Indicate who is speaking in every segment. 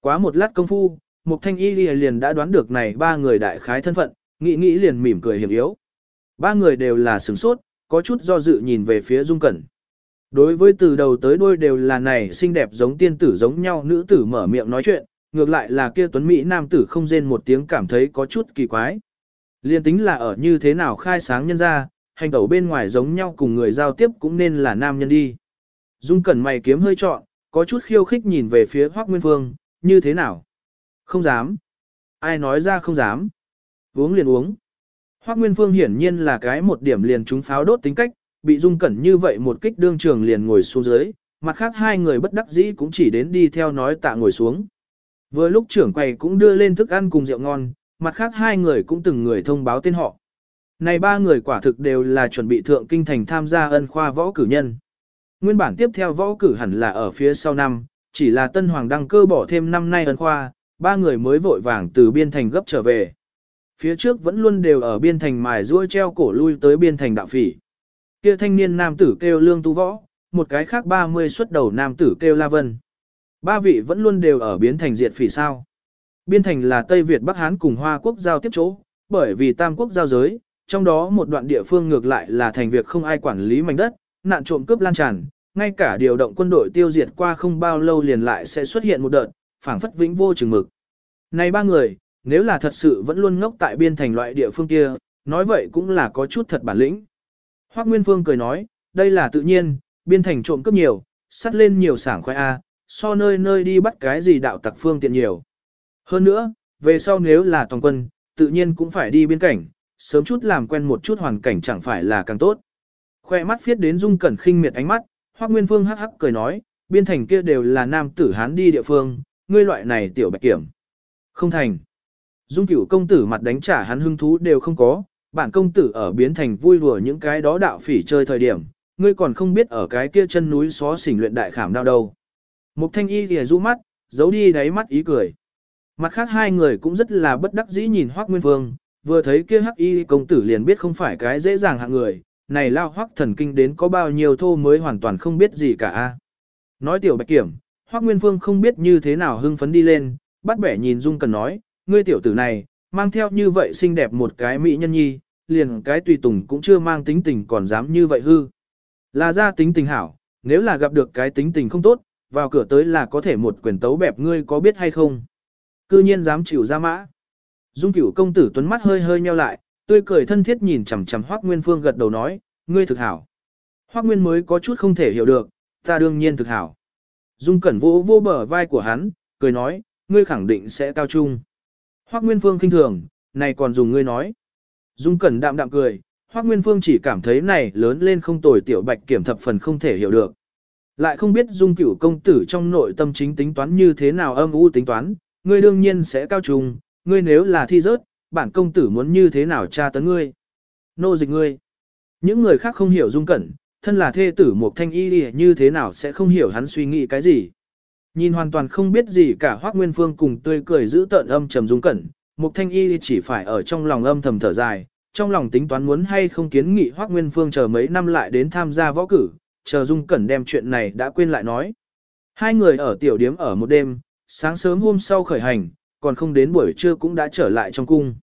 Speaker 1: Quá một lát công phu, Mục Thanh Y liền đã đoán được này ba người đại khái thân phận, nghĩ nghĩ liền mỉm cười hiểm yếu. Ba người đều là sửng sốt, có chút do dự nhìn về phía Dung Cẩn. Đối với từ đầu tới đuôi đều là này xinh đẹp giống tiên tử giống nhau nữ tử mở miệng nói chuyện, ngược lại là kia tuấn Mỹ nam tử không rên một tiếng cảm thấy có chút kỳ quái. Liên tính là ở như thế nào khai sáng nhân ra, hành tẩu bên ngoài giống nhau cùng người giao tiếp cũng nên là nam nhân đi. Dung Cẩn mày kiếm hơi trọn, có chút khiêu khích nhìn về phía Hoác Nguyên Phương, như thế nào? Không dám. Ai nói ra không dám? Uống liền uống. Hoác Nguyên Phương hiển nhiên là cái một điểm liền trúng pháo đốt tính cách, bị Dung Cẩn như vậy một kích đương trường liền ngồi xuống dưới, mặt khác hai người bất đắc dĩ cũng chỉ đến đi theo nói tạ ngồi xuống. Vừa lúc trưởng quầy cũng đưa lên thức ăn cùng rượu ngon, mặt khác hai người cũng từng người thông báo tên họ. Này ba người quả thực đều là chuẩn bị thượng kinh thành tham gia ân khoa võ cử nhân. Nguyên bản tiếp theo võ cử hẳn là ở phía sau năm, chỉ là tân hoàng đăng cơ bỏ thêm năm nay ân khoa, ba người mới vội vàng từ biên thành gấp trở về. Phía trước vẫn luôn đều ở biên thành mài ruôi treo cổ lui tới biên thành đạo phỉ. Kia thanh niên nam tử kêu lương tu võ, một cái khác 30 xuất đầu nam tử kêu la vân. Ba vị vẫn luôn đều ở biến thành diệt phỉ sao. Biên thành là Tây Việt Bắc Hán cùng Hoa quốc giao tiếp chỗ, bởi vì tam quốc giao giới, trong đó một đoạn địa phương ngược lại là thành việc không ai quản lý mảnh đất, nạn trộm cướp lan tràn, ngay cả điều động quân đội tiêu diệt qua không bao lâu liền lại sẽ xuất hiện một đợt, phảng phất vĩnh vô chừng mực. Này ba người, nếu là thật sự vẫn luôn ngốc tại biên thành loại địa phương kia, nói vậy cũng là có chút thật bản lĩnh. Hoác Nguyên Phương cười nói, đây là tự nhiên, biên thành trộm cướp nhiều, sắt lên nhiều sảng khoai A, so nơi nơi đi bắt cái gì đạo tặc phương tiện nhiều. Hơn nữa, về sau nếu là toàn quân, tự nhiên cũng phải đi biên cảnh, sớm chút làm quen một chút hoàn cảnh chẳng phải là càng tốt. Khoe mắt phiết đến dung cẩn khinh miệt ánh mắt, Hoác Nguyên Phương hắc hắc cười nói, biên thành kia đều là nam tử hán đi địa phương, ngươi loại này tiểu bạch kiểm. Không thành. Dung cửu công tử mặt đánh trả hắn hứng thú đều không có, bản công tử ở biến thành vui đùa những cái đó đạo phỉ chơi thời điểm, ngươi còn không biết ở cái kia chân núi xó xỉnh luyện đại khảm đao đâu. Mục thanh y lìa rũ mắt, giấu đi đáy mắt ý cười. Mặt khác hai người cũng rất là bất đắc dĩ nhìn Hoác Nguyên Vương, vừa thấy kia hắc y công tử liền biết không phải cái dễ dàng hạng người, này lao hoắc thần kinh đến có bao nhiêu thô mới hoàn toàn không biết gì cả. Nói tiểu bạch kiểm, hoắc Nguyên Vương không biết như thế nào hưng phấn đi lên, bắt bẻ nhìn Dung Cần nói, ngươi tiểu tử này, mang theo như vậy xinh đẹp một cái mỹ nhân nhi, liền cái tùy tùng cũng chưa mang tính tình còn dám như vậy hư. Là ra tính tình hảo, nếu là gặp được cái tính tình không tốt, vào cửa tới là có thể một quyền tấu bẹp ngươi có biết hay không. Cư nhiên dám chịu ra mã. Dung cửu công tử tuấn mắt hơi hơi nheo lại, tươi cười thân thiết nhìn chằm chằm Hoắc Nguyên Phương gật đầu nói, ngươi thực hảo. Hoắc Nguyên mới có chút không thể hiểu được, ta đương nhiên thực hảo. Dung cẩn vỗ vô bờ vai của hắn, cười nói, ngươi khẳng định sẽ cao trung. Hoắc Nguyên Phương khinh thường, này còn dùng ngươi nói. Dung Cẩn đạm đạm cười, Hoắc Nguyên Phương chỉ cảm thấy này lớn lên không tồi tiểu bạch kiểm thập phần không thể hiểu được. Lại không biết Dung Cửu công tử trong nội tâm chính tính toán như thế nào âm u tính toán, ngươi đương nhiên sẽ cao trung ngươi nếu là thi rớt, bản công tử muốn như thế nào tra tấn ngươi. Nô dịch ngươi. Những người khác không hiểu Dung Cẩn, thân là thê tử một thanh y như thế nào sẽ không hiểu hắn suy nghĩ cái gì. Nhìn hoàn toàn không biết gì cả Hoác Nguyên Phương cùng tươi cười giữ tợn âm trầm dung cẩn, Mục Thanh Y chỉ phải ở trong lòng âm thầm thở dài, trong lòng tính toán muốn hay không kiến nghị Hoác Nguyên Phương chờ mấy năm lại đến tham gia võ cử, chờ Dung Cẩn đem chuyện này đã quên lại nói. Hai người ở tiểu điếm ở một đêm, sáng sớm hôm sau khởi hành, còn không đến buổi trưa cũng đã trở lại trong cung.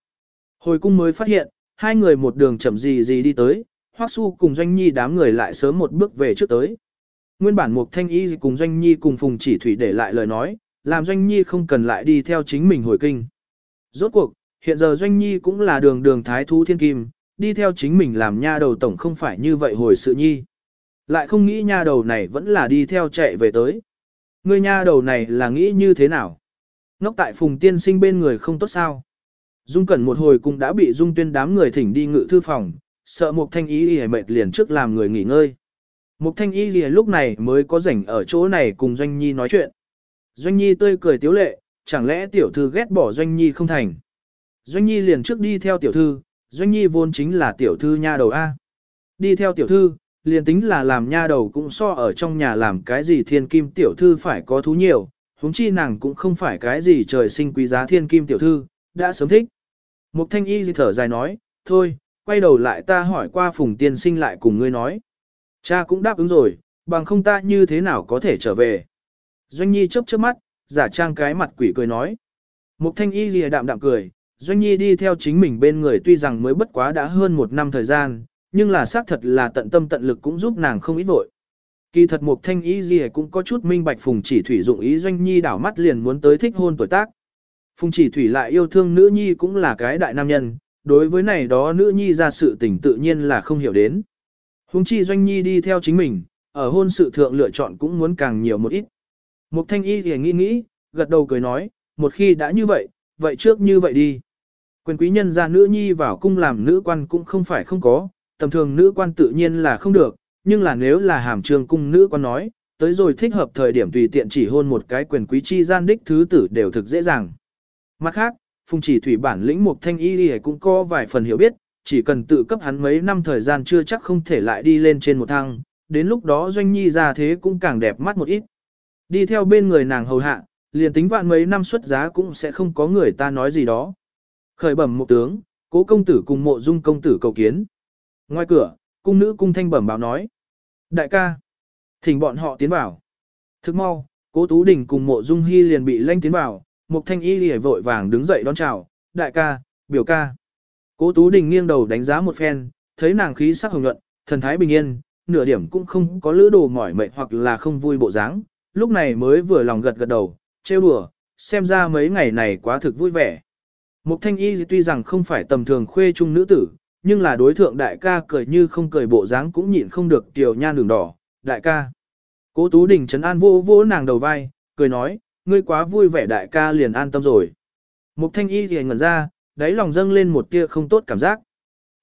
Speaker 1: Hồi cung mới phát hiện, hai người một đường chậm gì gì đi tới, Hoắc Su cùng Doanh Nhi đám người lại sớm một bước về trước tới. Nguyên bản Mục Thanh Y cùng Doanh Nhi cùng Phùng Chỉ Thủy để lại lời nói, làm Doanh Nhi không cần lại đi theo chính mình hồi kinh. Rốt cuộc, hiện giờ Doanh Nhi cũng là đường đường thái thú thiên kim, đi theo chính mình làm nha đầu tổng không phải như vậy hồi sự nhi. Lại không nghĩ nha đầu này vẫn là đi theo chạy về tới. Người nha đầu này là nghĩ như thế nào? Ngốc tại Phùng Tiên sinh bên người không tốt sao? Dung Cẩn một hồi cũng đã bị Dung Tuyên đám người thỉnh đi ngự thư phòng, sợ Mục Thanh Y y mệt liền trước làm người nghỉ ngơi. Mục thanh y gì lúc này mới có rảnh ở chỗ này cùng Doanh Nhi nói chuyện. Doanh Nhi tươi cười tiếu lệ, chẳng lẽ tiểu thư ghét bỏ Doanh Nhi không thành. Doanh Nhi liền trước đi theo tiểu thư, Doanh Nhi vốn chính là tiểu thư nha đầu A. Đi theo tiểu thư, liền tính là làm nha đầu cũng so ở trong nhà làm cái gì thiên kim tiểu thư phải có thú nhiều, huống chi nàng cũng không phải cái gì trời sinh quý giá thiên kim tiểu thư, đã sớm thích. Mục thanh y thở dài nói, thôi, quay đầu lại ta hỏi qua phùng tiên sinh lại cùng ngươi nói. Cha cũng đáp ứng rồi, bằng không ta như thế nào có thể trở về. Doanh Nhi chớp chớp mắt, giả trang cái mặt quỷ cười nói. Mục thanh y lìa đạm đạm cười, Doanh Nhi đi theo chính mình bên người tuy rằng mới bất quá đã hơn một năm thời gian, nhưng là xác thật là tận tâm tận lực cũng giúp nàng không ít vội. Kỳ thật Mục Thanh Y gì cũng có chút minh bạch Phùng Chỉ Thủy dụng ý Doanh Nhi đảo mắt liền muốn tới thích hôn tuổi tác. Phùng Chỉ Thủy lại yêu thương nữ nhi cũng là cái đại nam nhân, đối với này đó nữ nhi ra sự tình tự nhiên là không hiểu đến. Hùng chi Doanh Nhi đi theo chính mình, ở hôn sự thượng lựa chọn cũng muốn càng nhiều một ít. Mục Thanh Y thì nghĩ nghĩ, gật đầu cười nói, một khi đã như vậy, vậy trước như vậy đi. Quyền quý nhân gia nữ nhi vào cung làm nữ quan cũng không phải không có, tầm thường nữ quan tự nhiên là không được, nhưng là nếu là hàm trường cung nữ quan nói, tới rồi thích hợp thời điểm tùy tiện chỉ hôn một cái quyền quý chi gian đích thứ tử đều thực dễ dàng. Mặt khác, phùng chỉ thủy bản lĩnh một thanh y đi cũng có vài phần hiểu biết, chỉ cần tự cấp hắn mấy năm thời gian chưa chắc không thể lại đi lên trên một thang, đến lúc đó doanh nhi ra thế cũng càng đẹp mắt một ít. Đi theo bên người nàng hầu hạ, liền tính vạn mấy năm xuất giá cũng sẽ không có người ta nói gì đó. Khởi bẩm một tướng, cố công tử cùng mộ dung công tử cầu kiến. Ngoài cửa, cung nữ cung thanh bẩm báo nói. Đại ca, thỉnh bọn họ tiến vào. Thức mau, cố tú đình cùng mộ dung hy liền bị lanh tiến vào, Mục thanh y lìa vội vàng đứng dậy đón chào. Đại ca, biểu ca. Cố tú đình nghiêng đầu đánh giá một phen, thấy nàng khí sắc hồng nhuận, thần thái bình yên, nửa điểm cũng không có lữ đồ mỏi mệt hoặc là không vui bộ dáng, lúc này mới vừa lòng gật gật đầu, trêu đùa, xem ra mấy ngày này quá thực vui vẻ. Mục thanh y tuy rằng không phải tầm thường khuê trung nữ tử, nhưng là đối thượng đại ca cười như không cười bộ dáng cũng nhịn không được tiểu nhan đường đỏ, đại ca. Cố Tú Đình trấn an vô vô nàng đầu vai, cười nói, ngươi quá vui vẻ đại ca liền an tâm rồi. Mục thanh y thì ngẩn ra, đáy lòng dâng lên một tia không tốt cảm giác.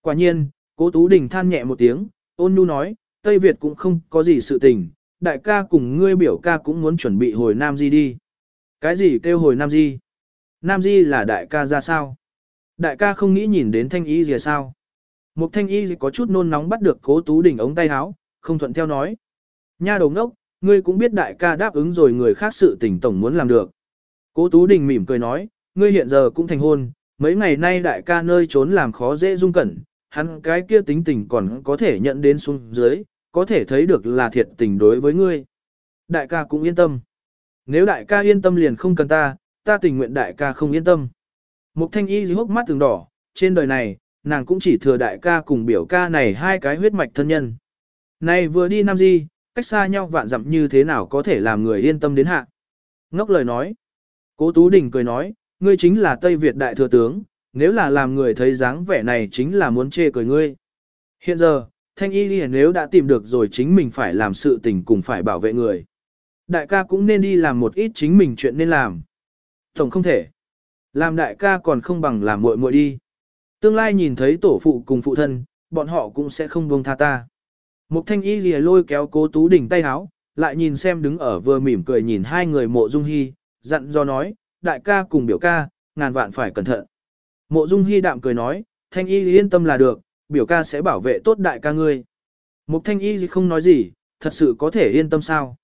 Speaker 1: Quả nhiên, cố Tú Đình than nhẹ một tiếng, ôn nhu nói, Tây Việt cũng không có gì sự tình, đại ca cùng ngươi biểu ca cũng muốn chuẩn bị hồi Nam Di đi. Cái gì kêu hồi Nam Di? Nam Di là đại ca ra sao? Đại ca không nghĩ nhìn đến thanh y gì sao? Một thanh y có chút nôn nóng bắt được cố tú đỉnh ống tay áo, không thuận theo nói. Nha đầu ngốc, ngươi cũng biết đại ca đáp ứng rồi người khác sự tình tổng muốn làm được. Cố tú đình mỉm cười nói, ngươi hiện giờ cũng thành hôn, mấy ngày nay đại ca nơi trốn làm khó dễ dung cẩn, hắn cái kia tính tình còn có thể nhận đến xuống dưới, có thể thấy được là thiệt tình đối với ngươi. Đại ca cũng yên tâm. Nếu đại ca yên tâm liền không cần ta, ta tình nguyện đại ca không yên tâm. Mục thanh y hốc mắt từng đỏ, trên đời này, nàng cũng chỉ thừa đại ca cùng biểu ca này hai cái huyết mạch thân nhân. Này vừa đi Nam Di, cách xa nhau vạn dặm như thế nào có thể làm người yên tâm đến hạ. Ngốc lời nói. Cố Tú Đình cười nói, ngươi chính là Tây Việt đại thừa tướng, nếu là làm người thấy dáng vẻ này chính là muốn chê cười ngươi. Hiện giờ, Thanh Y Ghi nếu đã tìm được rồi chính mình phải làm sự tình cùng phải bảo vệ người. Đại ca cũng nên đi làm một ít chính mình chuyện nên làm. Tổng không thể. Làm đại ca còn không bằng làm muội muội đi. Tương lai nhìn thấy tổ phụ cùng phụ thân, bọn họ cũng sẽ không buông tha ta. Mục thanh y lìa lôi kéo cố tú đỉnh tay háo, lại nhìn xem đứng ở vừa mỉm cười nhìn hai người mộ dung hy, dặn do nói, đại ca cùng biểu ca, ngàn vạn phải cẩn thận. Mộ dung hy đạm cười nói, thanh y yên tâm là được, biểu ca sẽ bảo vệ tốt đại ca ngươi. Mục thanh y không nói gì, thật sự có thể yên tâm sao.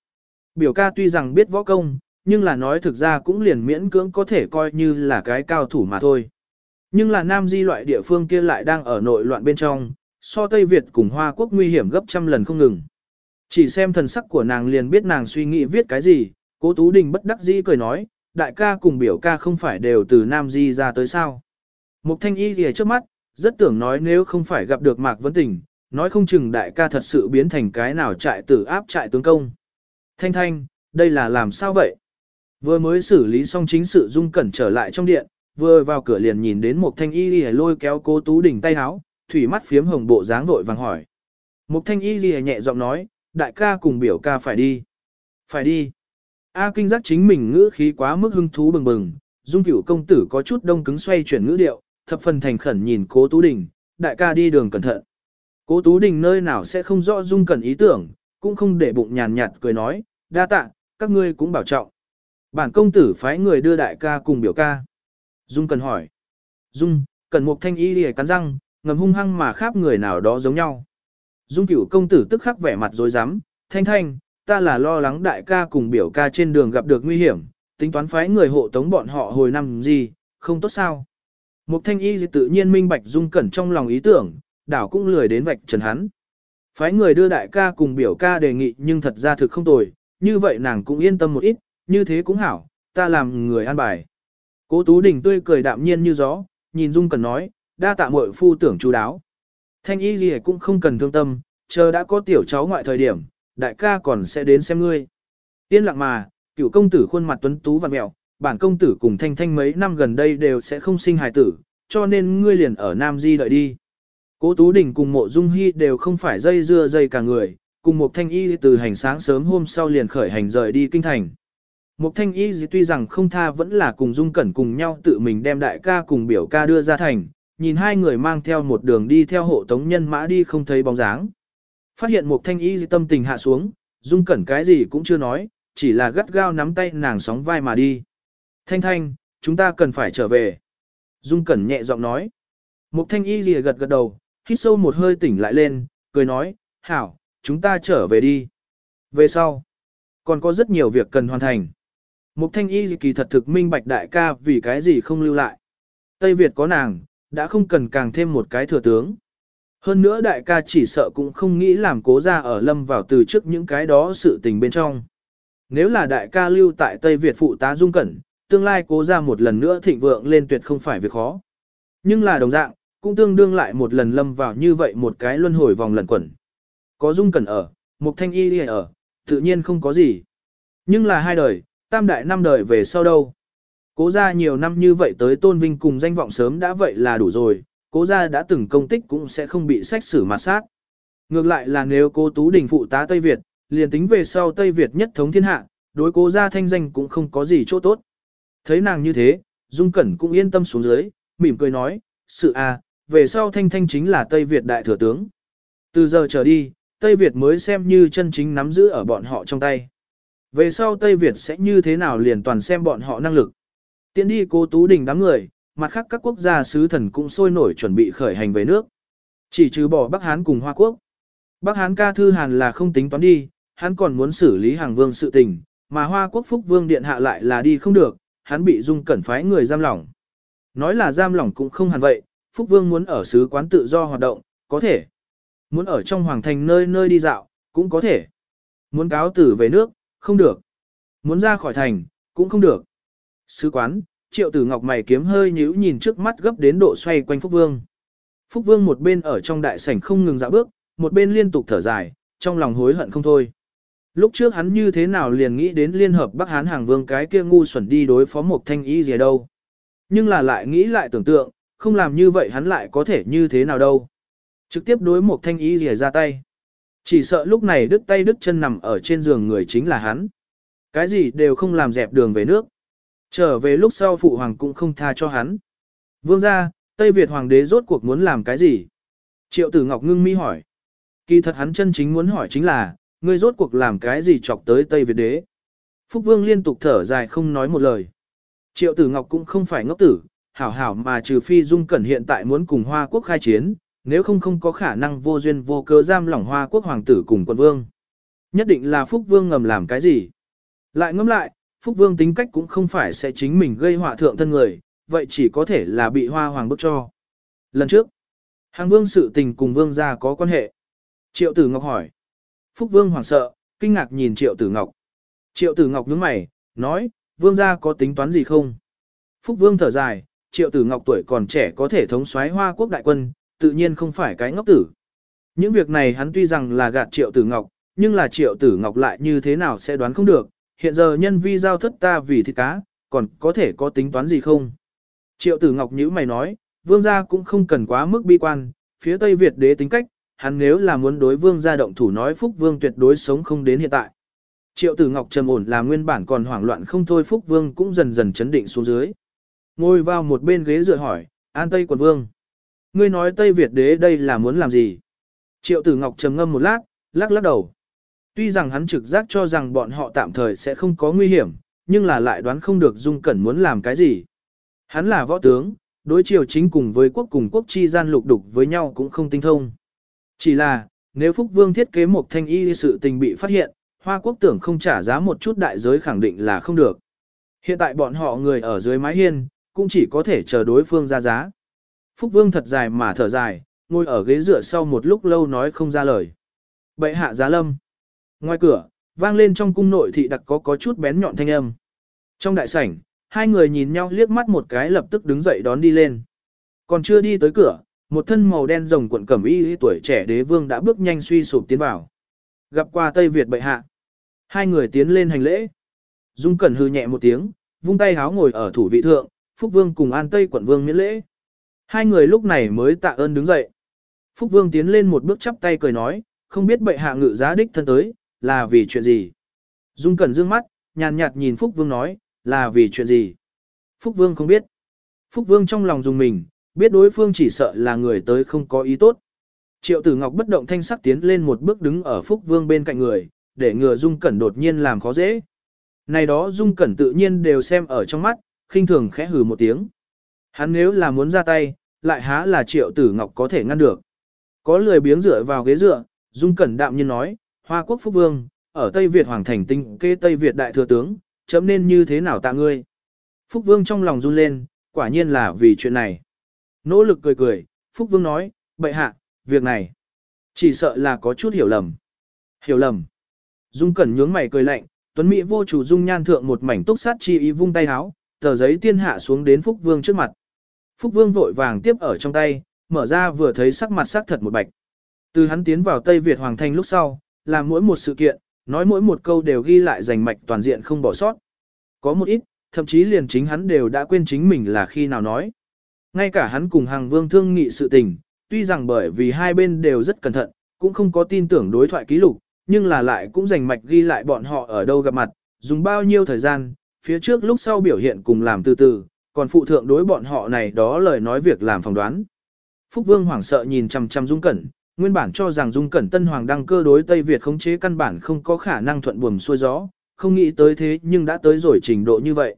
Speaker 1: Biểu ca tuy rằng biết võ công, nhưng là nói thực ra cũng liền miễn cưỡng có thể coi như là cái cao thủ mà thôi. Nhưng là Nam Di loại địa phương kia lại đang ở nội loạn bên trong, so Tây Việt cùng Hoa Quốc nguy hiểm gấp trăm lần không ngừng. Chỉ xem thần sắc của nàng liền biết nàng suy nghĩ viết cái gì, cố Tú Đình bất đắc dĩ cười nói, đại ca cùng biểu ca không phải đều từ Nam Di ra tới sao. Mục thanh y thì trước mắt, rất tưởng nói nếu không phải gặp được Mạc Vấn Tình, nói không chừng đại ca thật sự biến thành cái nào trại tử áp trại tướng công. Thanh thanh, đây là làm sao vậy? Vừa mới xử lý xong chính sự dung cẩn trở lại trong điện, vừa vào cửa liền nhìn đến một thanh y lìa lôi kéo cố tú đỉnh tay háo, thủy mắt phiếm hồng bộ dáng vội vàng hỏi. Một thanh y lìa nhẹ giọng nói, đại ca cùng biểu ca phải đi. Phải đi. A kinh giác chính mình ngữ khí quá mức hưng thú bừng bừng, dung cửu công tử có chút đông cứng xoay chuyển ngữ điệu, thập phần thành khẩn nhìn cố tú đình, đại ca đi đường cẩn thận. Cố tú đình nơi nào sẽ không rõ dung cẩn ý tưởng, cũng không để bụng nhàn nhạt cười nói, đa tạ, các ngươi cũng bảo trọng. Bản công tử phái người đưa đại ca cùng biểu ca. Dung cần hỏi. Dung, cần một thanh y lìa cắn răng, ngầm hung hăng mà kháp người nào đó giống nhau. Dung cửu công tử tức khắc vẻ mặt dối rắm thanh thanh, ta là lo lắng đại ca cùng biểu ca trên đường gặp được nguy hiểm, tính toán phái người hộ tống bọn họ hồi năm gì, không tốt sao. Mục thanh y tự nhiên minh bạch dung cẩn trong lòng ý tưởng, đảo cũng lười đến vạch trần hắn. Phái người đưa đại ca cùng biểu ca đề nghị nhưng thật ra thực không tồi, như vậy nàng cũng yên tâm một ít, như thế cũng hảo, ta làm người an bài. Cố Tú Đình tươi cười đạm nhiên như gió, nhìn Dung Cẩn nói, đa tạ muội phu tưởng chú đáo. Thanh y gì cũng không cần thương tâm, chờ đã có tiểu cháu ngoại thời điểm, đại ca còn sẽ đến xem ngươi. Yên lặng mà, cựu công tử khuôn mặt tuấn tú và mẹo, bản công tử cùng thanh thanh mấy năm gần đây đều sẽ không sinh hài tử, cho nên ngươi liền ở Nam Di đợi đi. Cố Tú Đình cùng mộ dung hy đều không phải dây dưa dây cả người, cùng một thanh y từ hành sáng sớm hôm sau liền khởi hành rời đi kinh thành. Một thanh y tuy rằng không tha vẫn là cùng dung cẩn cùng nhau tự mình đem đại ca cùng biểu ca đưa ra thành, nhìn hai người mang theo một đường đi theo hộ tống nhân mã đi không thấy bóng dáng. Phát hiện một thanh y tâm tình hạ xuống, dung cẩn cái gì cũng chưa nói, chỉ là gắt gao nắm tay nàng sóng vai mà đi. Thanh thanh, chúng ta cần phải trở về. Dung cẩn nhẹ giọng nói. Một thanh y gì gật gật đầu, hít sâu một hơi tỉnh lại lên, cười nói, hảo, chúng ta trở về đi. Về sau, còn có rất nhiều việc cần hoàn thành. Mục thanh y kỳ thật thực minh bạch đại ca vì cái gì không lưu lại. Tây Việt có nàng, đã không cần càng thêm một cái thừa tướng. Hơn nữa đại ca chỉ sợ cũng không nghĩ làm cố ra ở lâm vào từ trước những cái đó sự tình bên trong. Nếu là đại ca lưu tại Tây Việt phụ tá dung cẩn, tương lai cố ra một lần nữa thịnh vượng lên tuyệt không phải việc khó. Nhưng là đồng dạng, cũng tương đương lại một lần lâm vào như vậy một cái luân hồi vòng lần quẩn. Có dung cẩn ở, một thanh y đi ở, tự nhiên không có gì. Nhưng là hai đời, tam đại năm đời về sau đâu. Cố gia nhiều năm như vậy tới tôn vinh cùng danh vọng sớm đã vậy là đủ rồi, cố gia đã từng công tích cũng sẽ không bị sách xử mặt sát. Ngược lại là nếu cố Tú Đình phụ tá Tây Việt, liền tính về sau Tây Việt nhất thống thiên hạ, đối cố gia thanh danh cũng không có gì chỗ tốt. Thấy nàng như thế, Dung Cẩn cũng yên tâm xuống dưới, mỉm cười nói, sự a, à, về sau thanh thanh chính là Tây Việt đại thừa tướng. Từ giờ trở đi, Tây Việt mới xem như chân chính nắm giữ ở bọn họ trong tay. Về sau Tây Việt sẽ như thế nào liền toàn xem bọn họ năng lực. Tiến đi cố Tú Đình đám người, mặt khác các quốc gia sứ thần cũng sôi nổi chuẩn bị khởi hành về nước. Chỉ trừ bỏ Bắc Hán cùng Hoa Quốc. Bắc Hán ca thư Hàn là không tính toán đi, hắn còn muốn xử lý hàng vương sự tình, mà Hoa Quốc Phúc Vương Điện hạ lại là đi không được, hắn bị dung cẩn phái người giam lỏng. Nói là giam lỏng cũng không hẳn vậy, Phúc Vương muốn ở sứ quán tự do hoạt động, có thể. Muốn ở trong hoàng thành nơi nơi đi dạo, cũng có thể. Muốn cáo tử về nước, không được. Muốn ra khỏi thành, cũng không được. Sứ quán, triệu tử ngọc mày kiếm hơi nhíu nhìn trước mắt gấp đến độ xoay quanh Phúc Vương. Phúc Vương một bên ở trong đại sảnh không ngừng dạo bước, một bên liên tục thở dài, trong lòng hối hận không thôi. Lúc trước hắn như thế nào liền nghĩ đến liên hợp Bắc Hán hàng vương cái kia ngu xuẩn đi đối phó một thanh ý gì đâu. Nhưng là lại nghĩ lại tưởng tượng, không làm như vậy hắn lại có thể như thế nào đâu. Trực tiếp đối một thanh ý gì ra tay. Chỉ sợ lúc này đứt tay đứt chân nằm ở trên giường người chính là hắn. Cái gì đều không làm dẹp đường về nước. Trở về lúc sau phụ hoàng cũng không tha cho hắn. Vương gia, Tây Việt hoàng đế rốt cuộc muốn làm cái gì? Triệu tử Ngọc ngưng mi hỏi. Kỳ thật hắn chân chính muốn hỏi chính là, ngươi rốt cuộc làm cái gì chọc tới Tây Việt đế? Phúc Vương liên tục thở dài không nói một lời. Triệu tử Ngọc cũng không phải ngốc tử, hảo hảo mà trừ phi Dung Cẩn hiện tại muốn cùng Hoa Quốc khai chiến, nếu không không có khả năng vô duyên vô cớ giam lỏng Hoa Quốc hoàng tử cùng quân vương. Nhất định là Phúc Vương ngầm làm cái gì? Lại ngẫm lại, Phúc Vương tính cách cũng không phải sẽ chính mình gây họa thượng thân người, vậy chỉ có thể là bị Hoa Hoàng bức cho. Lần trước, Hàng Vương sự tình cùng Vương gia có quan hệ. Triệu Tử Ngọc hỏi. Phúc Vương hoảng sợ, kinh ngạc nhìn Triệu Tử Ngọc. Triệu Tử Ngọc nhướng mày, nói, Vương gia có tính toán gì không? Phúc Vương thở dài, Triệu Tử Ngọc tuổi còn trẻ có thể thống soái Hoa Quốc đại quân, tự nhiên không phải cái ngốc tử. Những việc này hắn tuy rằng là gạt Triệu Tử Ngọc, nhưng là Triệu Tử Ngọc lại như thế nào sẽ đoán không được, hiện giờ nhân vi giao thất ta vì thịt cá, còn có thể có tính toán gì không? Triệu Tử Ngọc nhữ mày nói, vương gia cũng không cần quá mức bi quan, phía Tây Việt đế tính cách, hắn nếu là muốn đối vương gia động thủ nói Phúc Vương tuyệt đối sống không đến hiện tại. Triệu Tử Ngọc trầm ổn là nguyên bản còn hoảng loạn không thôi Phúc Vương cũng dần dần chấn định xuống dưới. Ngồi vào một bên ghế dựa hỏi, An Tây quần Vương. Ngươi nói Tây Việt đế đây là muốn làm gì? Triệu Tử Ngọc trầm ngâm một lát, lắc lắc đầu. Tuy rằng hắn trực giác cho rằng bọn họ tạm thời sẽ không có nguy hiểm, nhưng là lại đoán không được Dung Cẩn muốn làm cái gì. Hắn là võ tướng, đối triều chính cùng với quốc cùng quốc chi gian lục đục với nhau cũng không tinh thông. Chỉ là, nếu Phúc Vương thiết kế một thanh y sự tình bị phát hiện, Hoa quốc tưởng không trả giá một chút đại giới khẳng định là không được. Hiện tại bọn họ người ở dưới mái hiên, cũng chỉ có thể chờ đối phương ra giá. Phúc Vương thật dài mà thở dài, ngồi ở ghế dựa sau một lúc lâu nói không ra lời. Bệ hạ giá lâm. Ngoài cửa, vang lên trong cung nội thị đặc có có chút bén nhọn thanh âm. Trong đại sảnh, hai người nhìn nhau liếc mắt một cái lập tức đứng dậy đón đi lên. Còn chưa đi tới cửa, một thân màu đen rồng cuộn cẩm y tuổi trẻ đế vương đã bước nhanh suy sụp tiến vào. Gặp qua Tây Việt bệ hạ. Hai người tiến lên hành lễ. Dung Cẩn hư nhẹ một tiếng, vung tay háo ngồi ở thủ vị thượng, Phúc Vương cùng An Tây quận vương miễn lễ. Hai người lúc này mới tạ ơn đứng dậy. Phúc Vương tiến lên một bước chắp tay cười nói, không biết bệ hạ ngự giá đích thân tới, là vì chuyện gì. Dung Cẩn dương mắt, nhàn nhạt nhìn Phúc Vương nói, là vì chuyện gì. Phúc Vương không biết. Phúc Vương trong lòng dùng mình, biết đối phương chỉ sợ là người tới không có ý tốt. Triệu Tử Ngọc bất động thanh sắc tiến lên một bước đứng ở Phúc Vương bên cạnh người, để ngừa Dung Cẩn đột nhiên làm khó dễ. Này đó Dung Cẩn tự nhiên đều xem ở trong mắt, khinh thường khẽ hừ một tiếng. Hắn nếu là muốn ra tay, lại há là Triệu Tử Ngọc có thể ngăn được. Có lười biếng dựa vào ghế dựa, Dung Cẩn đạm nhiên nói, Hoa Quốc Phúc Vương, ở Tây Việt Hoàng Thành tinh kê Tây Việt Đại Thừa Tướng, chấm nên như thế nào tạ ngươi. Phúc Vương trong lòng run lên, quả nhiên là vì chuyện này. Nỗ lực cười cười, Phúc Vương nói, bệ hạ, việc này, chỉ sợ là có chút hiểu lầm. Hiểu lầm. Dung Cẩn nhướng mày cười lạnh, Tuấn Mỹ vô chủ dung nhan thượng một mảnh túc sát chi ý vung tay háo, tờ giấy tiên hạ xuống đến Phúc Vương trước mặt. Phúc Vương vội vàng tiếp ở trong tay, mở ra vừa thấy sắc mặt sắc thật một bạch. Từ hắn tiến vào Tây Việt Hoàng Thành lúc sau, làm mỗi một sự kiện, nói mỗi một câu đều ghi lại rành mạch toàn diện không bỏ sót. Có một ít, thậm chí liền chính hắn đều đã quên chính mình là khi nào nói. Ngay cả hắn cùng hàng vương thương nghị sự tình, tuy rằng bởi vì hai bên đều rất cẩn thận, cũng không có tin tưởng đối thoại ký lục, nhưng là lại cũng rành mạch ghi lại bọn họ ở đâu gặp mặt, dùng bao nhiêu thời gian, phía trước lúc sau biểu hiện cùng làm từ từ, còn phụ thượng đối bọn họ này đó lời nói việc làm phỏng đoán. Phúc Vương hoảng sợ nhìn chằm chằm Dung Cẩn, nguyên bản cho rằng Dung Cẩn Tân Hoàng đăng cơ đối Tây Việt khống chế căn bản không có khả năng thuận buồm xuôi gió, không nghĩ tới thế nhưng đã tới rồi trình độ như vậy.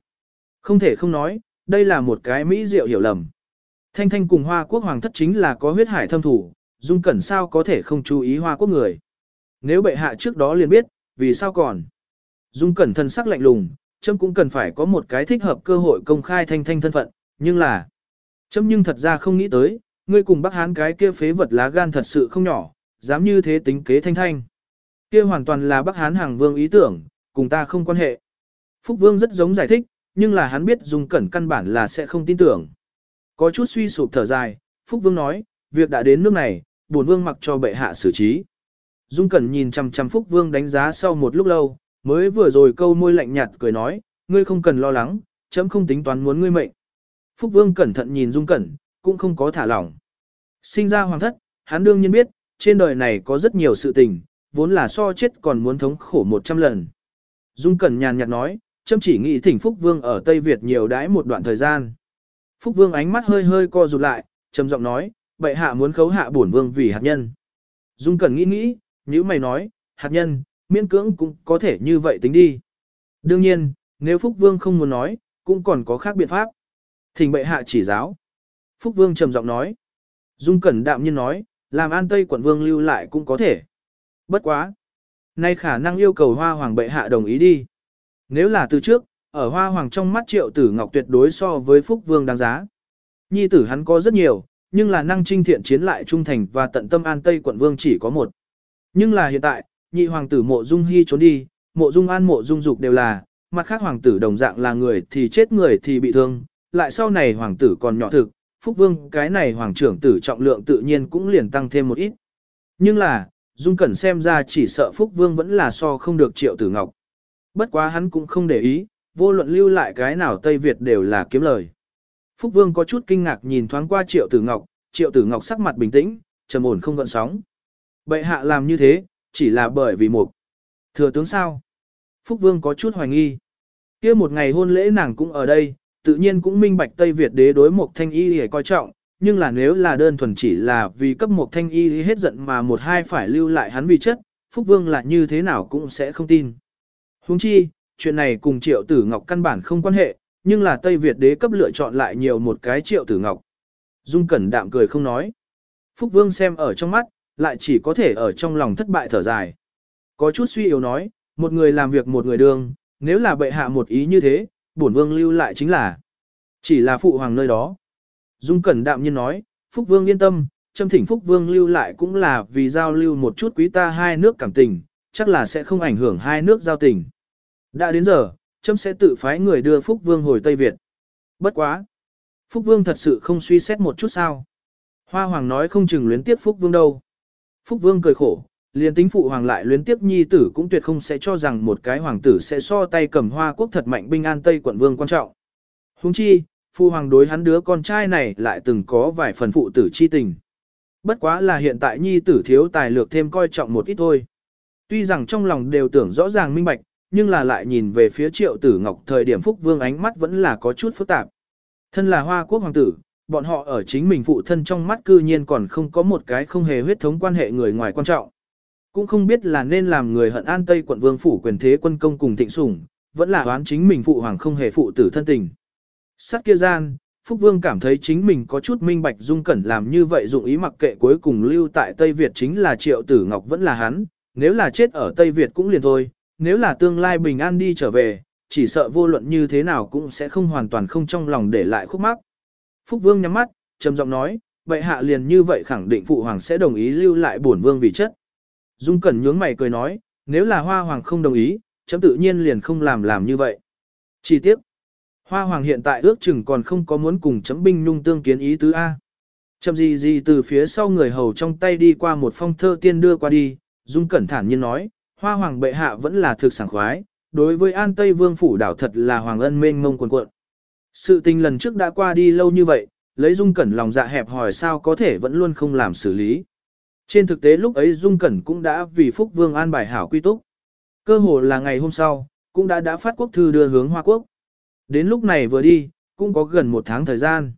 Speaker 1: Không thể không nói, đây là một cái mỹ diệu hiểu lầm. Thanh Thanh cùng Hoa Quốc Hoàng thất chính là có huyết hải thâm thủ, Dung Cẩn sao có thể không chú ý Hoa Quốc người. Nếu bệ hạ trước đó liền biết, vì sao còn? Dung Cẩn thân sắc lạnh lùng, Trâm cũng cần phải có một cái thích hợp cơ hội công khai Thanh Thanh thân phận, nhưng là... Trâm nhưng thật ra không nghĩ tới, ngươi cùng bác hán cái kia phế vật lá gan thật sự không nhỏ, dám như thế tính kế Thanh Thanh. Kia hoàn toàn là bác hán hàng vương ý tưởng, cùng ta không quan hệ. Phúc Vương rất giống giải thích, nhưng là hắn biết Dung Cẩn căn bản là sẽ không tin tưởng. Có chút suy sụp thở dài, Phúc Vương nói, việc đã đến nước này, bổn Vương mặc cho bệ hạ xử trí. Dung Cẩn nhìn chằm chằm Phúc Vương đánh giá sau một lúc lâu, mới vừa rồi câu môi lạnh nhạt cười nói, ngươi không cần lo lắng, chấm không tính toán muốn ngươi mệnh. Phúc Vương cẩn thận nhìn Dung Cẩn, cũng không có thả lỏng. Sinh ra hoàng thất, hắn đương nhiên biết, trên đời này có rất nhiều sự tình, vốn là so chết còn muốn thống khổ một trăm lần. Dung Cẩn nhàn nhạt nói, chấm chỉ nghĩ thỉnh Phúc Vương ở Tây Việt nhiều đãi một đoạn thời gian. Phúc Vương ánh mắt hơi hơi co rụt lại, trầm giọng nói, bệ hạ muốn khấu hạ bổn vương vì hạt nhân. Dung Cẩn nghĩ nghĩ, như mày nói, hạt nhân, miễn cưỡng cũng có thể như vậy tính đi. Đương nhiên, nếu Phúc Vương không muốn nói, cũng còn có khác biện pháp. Thỉnh bệ hạ chỉ giáo. Phúc Vương trầm giọng nói. Dung Cẩn đạm nhiên nói, làm an Tây quận Vương lưu lại cũng có thể. Bất quá. Nay khả năng yêu cầu Hoa Hoàng bệ hạ đồng ý đi. Nếu là từ trước, ở Hoa Hoàng trong mắt Triệu Tử Ngọc tuyệt đối so với Phúc Vương đáng giá. Nhi tử hắn có rất nhiều, nhưng là năng trinh thiện chiến lại trung thành và tận tâm an Tây quận Vương chỉ có một. Nhưng là hiện tại, nhị hoàng tử mộ dung hy trốn đi, mộ dung an mộ dung dục đều là, mặt khác hoàng tử đồng dạng là người thì chết người thì bị thương, lại sau này hoàng tử còn nhỏ thực, Phúc Vương cái này hoàng trưởng tử trọng lượng tự nhiên cũng liền tăng thêm một ít. Nhưng là, Dung Cẩn xem ra chỉ sợ Phúc Vương vẫn là so không được triệu tử ngọc. Bất quá hắn cũng không để ý, vô luận lưu lại cái nào Tây Việt đều là kiếm lời. Phúc Vương có chút kinh ngạc nhìn thoáng qua triệu tử ngọc, triệu tử ngọc sắc mặt bình tĩnh, trầm ổn không gợn sóng. Bệ hạ làm như thế, chỉ là bởi vì mục thừa tướng sao. Phúc Vương có chút hoài nghi. kia một ngày hôn lễ nàng cũng ở đây, tự nhiên cũng minh bạch Tây Việt đế đối mục thanh y để coi trọng, nhưng là nếu là đơn thuần chỉ là vì cấp mục thanh y hết giận mà một hai phải lưu lại hắn vì chất, Phúc Vương là như thế nào cũng sẽ không tin. Huống chi, chuyện này cùng triệu tử ngọc căn bản không quan hệ, nhưng là Tây Việt đế cấp lựa chọn lại nhiều một cái triệu tử ngọc. Dung Cẩn đạm cười không nói. Phúc Vương xem ở trong mắt, lại chỉ có thể ở trong lòng thất bại thở dài. Có chút suy yếu nói, một người làm việc một người đương, nếu là bệ hạ một ý như thế, bổn vương lưu lại chính là chỉ là phụ hoàng nơi đó. Dung Cẩn đạm nhiên nói, Phúc Vương yên tâm, châm thỉnh Phúc Vương lưu lại cũng là vì giao lưu một chút quý ta hai nước cảm tình, chắc là sẽ không ảnh hưởng hai nước giao tình. Đã đến giờ, châm sẽ tự phái người đưa Phúc Vương hồi Tây Việt. Bất quá. Phúc Vương thật sự không suy xét một chút sao. Hoa Hoàng nói không chừng luyến tiếp Phúc Vương đâu. Phúc Vương cười khổ, liền tính phụ hoàng lại luyến tiếp nhi tử cũng tuyệt không sẽ cho rằng một cái hoàng tử sẽ so tay cầm hoa quốc thật mạnh binh an Tây quận vương quan trọng. Huống chi, phụ hoàng đối hắn đứa con trai này lại từng có vài phần phụ tử chi tình. Bất quá là hiện tại nhi tử thiếu tài lược thêm coi trọng một ít thôi. Tuy rằng trong lòng đều tưởng rõ ràng minh bạch, nhưng là lại nhìn về phía triệu tử ngọc thời điểm phúc vương ánh mắt vẫn là có chút phức tạp. Thân là hoa quốc hoàng tử, bọn họ ở chính mình phụ thân trong mắt cư nhiên còn không có một cái không hề huyết thống quan hệ người ngoài quan trọng. Cũng không biết là nên làm người hận an Tây quận vương phủ quyền thế quân công cùng thịnh sủng, vẫn là oán chính mình phụ hoàng không hề phụ tử thân tình. Sát kia gian, Phúc Vương cảm thấy chính mình có chút minh bạch dung cẩn làm như vậy dụng ý mặc kệ cuối cùng lưu tại Tây Việt chính là Triệu Tử Ngọc vẫn là hắn, nếu là chết ở Tây Việt cũng liền thôi, nếu là tương lai bình an đi trở về, chỉ sợ vô luận như thế nào cũng sẽ không hoàn toàn không trong lòng để lại khúc mắc. Phúc Vương nhắm mắt, trầm giọng nói, vậy hạ liền như vậy khẳng định phụ hoàng sẽ đồng ý lưu lại bổn vương vì chất. Dung Cẩn nhướng mày cười nói, nếu là Hoa Hoàng không đồng ý, chấm tự nhiên liền không làm làm như vậy. Chỉ tiếc, Hoa Hoàng hiện tại ước chừng còn không có muốn cùng chấm binh nhung tương kiến ý tứ A. Chậm gì gì từ phía sau người hầu trong tay đi qua một phong thơ tiên đưa qua đi, Dung Cẩn thản nhiên nói, Hoa Hoàng bệ hạ vẫn là thực sảng khoái, đối với An Tây Vương phủ đảo thật là Hoàng ân mênh mông quần quận. Sự tình lần trước đã qua đi lâu như vậy, lấy Dung Cẩn lòng dạ hẹp hỏi sao có thể vẫn luôn không làm xử lý. Trên thực tế lúc ấy Dung Cẩn cũng đã vì Phúc Vương an bài hảo quy túc. Cơ hồ là ngày hôm sau, cũng đã đã phát quốc thư đưa hướng Hoa Quốc. Đến lúc này vừa đi, cũng có gần một tháng thời gian.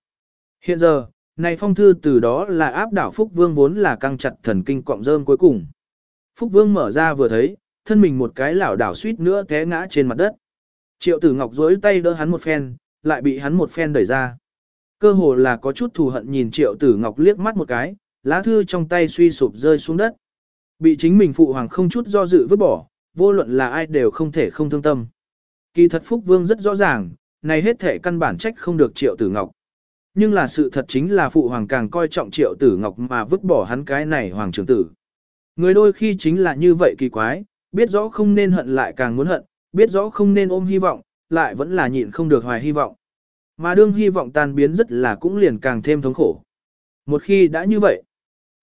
Speaker 1: Hiện giờ, này phong thư từ đó là áp đảo Phúc Vương vốn là căng chặt thần kinh cọng rơm cuối cùng. Phúc Vương mở ra vừa thấy, thân mình một cái lảo đảo suýt nữa té ngã trên mặt đất. Triệu tử ngọc dối tay đỡ hắn một phen, lại bị hắn một phen đẩy ra. Cơ hồ là có chút thù hận nhìn triệu tử ngọc liếc mắt một cái, lá thư trong tay suy sụp rơi xuống đất. Bị chính mình phụ hoàng không chút do dự vứt bỏ, vô luận là ai đều không thể không thương tâm. Kỳ thật Phúc Vương rất rõ ràng, này hết thể căn bản trách không được Triệu Tử Ngọc. Nhưng là sự thật chính là phụ hoàng càng coi trọng Triệu Tử Ngọc mà vứt bỏ hắn cái này hoàng trưởng tử. Người đôi khi chính là như vậy kỳ quái, biết rõ không nên hận lại càng muốn hận, biết rõ không nên ôm hy vọng, lại vẫn là nhịn không được hoài hy vọng. Mà đương hy vọng tan biến rất là cũng liền càng thêm thống khổ. Một khi đã như vậy,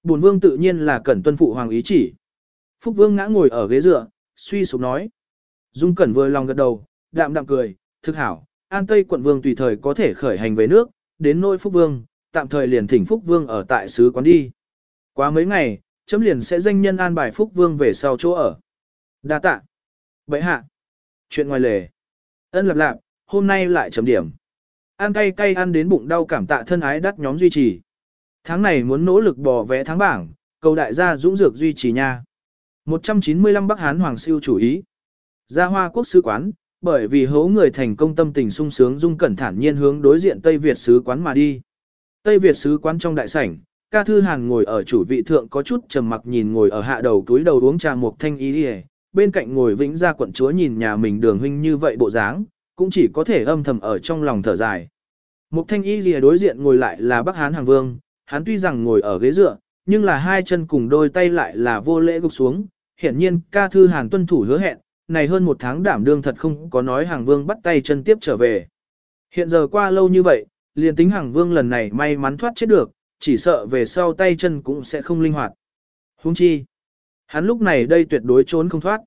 Speaker 1: bổn vương tự nhiên là cẩn tuân phụ hoàng ý chỉ. Phúc vương ngã ngồi ở ghế dựa, suy sụp nói. Dung cẩn vừa lòng gật đầu, đạm đạm cười, thực hảo, an tây quận vương tùy thời có thể khởi hành về nước, đến nôi Phúc vương, tạm thời liền thỉnh Phúc vương ở tại sứ quán đi. Quá mấy ngày, chấm liền sẽ danh nhân an bài Phúc vương về sau chỗ ở. Đa tạ. Bậy hạ. Chuyện ngoài lề. Ân lạp lạp, hôm nay lại chấm điểm. Ăn cay cay ăn đến bụng đau cảm tạ thân ái đắt nhóm duy trì. Tháng này muốn nỗ lực bò vẽ tháng bảng, cầu đại gia dũng dược duy trì nha. 195 Bắc Hán Hoàng siêu chủ ý. Gia Hoa Quốc sứ quán, bởi vì hố người thành công tâm tình sung sướng dung cẩn thản nhiên hướng đối diện Tây Việt sứ quán mà đi. Tây Việt sứ quán trong đại sảnh, ca thư hàn ngồi ở chủ vị thượng có chút trầm mặc nhìn ngồi ở hạ đầu túi đầu uống trà một thanh ý đi bên cạnh ngồi vĩnh gia quận chúa nhìn nhà mình đường huynh như vậy bộ dáng, cũng chỉ có thể âm thầm ở trong lòng thở dài. Mục thanh y lìa đối diện ngồi lại là Bắc Hán Hàng Vương, hắn tuy rằng ngồi ở ghế dựa, nhưng là hai chân cùng đôi tay lại là vô lễ gục xuống, hiển nhiên ca thư hàn tuân thủ hứa hẹn, này hơn một tháng đảm đương thật không có nói hàng vương bắt tay chân tiếp trở về. Hiện giờ qua lâu như vậy, liền tính hàng vương lần này may mắn thoát chết được, chỉ sợ về sau tay chân cũng sẽ không linh hoạt. Hung chi, hắn lúc này đây tuyệt đối trốn không thoát.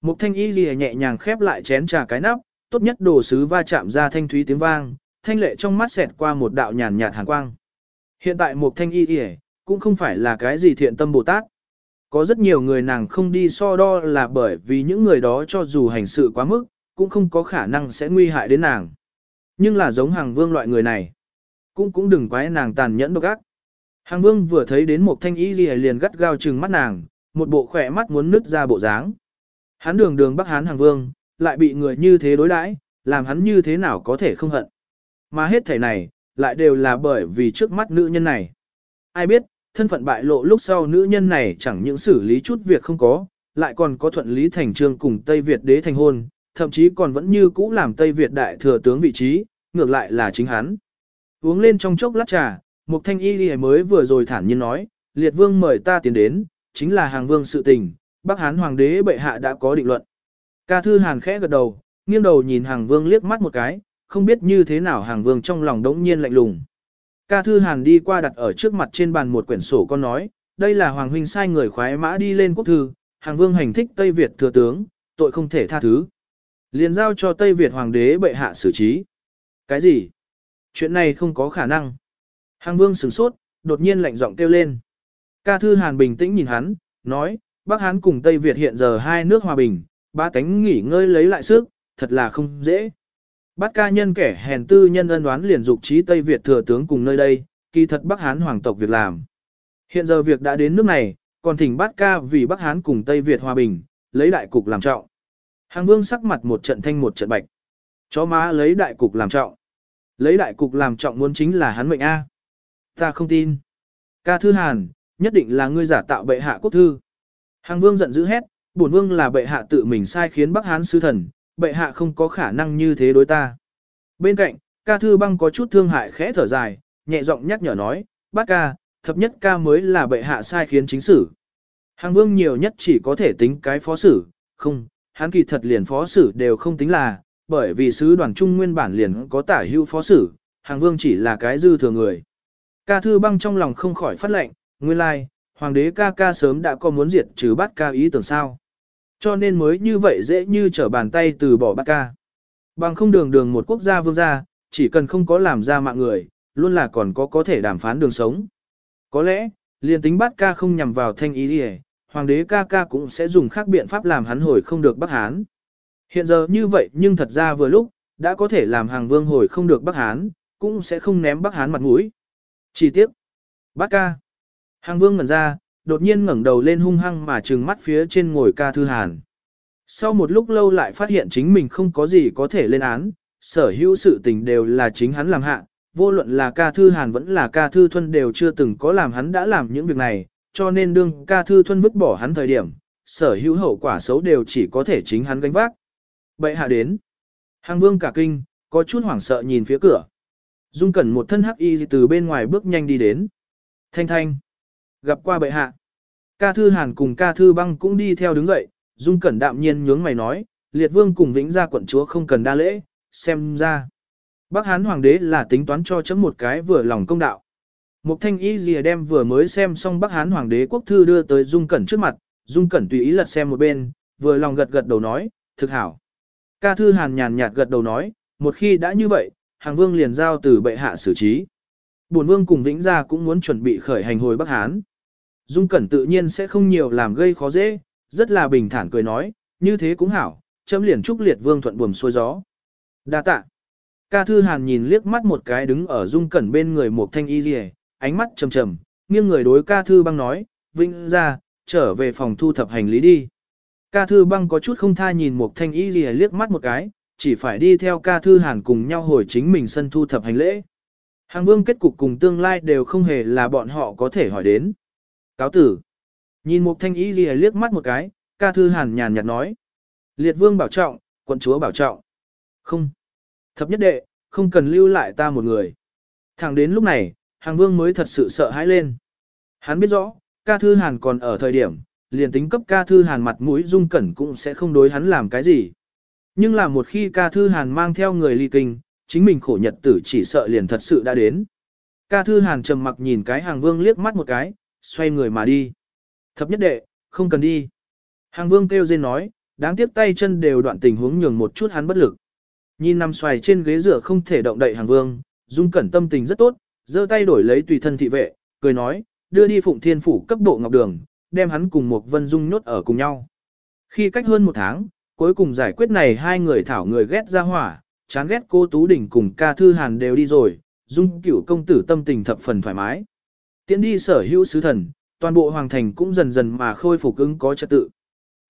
Speaker 1: Mục thanh y lìa nhẹ nhàng khép lại chén trà cái nắp, tốt nhất đồ sứ va chạm ra thanh thúy tiếng vang, thanh lệ trong mắt xẹt qua một đạo nhàn nhạt hàn quang. Hiện tại một thanh y lìa cũng không phải là cái gì thiện tâm Bồ Tát. Có rất nhiều người nàng không đi so đo là bởi vì những người đó cho dù hành sự quá mức, cũng không có khả năng sẽ nguy hại đến nàng. Nhưng là giống hàng vương loại người này, cũng cũng đừng quái nàng tàn nhẫn độc ác. Hàng vương vừa thấy đến một thanh y liền gắt gao trừng mắt nàng, một bộ khỏe mắt muốn nứt ra bộ dáng. Hắn đường đường bắc hán hàng vương, lại bị người như thế đối đãi, làm hắn như thế nào có thể không hận. Mà hết thể này, lại đều là bởi vì trước mắt nữ nhân này. Ai biết, thân phận bại lộ lúc sau nữ nhân này chẳng những xử lý chút việc không có, lại còn có thuận lý thành trương cùng Tây Việt đế thành hôn, thậm chí còn vẫn như cũ làm Tây Việt đại thừa tướng vị trí, ngược lại là chính hắn. Uống lên trong chốc lát trà, Mục Thanh Y mới vừa rồi thản nhiên nói, Liệt Vương mời ta tiến đến, chính là hàng vương sự tình, Bắc Hán Hoàng đế bệ hạ đã có định luận. Ca Thư Hàn khẽ gật đầu, nghiêng đầu nhìn hàng vương liếc mắt một cái, không biết như thế nào hàng vương trong lòng đống nhiên lạnh lùng. Ca Thư Hàn đi qua đặt ở trước mặt trên bàn một quyển sổ con nói, đây là Hoàng Huynh sai người khoái mã đi lên quốc thư, hàng vương hành thích Tây Việt thừa tướng, tội không thể tha thứ. Liền giao cho Tây Việt Hoàng đế bệ hạ xử trí. Cái gì? Chuyện này không có khả năng. Hàng vương sửng sốt, đột nhiên lạnh giọng kêu lên. Ca Thư Hàn bình tĩnh nhìn hắn, nói, Bắc Hán cùng Tây Việt hiện giờ hai nước hòa bình, ba cánh nghỉ ngơi lấy lại sức, thật là không dễ. Bát ca nhân kẻ hèn tư nhân ân đoán liền dục trí Tây Việt thừa tướng cùng nơi đây, kỳ thật Bắc Hán hoàng tộc việc làm. Hiện giờ việc đã đến nước này, còn thỉnh bát ca vì Bắc Hán cùng Tây Việt hòa bình, lấy đại cục làm trọng. Hàng vương sắc mặt một trận thanh một trận bạch. Chó má lấy đại cục làm trọng. Lấy đại cục làm trọng muốn chính là hắn mệnh A. Ta không tin. Ca thư hàn, nhất định là ngươi giả tạo bệ hạ quốc thư. Hàng vương giận dữ hét, bổn vương là bệ hạ tự mình sai khiến Bắc Hán sư thần, bệ hạ không có khả năng như thế đối ta. Bên cạnh, ca thư băng có chút thương hại khẽ thở dài, nhẹ giọng nhắc nhở nói, bác ca, thập nhất ca mới là bệ hạ sai khiến chính sử. Hàng vương nhiều nhất chỉ có thể tính cái phó sử, không, hắn kỳ thật liền phó sử đều không tính là, bởi vì sứ đoàn trung nguyên bản liền có tả hữu phó sử, hàng vương chỉ là cái dư thừa người. Ca thư băng trong lòng không khỏi phát lệnh, nguyên lai, like, hoàng đế ca ca sớm đã có muốn diệt trừ bắt ca ý tưởng sao. Cho nên mới như vậy dễ như trở bàn tay từ bỏ bắt ca. Bằng không đường đường một quốc gia vương gia, chỉ cần không có làm ra mạng người, luôn là còn có có thể đàm phán đường sống. Có lẽ, liền tính bắt ca không nhằm vào thanh ý đi hoàng đế ca ca cũng sẽ dùng khác biện pháp làm hắn hồi không được Bắc Hán. Hiện giờ như vậy nhưng thật ra vừa lúc, đã có thể làm hàng vương hồi không được Bắc Hán, cũng sẽ không ném Bắc Hán mặt mũi. Chỉ tiếc, bát ca. Hàng vương ngẩn ra, đột nhiên ngẩng đầu lên hung hăng mà trừng mắt phía trên ngồi ca thư hàn. Sau một lúc lâu lại phát hiện chính mình không có gì có thể lên án, sở hữu sự tình đều là chính hắn làm hạ, vô luận là ca thư hàn vẫn là ca thư thuân đều chưa từng có làm hắn đã làm những việc này, cho nên đương ca thư thuân vứt bỏ hắn thời điểm, sở hữu hậu quả xấu đều chỉ có thể chính hắn gánh vác. Bậy hạ đến. Hàng vương cả kinh, có chút hoảng sợ nhìn phía cửa. Dung cẩn một thân hắc y từ bên ngoài bước nhanh đi đến. Thanh thanh. Gặp qua bệ hạ. Ca thư hàn cùng ca thư băng cũng đi theo đứng dậy, dung cẩn đạm nhiên nhướng mày nói, liệt vương cùng vĩnh gia quận chúa không cần đa lễ, xem ra. Bắc Hán hoàng đế là tính toán cho chấm một cái vừa lòng công đạo. Mục thanh y gì đem vừa mới xem xong Bắc Hán hoàng đế quốc thư đưa tới dung cẩn trước mặt, dung cẩn tùy ý lật xem một bên, vừa lòng gật gật đầu nói, thực hảo. Ca thư hàn nhàn nhạt gật đầu nói, một khi đã như vậy, hàng vương liền giao từ bệ hạ xử trí. Bổn vương cùng vĩnh gia cũng muốn chuẩn bị khởi hành hồi Bắc Hán. Dung Cẩn tự nhiên sẽ không nhiều làm gây khó dễ, rất là bình thản cười nói, như thế cũng hảo, chấm liền chúc liệt vương thuận buồm xuôi gió. Đa tạ. Ca Thư Hàn nhìn liếc mắt một cái đứng ở Dung Cẩn bên người một thanh y rìa, ánh mắt trầm trầm, nghiêng người đối Ca Thư băng nói, vĩnh ra, trở về phòng thu thập hành lý đi. Ca Thư băng có chút không tha nhìn một thanh y rìa liếc mắt một cái, chỉ phải đi theo Ca Thư Hàn cùng nhau hồi chính mình sân thu thập hành lễ. Hàng vương kết cục cùng tương lai đều không hề là bọn họ có thể hỏi đến. Cáo tử. Nhìn một thanh y ghi liếc mắt một cái, ca thư hàn nhàn nhạt nói. Liệt vương bảo trọng, quận chúa bảo trọng. Không. Thập nhất đệ, không cần lưu lại ta một người. Thẳng đến lúc này, hàng vương mới thật sự sợ hãi lên. Hắn biết rõ, ca thư hàn còn ở thời điểm, liền tính cấp ca thư hàn mặt mũi dung cẩn cũng sẽ không đối hắn làm cái gì. Nhưng là một khi ca thư hàn mang theo người ly kinh, chính mình khổ nhật tử chỉ sợ liền thật sự đã đến. Ca thư hàn trầm mặc nhìn cái hàng vương liếc mắt một cái, xoay người mà đi. Thập nhất đệ, không cần đi. Hàng vương kêu dên nói, đáng tiếc tay chân đều đoạn tình huống nhường một chút hắn bất lực. Nhìn nằm xoài trên ghế rửa không thể động đậy hàng vương, dung cẩn tâm tình rất tốt, giơ tay đổi lấy tùy thân thị vệ, cười nói, đưa đi phụng thiên phủ cấp độ ngọc đường, đem hắn cùng một vân dung nhốt ở cùng nhau. Khi cách hơn một tháng, cuối cùng giải quyết này hai người thảo người ghét ra hỏa, chán ghét cô Tú Đình cùng ca thư hàn đều đi rồi, dung cửu công tử tâm tình thập phần thoải mái. Tiến đi sở hữu sứ thần, toàn bộ hoàng thành cũng dần dần mà khôi phục ứng có trật tự.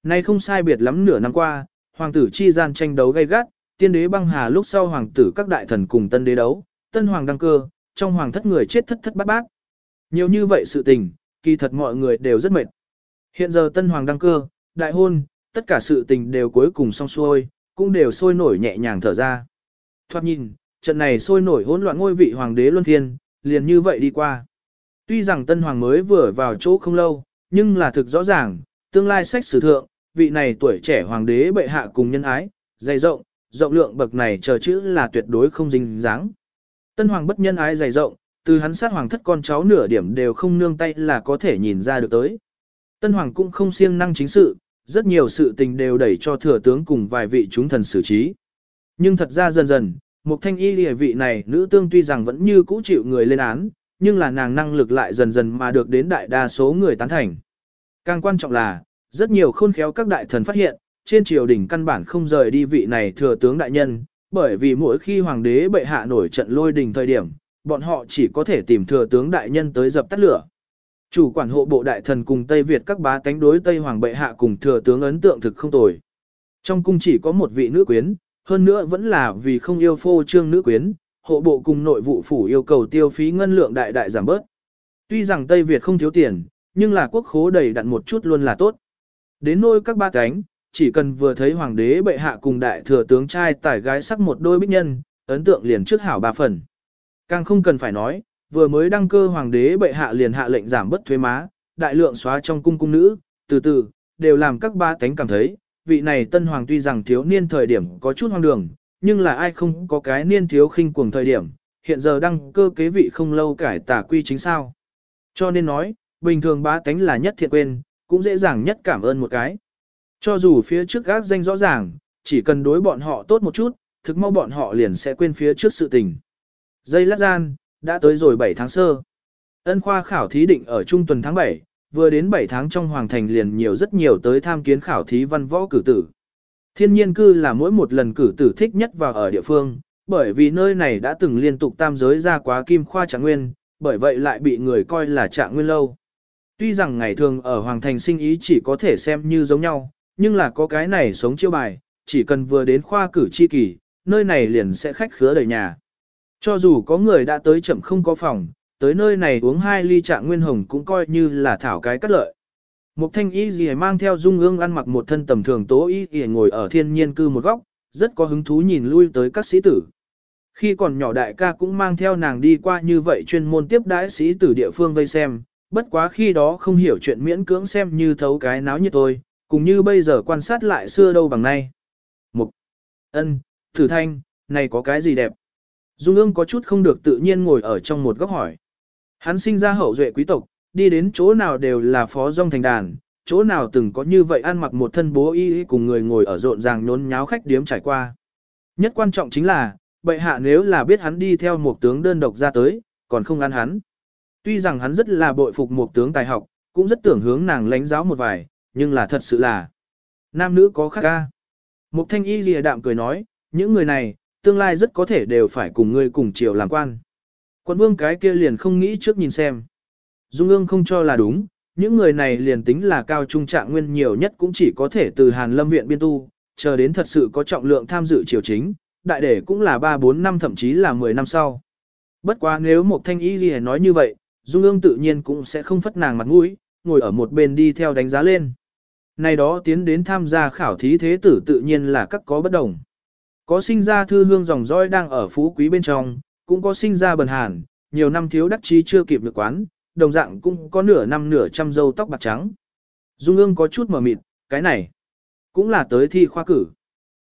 Speaker 1: Nay không sai biệt lắm nửa năm qua, hoàng tử chi gian tranh đấu gay gắt, tiên đế băng hà lúc sau hoàng tử các đại thần cùng tân đế đấu, tân hoàng đăng cơ, trong hoàng thất người chết thất thất bát bát. Nhiều như vậy sự tình, kỳ thật mọi người đều rất mệt. Hiện giờ tân hoàng đăng cơ, đại hôn, tất cả sự tình đều cuối cùng xong xuôi, cũng đều sôi nổi nhẹ nhàng thở ra. Thoát nhìn, trận này sôi nổi hỗn loạn ngôi vị hoàng đế luân thiên liền như vậy đi qua. Tuy rằng tân hoàng mới vừa vào chỗ không lâu, nhưng là thực rõ ràng, tương lai sách sử thượng, vị này tuổi trẻ hoàng đế bệ hạ cùng nhân ái, dày rộng, rộng lượng bậc này chờ chữ là tuyệt đối không dính dáng. Tân hoàng bất nhân ái dày rộng, từ hắn sát hoàng thất con cháu nửa điểm đều không nương tay là có thể nhìn ra được tới. Tân hoàng cũng không siêng năng chính sự, rất nhiều sự tình đều đẩy cho thừa tướng cùng vài vị chúng thần xử trí. Nhưng thật ra dần dần, một thanh y lìa vị này nữ tương tuy rằng vẫn như cũ chịu người lên án, nhưng là nàng năng lực lại dần dần mà được đến đại đa số người tán thành. Càng quan trọng là, rất nhiều khôn khéo các đại thần phát hiện, trên triều đình căn bản không rời đi vị này thừa tướng đại nhân, bởi vì mỗi khi hoàng đế bệ hạ nổi trận lôi đình thời điểm, bọn họ chỉ có thể tìm thừa tướng đại nhân tới dập tắt lửa. Chủ quản hộ bộ đại thần cùng Tây Việt các bá tánh đối Tây Hoàng bệ hạ cùng thừa tướng ấn tượng thực không tồi. Trong cung chỉ có một vị nữ quyến, hơn nữa vẫn là vì không yêu phô trương nữ quyến, hộ bộ cùng nội vụ phủ yêu cầu tiêu phí ngân lượng đại đại giảm bớt. Tuy rằng Tây Việt không thiếu tiền, nhưng là quốc khố đầy đặn một chút luôn là tốt. Đến nôi các ba cánh, chỉ cần vừa thấy hoàng đế bệ hạ cùng đại thừa tướng trai tải gái sắc một đôi bích nhân, ấn tượng liền trước hảo ba phần. Càng không cần phải nói, vừa mới đăng cơ hoàng đế bệ hạ liền hạ lệnh giảm bất thuế má, đại lượng xóa trong cung cung nữ, từ từ, đều làm các ba cánh cảm thấy, vị này tân hoàng tuy rằng thiếu niên thời điểm có chút hoang đường, nhưng là ai không có cái niên thiếu khinh cuồng thời điểm, hiện giờ đăng cơ kế vị không lâu cải tả quy chính sao. Cho nên nói, bình thường bá tánh là nhất thiện quên, cũng dễ dàng nhất cảm ơn một cái. Cho dù phía trước gác danh rõ ràng, chỉ cần đối bọn họ tốt một chút, thực mau bọn họ liền sẽ quên phía trước sự tình. Dây lát gian, đã tới rồi 7 tháng sơ. Ân khoa khảo thí định ở trung tuần tháng 7, vừa đến 7 tháng trong hoàng thành liền nhiều rất nhiều tới tham kiến khảo thí văn võ cử tử. Thiên nhiên cư là mỗi một lần cử tử thích nhất vào ở địa phương, bởi vì nơi này đã từng liên tục tam giới ra quá kim khoa trạng nguyên, bởi vậy lại bị người coi là trạng nguyên lâu. Tuy rằng ngày thường ở Hoàng Thành sinh ý chỉ có thể xem như giống nhau, nhưng là có cái này sống chiêu bài, chỉ cần vừa đến khoa cử chi kỳ, nơi này liền sẽ khách khứa đầy nhà. Cho dù có người đã tới chậm không có phòng, tới nơi này uống hai ly trạng nguyên hồng cũng coi như là thảo cái cắt lợi. Mục thanh y gì mang theo dung ương ăn mặc một thân tầm thường tố y gì ngồi ở thiên nhiên cư một góc, rất có hứng thú nhìn lui tới các sĩ tử. Khi còn nhỏ đại ca cũng mang theo nàng đi qua như vậy chuyên môn tiếp đãi sĩ tử địa phương vây xem, bất quá khi đó không hiểu chuyện miễn cưỡng xem như thấu cái náo như tôi, cùng như bây giờ quan sát lại xưa đâu bằng nay. Mục, ân, thử thanh, này có cái gì đẹp? Dung ương có chút không được tự nhiên ngồi ở trong một góc hỏi. Hắn sinh ra hậu duệ quý tộc, đi đến chỗ nào đều là phó rong thành đàn, chỗ nào từng có như vậy ăn mặc một thân bố y cùng người ngồi ở rộn ràng nhốn nháo khách điếm trải qua. Nhất quan trọng chính là, bệ hạ nếu là biết hắn đi theo một tướng đơn độc ra tới, còn không ăn hắn. Tuy rằng hắn rất là bội phục một tướng tài học, cũng rất tưởng hướng nàng lánh giáo một vài, nhưng là thật sự là nam nữ có khác ca. Mục thanh y lìa đạm cười nói, những người này, tương lai rất có thể đều phải cùng ngươi cùng chiều làm quan. Quân vương cái kia liền không nghĩ trước nhìn xem. Dung ương không cho là đúng, những người này liền tính là cao trung trạng nguyên nhiều nhất cũng chỉ có thể từ Hàn Lâm viện biên tu, chờ đến thật sự có trọng lượng tham dự triều chính, đại để cũng là 3-4 năm thậm chí là 10 năm sau. Bất quá nếu một thanh ý gì nói như vậy, Dung ương tự nhiên cũng sẽ không phất nàng mặt mũi, ngồi ở một bên đi theo đánh giá lên. Này đó tiến đến tham gia khảo thí thế tử tự nhiên là các có bất đồng. Có sinh ra thư hương dòng dõi đang ở phú quý bên trong, cũng có sinh ra bần hàn, nhiều năm thiếu đắc chí chưa kịp được quán, đồng dạng cũng có nửa năm nửa trăm dâu tóc bạc trắng. Dung ương có chút mở mịt, cái này, cũng là tới thi khoa cử.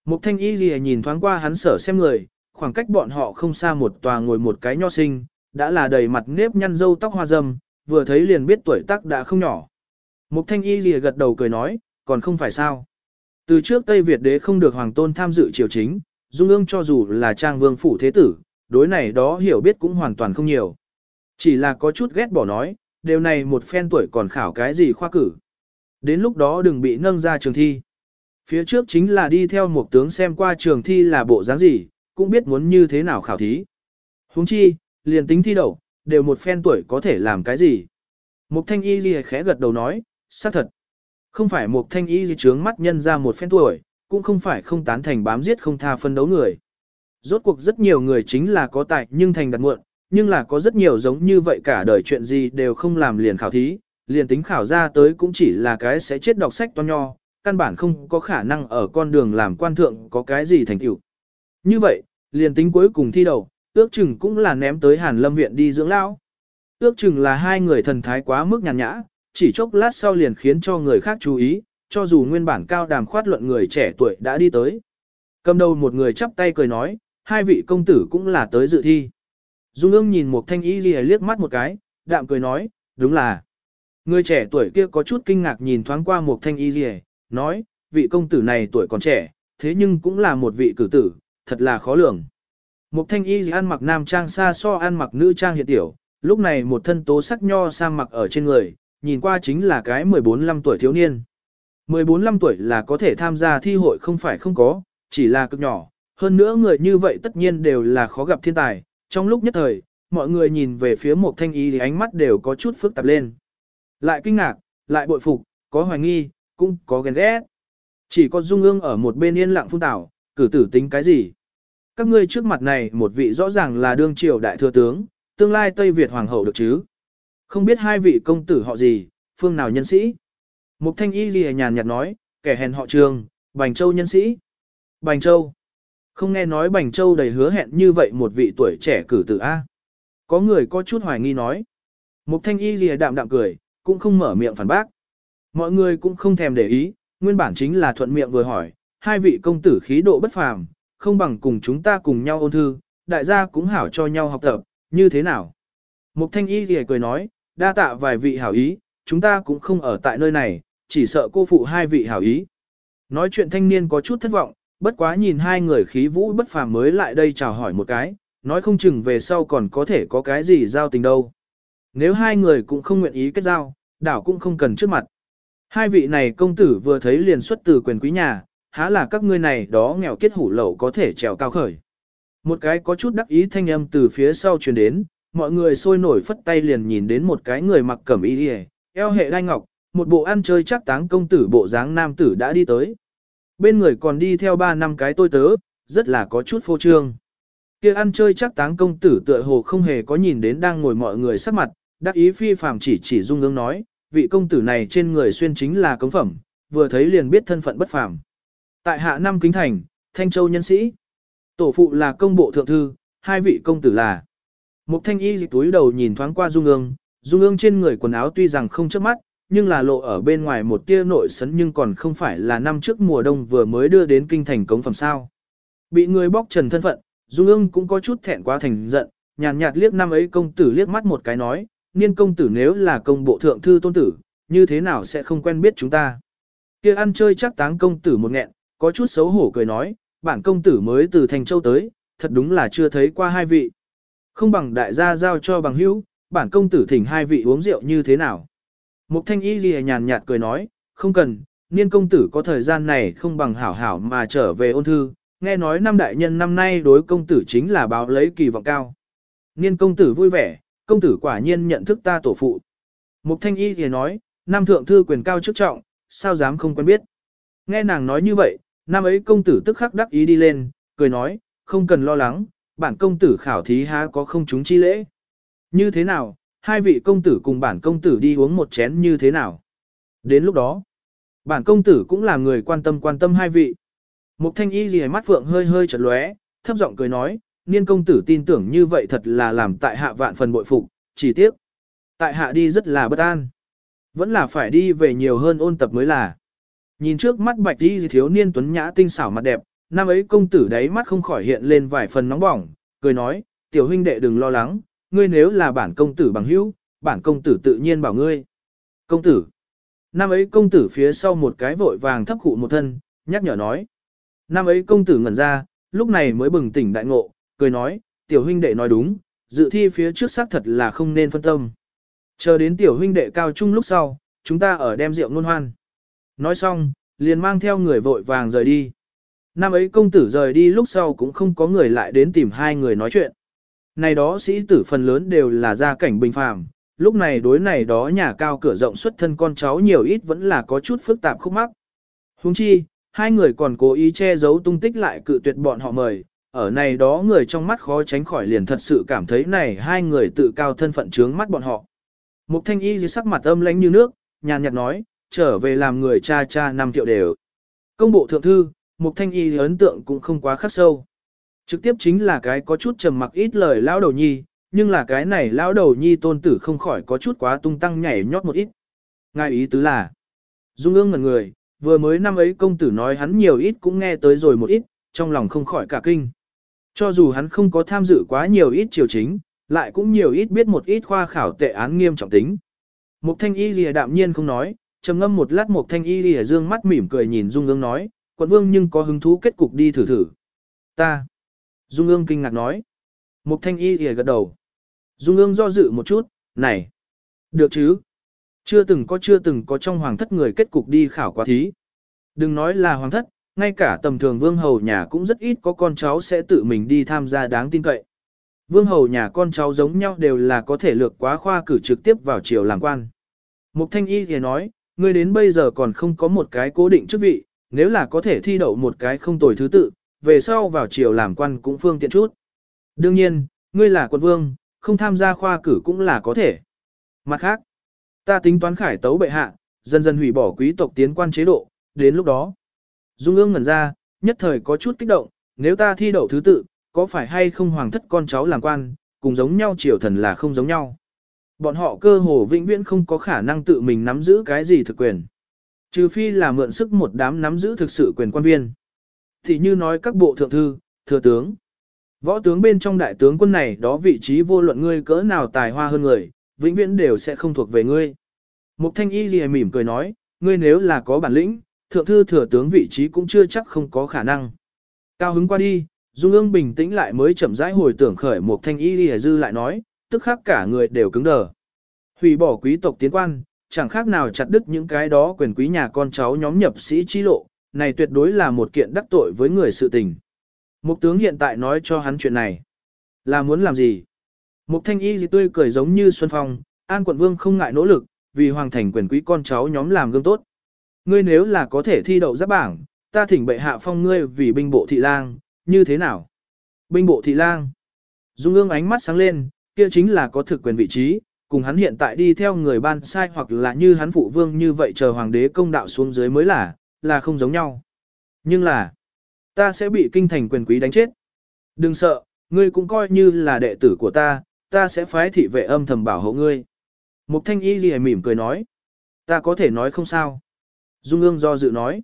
Speaker 1: Mục thanh y gì nhìn thoáng qua hắn sở xem người, khoảng cách bọn họ không xa một tòa ngồi một cái nho sinh, đã là đầy mặt nếp nhăn dâu tóc hoa râm, vừa thấy liền biết tuổi tác đã không nhỏ. Mục thanh y gì gật đầu cười nói, còn không phải sao. Từ trước Tây Việt đế không được hoàng tôn tham dự triều chính, Dung ương cho dù là trang vương phủ thế tử, đối này đó hiểu biết cũng hoàn toàn không nhiều. Chỉ là có chút ghét bỏ nói, điều này một phen tuổi còn khảo cái gì khoa cử. Đến lúc đó đừng bị nâng ra trường thi. Phía trước chính là đi theo một tướng xem qua trường thi là bộ dáng gì, cũng biết muốn như thế nào khảo thí. Huống chi, liền tính thi đậu, đều một phen tuổi có thể làm cái gì. Mục thanh y gì khẽ gật đầu nói, xác thật. Không phải mục thanh y gì trướng mắt nhân ra một phen tuổi, cũng không phải không tán thành bám giết không tha phân đấu người. Rốt cuộc rất nhiều người chính là có tài nhưng thành đặt muộn, nhưng là có rất nhiều giống như vậy cả đời chuyện gì đều không làm liền khảo thí, liền tính khảo ra tới cũng chỉ là cái sẽ chết đọc sách to nho, căn bản không có khả năng ở con đường làm quan thượng có cái gì thành tựu. Như vậy, liền tính cuối cùng thi đầu, ước chừng cũng là ném tới Hàn Lâm viện đi dưỡng lão. Ước chừng là hai người thần thái quá mức nhàn nhã, chỉ chốc lát sau liền khiến cho người khác chú ý, cho dù nguyên bản cao đàm khoát luận người trẻ tuổi đã đi tới. Cầm đầu một người chắp tay cười nói, hai vị công tử cũng là tới dự thi. Dung ương nhìn một thanh y ghi liếc mắt một cái, đạm cười nói, đúng là. Người trẻ tuổi kia có chút kinh ngạc nhìn thoáng qua một thanh y ghi nói, vị công tử này tuổi còn trẻ, thế nhưng cũng là một vị cử tử, thật là khó lường. Một thanh y gì ăn mặc nam trang xa so ăn mặc nữ trang hiện tiểu, lúc này một thân tố sắc nho sang mặc ở trên người, nhìn qua chính là cái 14-15 tuổi thiếu niên. 14-15 tuổi là có thể tham gia thi hội không phải không có, chỉ là cực nhỏ, hơn nữa người như vậy tất nhiên đều là khó gặp thiên tài, trong lúc nhất thời, mọi người nhìn về phía một thanh y thì ánh mắt đều có chút phức tạp lên. Lại kinh ngạc, lại bội phục, có hoài nghi, cũng có ghen ghét. Chỉ có Dung ương ở một bên yên lặng phun tảo, cử tử tính cái gì. Các ngươi trước mặt này một vị rõ ràng là đương triều đại thừa tướng, tương lai Tây Việt hoàng hậu được chứ. Không biết hai vị công tử họ gì, phương nào nhân sĩ. Mục thanh y lìa nhàn nhạt nói, kẻ hèn họ trường, Bành Châu nhân sĩ. Bành Châu. Không nghe nói Bành Châu đầy hứa hẹn như vậy một vị tuổi trẻ cử tử A. Có người có chút hoài nghi nói. Mục thanh y lìa đạm đạm cười, cũng không mở miệng phản bác. Mọi người cũng không thèm để ý, nguyên bản chính là thuận miệng vừa hỏi, hai vị công tử khí độ bất phàm, không bằng cùng chúng ta cùng nhau ôn thư, đại gia cũng hảo cho nhau học tập, như thế nào? Mục thanh y lìa cười nói, đa tạ vài vị hảo ý, chúng ta cũng không ở tại nơi này, chỉ sợ cô phụ hai vị hảo ý. Nói chuyện thanh niên có chút thất vọng, bất quá nhìn hai người khí vũ bất phàm mới lại đây chào hỏi một cái, nói không chừng về sau còn có thể có cái gì giao tình đâu. Nếu hai người cũng không nguyện ý kết giao, đảo cũng không cần trước mặt. Hai vị này công tử vừa thấy liền xuất từ quyền quý nhà, há là các ngươi này đó nghèo kết hủ lậu có thể trèo cao khởi. Một cái có chút đắc ý thanh âm từ phía sau truyền đến, mọi người sôi nổi phất tay liền nhìn đến một cái người mặc cẩm y đi eo hệ đai ngọc, một bộ ăn chơi chắc táng công tử bộ dáng nam tử đã đi tới. Bên người còn đi theo ba năm cái tôi tớ, rất là có chút phô trương. kia ăn chơi chắc táng công tử tựa hồ không hề có nhìn đến đang ngồi mọi người sắc mặt, đắc ý phi phàm chỉ chỉ dung ứng nói, vị công tử này trên người xuyên chính là cống phẩm, vừa thấy liền biết thân phận bất phàm. Tại hạ năm kính thành, Thanh Châu nhân sĩ. Tổ phụ là công bộ thượng thư, hai vị công tử là. Mục thanh y dịch túi đầu nhìn thoáng qua dung ương, dung ương trên người quần áo tuy rằng không chớp mắt, nhưng là lộ ở bên ngoài một tia nội sấn nhưng còn không phải là năm trước mùa đông vừa mới đưa đến kinh thành cống phẩm sao. Bị người bóc trần thân phận, dung ương cũng có chút thẹn quá thành giận, nhàn nhạt liếc năm ấy công tử liếc mắt một cái nói, niên công tử nếu là công bộ thượng thư tôn tử, như thế nào sẽ không quen biết chúng ta. kia ăn chơi chắc táng công tử một nghẹn, có chút xấu hổ cười nói, bản công tử mới từ Thành Châu tới, thật đúng là chưa thấy qua hai vị. Không bằng đại gia giao cho bằng hữu, bản công tử thỉnh hai vị uống rượu như thế nào. Mục thanh y ghi nhàn nhạt cười nói, không cần, niên công tử có thời gian này không bằng hảo hảo mà trở về ôn thư, nghe nói năm đại nhân năm nay đối công tử chính là báo lấy kỳ vọng cao. Niên công tử vui vẻ, công tử quả nhiên nhận thức ta tổ phụ. Mục thanh y thì nói, nam thượng thư quyền cao chức trọng, sao dám không quen biết. Nghe nàng nói như vậy, nam ấy công tử tức khắc đắc ý đi lên, cười nói, không cần lo lắng, bản công tử khảo thí há có không chúng chi lễ. Như thế nào, hai vị công tử cùng bản công tử đi uống một chén như thế nào. Đến lúc đó, bản công tử cũng là người quan tâm quan tâm hai vị. Mục thanh y gì mắt phượng hơi hơi chật lóe, thấp giọng cười nói, niên công tử tin tưởng như vậy thật là làm tại hạ vạn phần bội phục, chỉ tiếc. Tại hạ đi rất là bất an. Vẫn là phải đi về nhiều hơn ôn tập mới là. Nhìn trước mắt bạch y thiếu niên tuấn nhã tinh xảo mặt đẹp, năm ấy công tử đấy mắt không khỏi hiện lên vài phần nóng bỏng, cười nói, tiểu huynh đệ đừng lo lắng, ngươi nếu là bản công tử bằng hữu, bản công tử tự nhiên bảo ngươi. Công tử. Năm ấy công tử phía sau một cái vội vàng thấp khụ một thân, nhắc nhở nói. Năm ấy công tử ngẩn ra, lúc này mới bừng tỉnh đại ngộ, cười nói, tiểu huynh đệ nói đúng, dự thi phía trước xác thật là không nên phân tâm. Chờ đến tiểu huynh đệ cao trung lúc sau, chúng ta ở đem rượu nôn hoan. Nói xong, liền mang theo người vội vàng rời đi. Năm ấy công tử rời đi lúc sau cũng không có người lại đến tìm hai người nói chuyện. Này đó sĩ tử phần lớn đều là gia cảnh bình phàm, lúc này đối này đó nhà cao cửa rộng xuất thân con cháu nhiều ít vẫn là có chút phức tạp khúc mắc. Huống chi, hai người còn cố ý che giấu tung tích lại cự tuyệt bọn họ mời, ở này đó người trong mắt khó tránh khỏi liền thật sự cảm thấy này hai người tự cao thân phận trướng mắt bọn họ. Mục thanh y dưới sắc mặt âm lãnh như nước, nhàn nhạt nói, trở về làm người cha cha năm triệu đều. Công bộ thượng thư, mục thanh y ấn tượng cũng không quá khắc sâu. Trực tiếp chính là cái có chút trầm mặc ít lời lão đầu nhi, nhưng là cái này lão đầu nhi tôn tử không khỏi có chút quá tung tăng nhảy nhót một ít. Ngài ý tứ là, dung ương ngần người, vừa mới năm ấy công tử nói hắn nhiều ít cũng nghe tới rồi một ít, trong lòng không khỏi cả kinh. Cho dù hắn không có tham dự quá nhiều ít triều chính, lại cũng nhiều ít biết một ít khoa khảo tệ án nghiêm trọng tính. Mục thanh y lìa đạm nhiên không nói, trầm ngâm một lát mục thanh y lìa dương mắt mỉm cười nhìn Dung ương nói, quận vương nhưng có hứng thú kết cục đi thử thử. Ta. Dung ương kinh ngạc nói. Mục thanh y lìa gật đầu. Dung ương do dự một chút, này. Được chứ. Chưa từng có chưa từng có trong hoàng thất người kết cục đi khảo quá thí. Đừng nói là hoàng thất, ngay cả tầm thường vương hầu nhà cũng rất ít có con cháu sẽ tự mình đi tham gia đáng tin cậy. Vương hầu nhà con cháu giống nhau đều là có thể lược quá khoa cử trực tiếp vào triều làm quan. Mục thanh y thì nói, ngươi đến bây giờ còn không có một cái cố định chức vị, nếu là có thể thi đậu một cái không tồi thứ tự, về sau vào triều làm quan cũng phương tiện chút. Đương nhiên, ngươi là quân vương, không tham gia khoa cử cũng là có thể. Mặt khác, ta tính toán khải tấu bệ hạ, dần dần hủy bỏ quý tộc tiến quan chế độ, đến lúc đó. Dung ương ngẩn ra, nhất thời có chút kích động, nếu ta thi đậu thứ tự, có phải hay không hoàng thất con cháu làm quan, cùng giống nhau triều thần là không giống nhau. Bọn họ cơ hồ vĩnh viễn không có khả năng tự mình nắm giữ cái gì thực quyền. Trừ phi là mượn sức một đám nắm giữ thực sự quyền quan viên. Thì như nói các bộ thượng thư, thừa tướng. Võ tướng bên trong đại tướng quân này đó vị trí vô luận ngươi cỡ nào tài hoa hơn người, vĩnh viễn đều sẽ không thuộc về ngươi. Mục thanh y gì mỉm cười nói, ngươi nếu là có bản lĩnh, thượng thư thừa tướng vị trí cũng chưa chắc không có khả năng. Cao hứng qua đi, Dung ương bình tĩnh lại mới chậm rãi hồi tưởng khởi một thanh y lìa dư lại nói, tức khắc cả người đều cứng đờ. Hủy bỏ quý tộc tiến quan, chẳng khác nào chặt đứt những cái đó quyền quý nhà con cháu nhóm nhập sĩ chi lộ, này tuyệt đối là một kiện đắc tội với người sự tình. Mục tướng hiện tại nói cho hắn chuyện này. Là muốn làm gì? Mục thanh y gì tươi cười giống như Xuân Phong, An quận vương không ngại nỗ lực, vì hoàng thành quyền quý con cháu nhóm làm gương tốt. Ngươi nếu là có thể thi đậu giáp bảng, ta thỉnh bệ hạ phong ngươi vì binh bộ thị lang, như thế nào? Binh bộ thị lang. Dung ương ánh mắt sáng lên, kia chính là có thực quyền vị trí, cùng hắn hiện tại đi theo người ban sai hoặc là như hắn phụ vương như vậy chờ hoàng đế công đạo xuống dưới mới là, là không giống nhau. Nhưng là, ta sẽ bị kinh thành quyền quý đánh chết. Đừng sợ, ngươi cũng coi như là đệ tử của ta, ta sẽ phái thị vệ âm thầm bảo hộ ngươi. Mục thanh y gì mỉm cười nói. Ta có thể nói không sao. Dung ương do dự nói.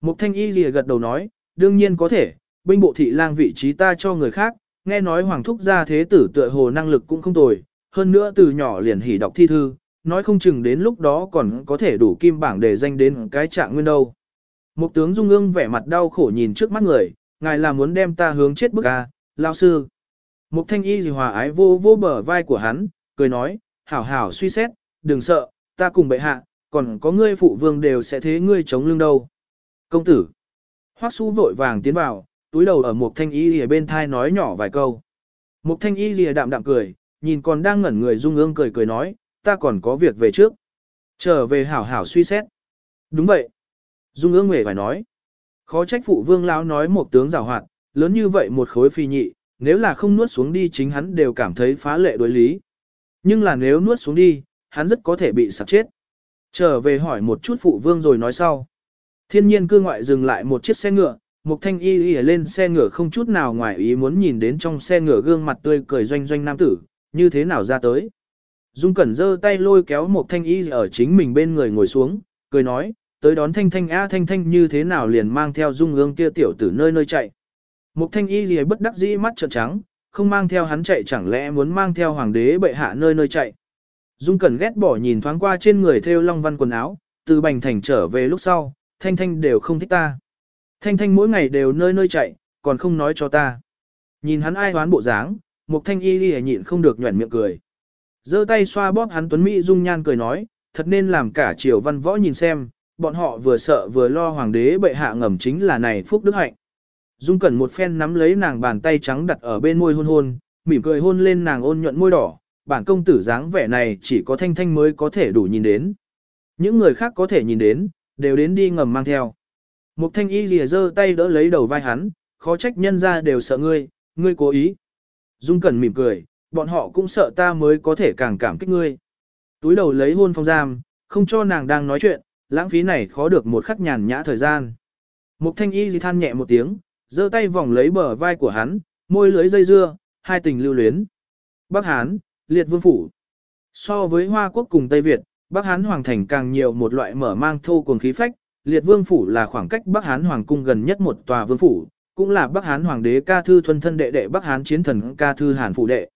Speaker 1: Mục thanh y gì gật đầu nói, đương nhiên có thể, binh bộ thị lang vị trí ta cho người khác, nghe nói hoàng thúc gia thế tử tựa hồ năng lực cũng không tồi, hơn nữa từ nhỏ liền hỉ đọc thi thư, nói không chừng đến lúc đó còn có thể đủ kim bảng để danh đến cái trạng nguyên đâu. Một tướng Dung ương vẻ mặt đau khổ nhìn trước mắt người, ngài là muốn đem ta hướng chết bức à, lao sư. Mục thanh y gì hòa ái vô vô bờ vai của hắn, cười nói, hảo hảo suy xét, đừng sợ, ta cùng bệ hạ, còn có ngươi phụ vương đều sẽ thế ngươi chống lưng đâu. Công tử. Hoắc su vội vàng tiến vào, túi đầu ở một thanh y gì bên thai nói nhỏ vài câu. Một thanh y gì đạm đạm cười, nhìn còn đang ngẩn người dung ương cười cười nói, ta còn có việc về trước. Trở về hảo hảo suy xét. Đúng vậy. Dung ương nghề phải nói. Khó trách phụ vương lão nói một tướng rào hoạt, lớn như vậy một khối phi nhị, nếu là không nuốt xuống đi chính hắn đều cảm thấy phá lệ đối lý. Nhưng là nếu nuốt xuống đi, hắn rất có thể bị sạc chết. Trở về hỏi một chút phụ vương rồi nói sau. Thiên nhiên cư ngoại dừng lại một chiếc xe ngựa, Mục thanh y y lên xe ngựa không chút nào ngoài ý muốn nhìn đến trong xe ngựa gương mặt tươi cười doanh doanh nam tử, như thế nào ra tới. Dung Cẩn giơ tay lôi kéo Mục thanh y ở chính mình bên người ngồi xuống, cười nói, tới đón thanh thanh a thanh thanh như thế nào liền mang theo dung ương kia tiểu tử nơi nơi chạy. Mục thanh y gì bất đắc dĩ mắt trợn trắng, không mang theo hắn chạy chẳng lẽ muốn mang theo hoàng đế bệ hạ nơi nơi chạy. Dung Cẩn ghét bỏ nhìn thoáng qua trên người theo long văn quần áo, từ bành thành trở về lúc sau, thanh thanh đều không thích ta. Thanh Thanh mỗi ngày đều nơi nơi chạy, còn không nói cho ta. Nhìn hắn ai hoán bộ dáng, Mục Thanh Y Lì nhịn không được nhọn miệng cười. giơ tay xoa bóp hắn tuấn mỹ dung nhan cười nói, thật nên làm cả triều văn võ nhìn xem, bọn họ vừa sợ vừa lo hoàng đế bệ hạ ngầm chính là này phúc đức hạnh. Dung Cẩn một phen nắm lấy nàng bàn tay trắng đặt ở bên môi hôn hôn, mỉm cười hôn lên nàng ôn nhuận môi đỏ, bản công tử dáng vẻ này chỉ có Thanh Thanh mới có thể đủ nhìn đến. Những người khác có thể nhìn đến, đều đến đi ngầm mang theo. Mục thanh y lìa giơ tay đỡ lấy đầu vai hắn, khó trách nhân ra đều sợ ngươi, ngươi cố ý. Dung Cẩn mỉm cười, bọn họ cũng sợ ta mới có thể càng cảm kích ngươi. Túi đầu lấy hôn phong giam, không cho nàng đang nói chuyện, lãng phí này khó được một khắc nhàn nhã thời gian. Mục thanh y gì than nhẹ một tiếng, giơ tay vòng lấy bờ vai của hắn, môi lưới dây dưa, hai tình lưu luyến. Bắc Hán, liệt vương phủ. So với Hoa Quốc cùng Tây Việt, Bắc Hán Hoàng Thành càng nhiều một loại mở mang thô cuồng khí phách, liệt vương phủ là khoảng cách Bắc Hán Hoàng cung gần nhất một tòa vương phủ, cũng là Bắc Hán hoàng đế ca thư thuần thân đệ đệ Bắc Hán chiến thần ca thư Hàn phụ đệ.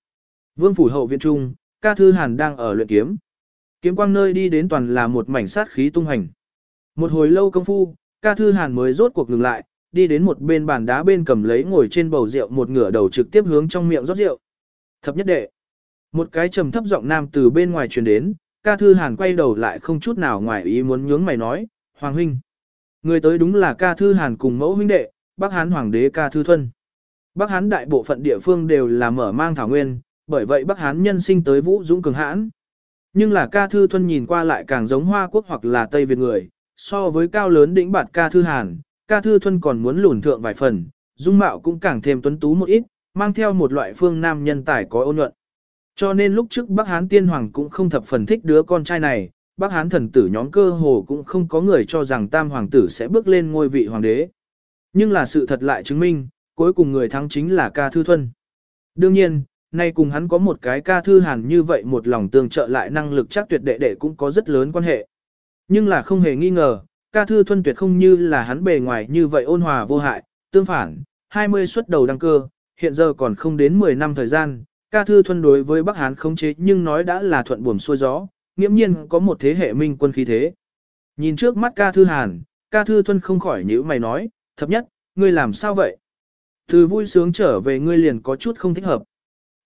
Speaker 1: Vương phủ hậu viện trung, ca thư Hàn đang ở luyện kiếm. Kiếm quang nơi đi đến toàn là một mảnh sát khí tung hành. Một hồi lâu công phu, ca thư Hàn mới rốt cuộc ngừng lại, đi đến một bên bàn đá bên cầm lấy ngồi trên bầu rượu một ngửa đầu trực tiếp hướng trong miệng rót rượu. Thập nhất đệ. Một cái trầm thấp giọng nam từ bên ngoài truyền đến, ca thư hàn quay đầu lại không chút nào ngoài ý muốn nhướng mày nói, Hoàng huynh. Người tới đúng là ca thư hàn cùng mẫu huynh đệ, Bắc Hán Hoàng đế ca thư thuân. Bắc Hán đại bộ phận địa phương đều là mở mang thảo nguyên, bởi vậy Bắc Hán nhân sinh tới vũ dũng cường hãn. Nhưng là ca thư thuân nhìn qua lại càng giống Hoa Quốc hoặc là Tây Việt người, so với cao lớn đỉnh bạt ca thư hàn, ca thư thuân còn muốn lùn thượng vài phần, dung mạo cũng càng thêm tuấn tú một ít, mang theo một loại phương nam nhân tài có ôn nhuận. Cho nên lúc trước Bắc Hán tiên hoàng cũng không thập phần thích đứa con trai này, Bắc Hán thần tử nhóm cơ hồ cũng không có người cho rằng tam hoàng tử sẽ bước lên ngôi vị hoàng đế. Nhưng là sự thật lại chứng minh, cuối cùng người thắng chính là ca thư thuân. Đương nhiên, nay cùng hắn có một cái ca thư hàn như vậy một lòng tương trợ lại năng lực chắc tuyệt đệ đệ cũng có rất lớn quan hệ. Nhưng là không hề nghi ngờ, ca thư thuân tuyệt không như là hắn bề ngoài như vậy ôn hòa vô hại, tương phản, 20 xuất đầu đăng cơ, hiện giờ còn không đến 10 năm thời gian, ca thư thuân đối với Bắc Hán khống chế nhưng nói đã là thuận buồm xuôi gió, nghiễm nhiên có một thế hệ minh quân khí thế. Nhìn trước mắt ca thư hàn, ca thư thuân không khỏi nhíu mày nói, thập nhất, ngươi làm sao vậy? Từ vui sướng trở về ngươi liền có chút không thích hợp.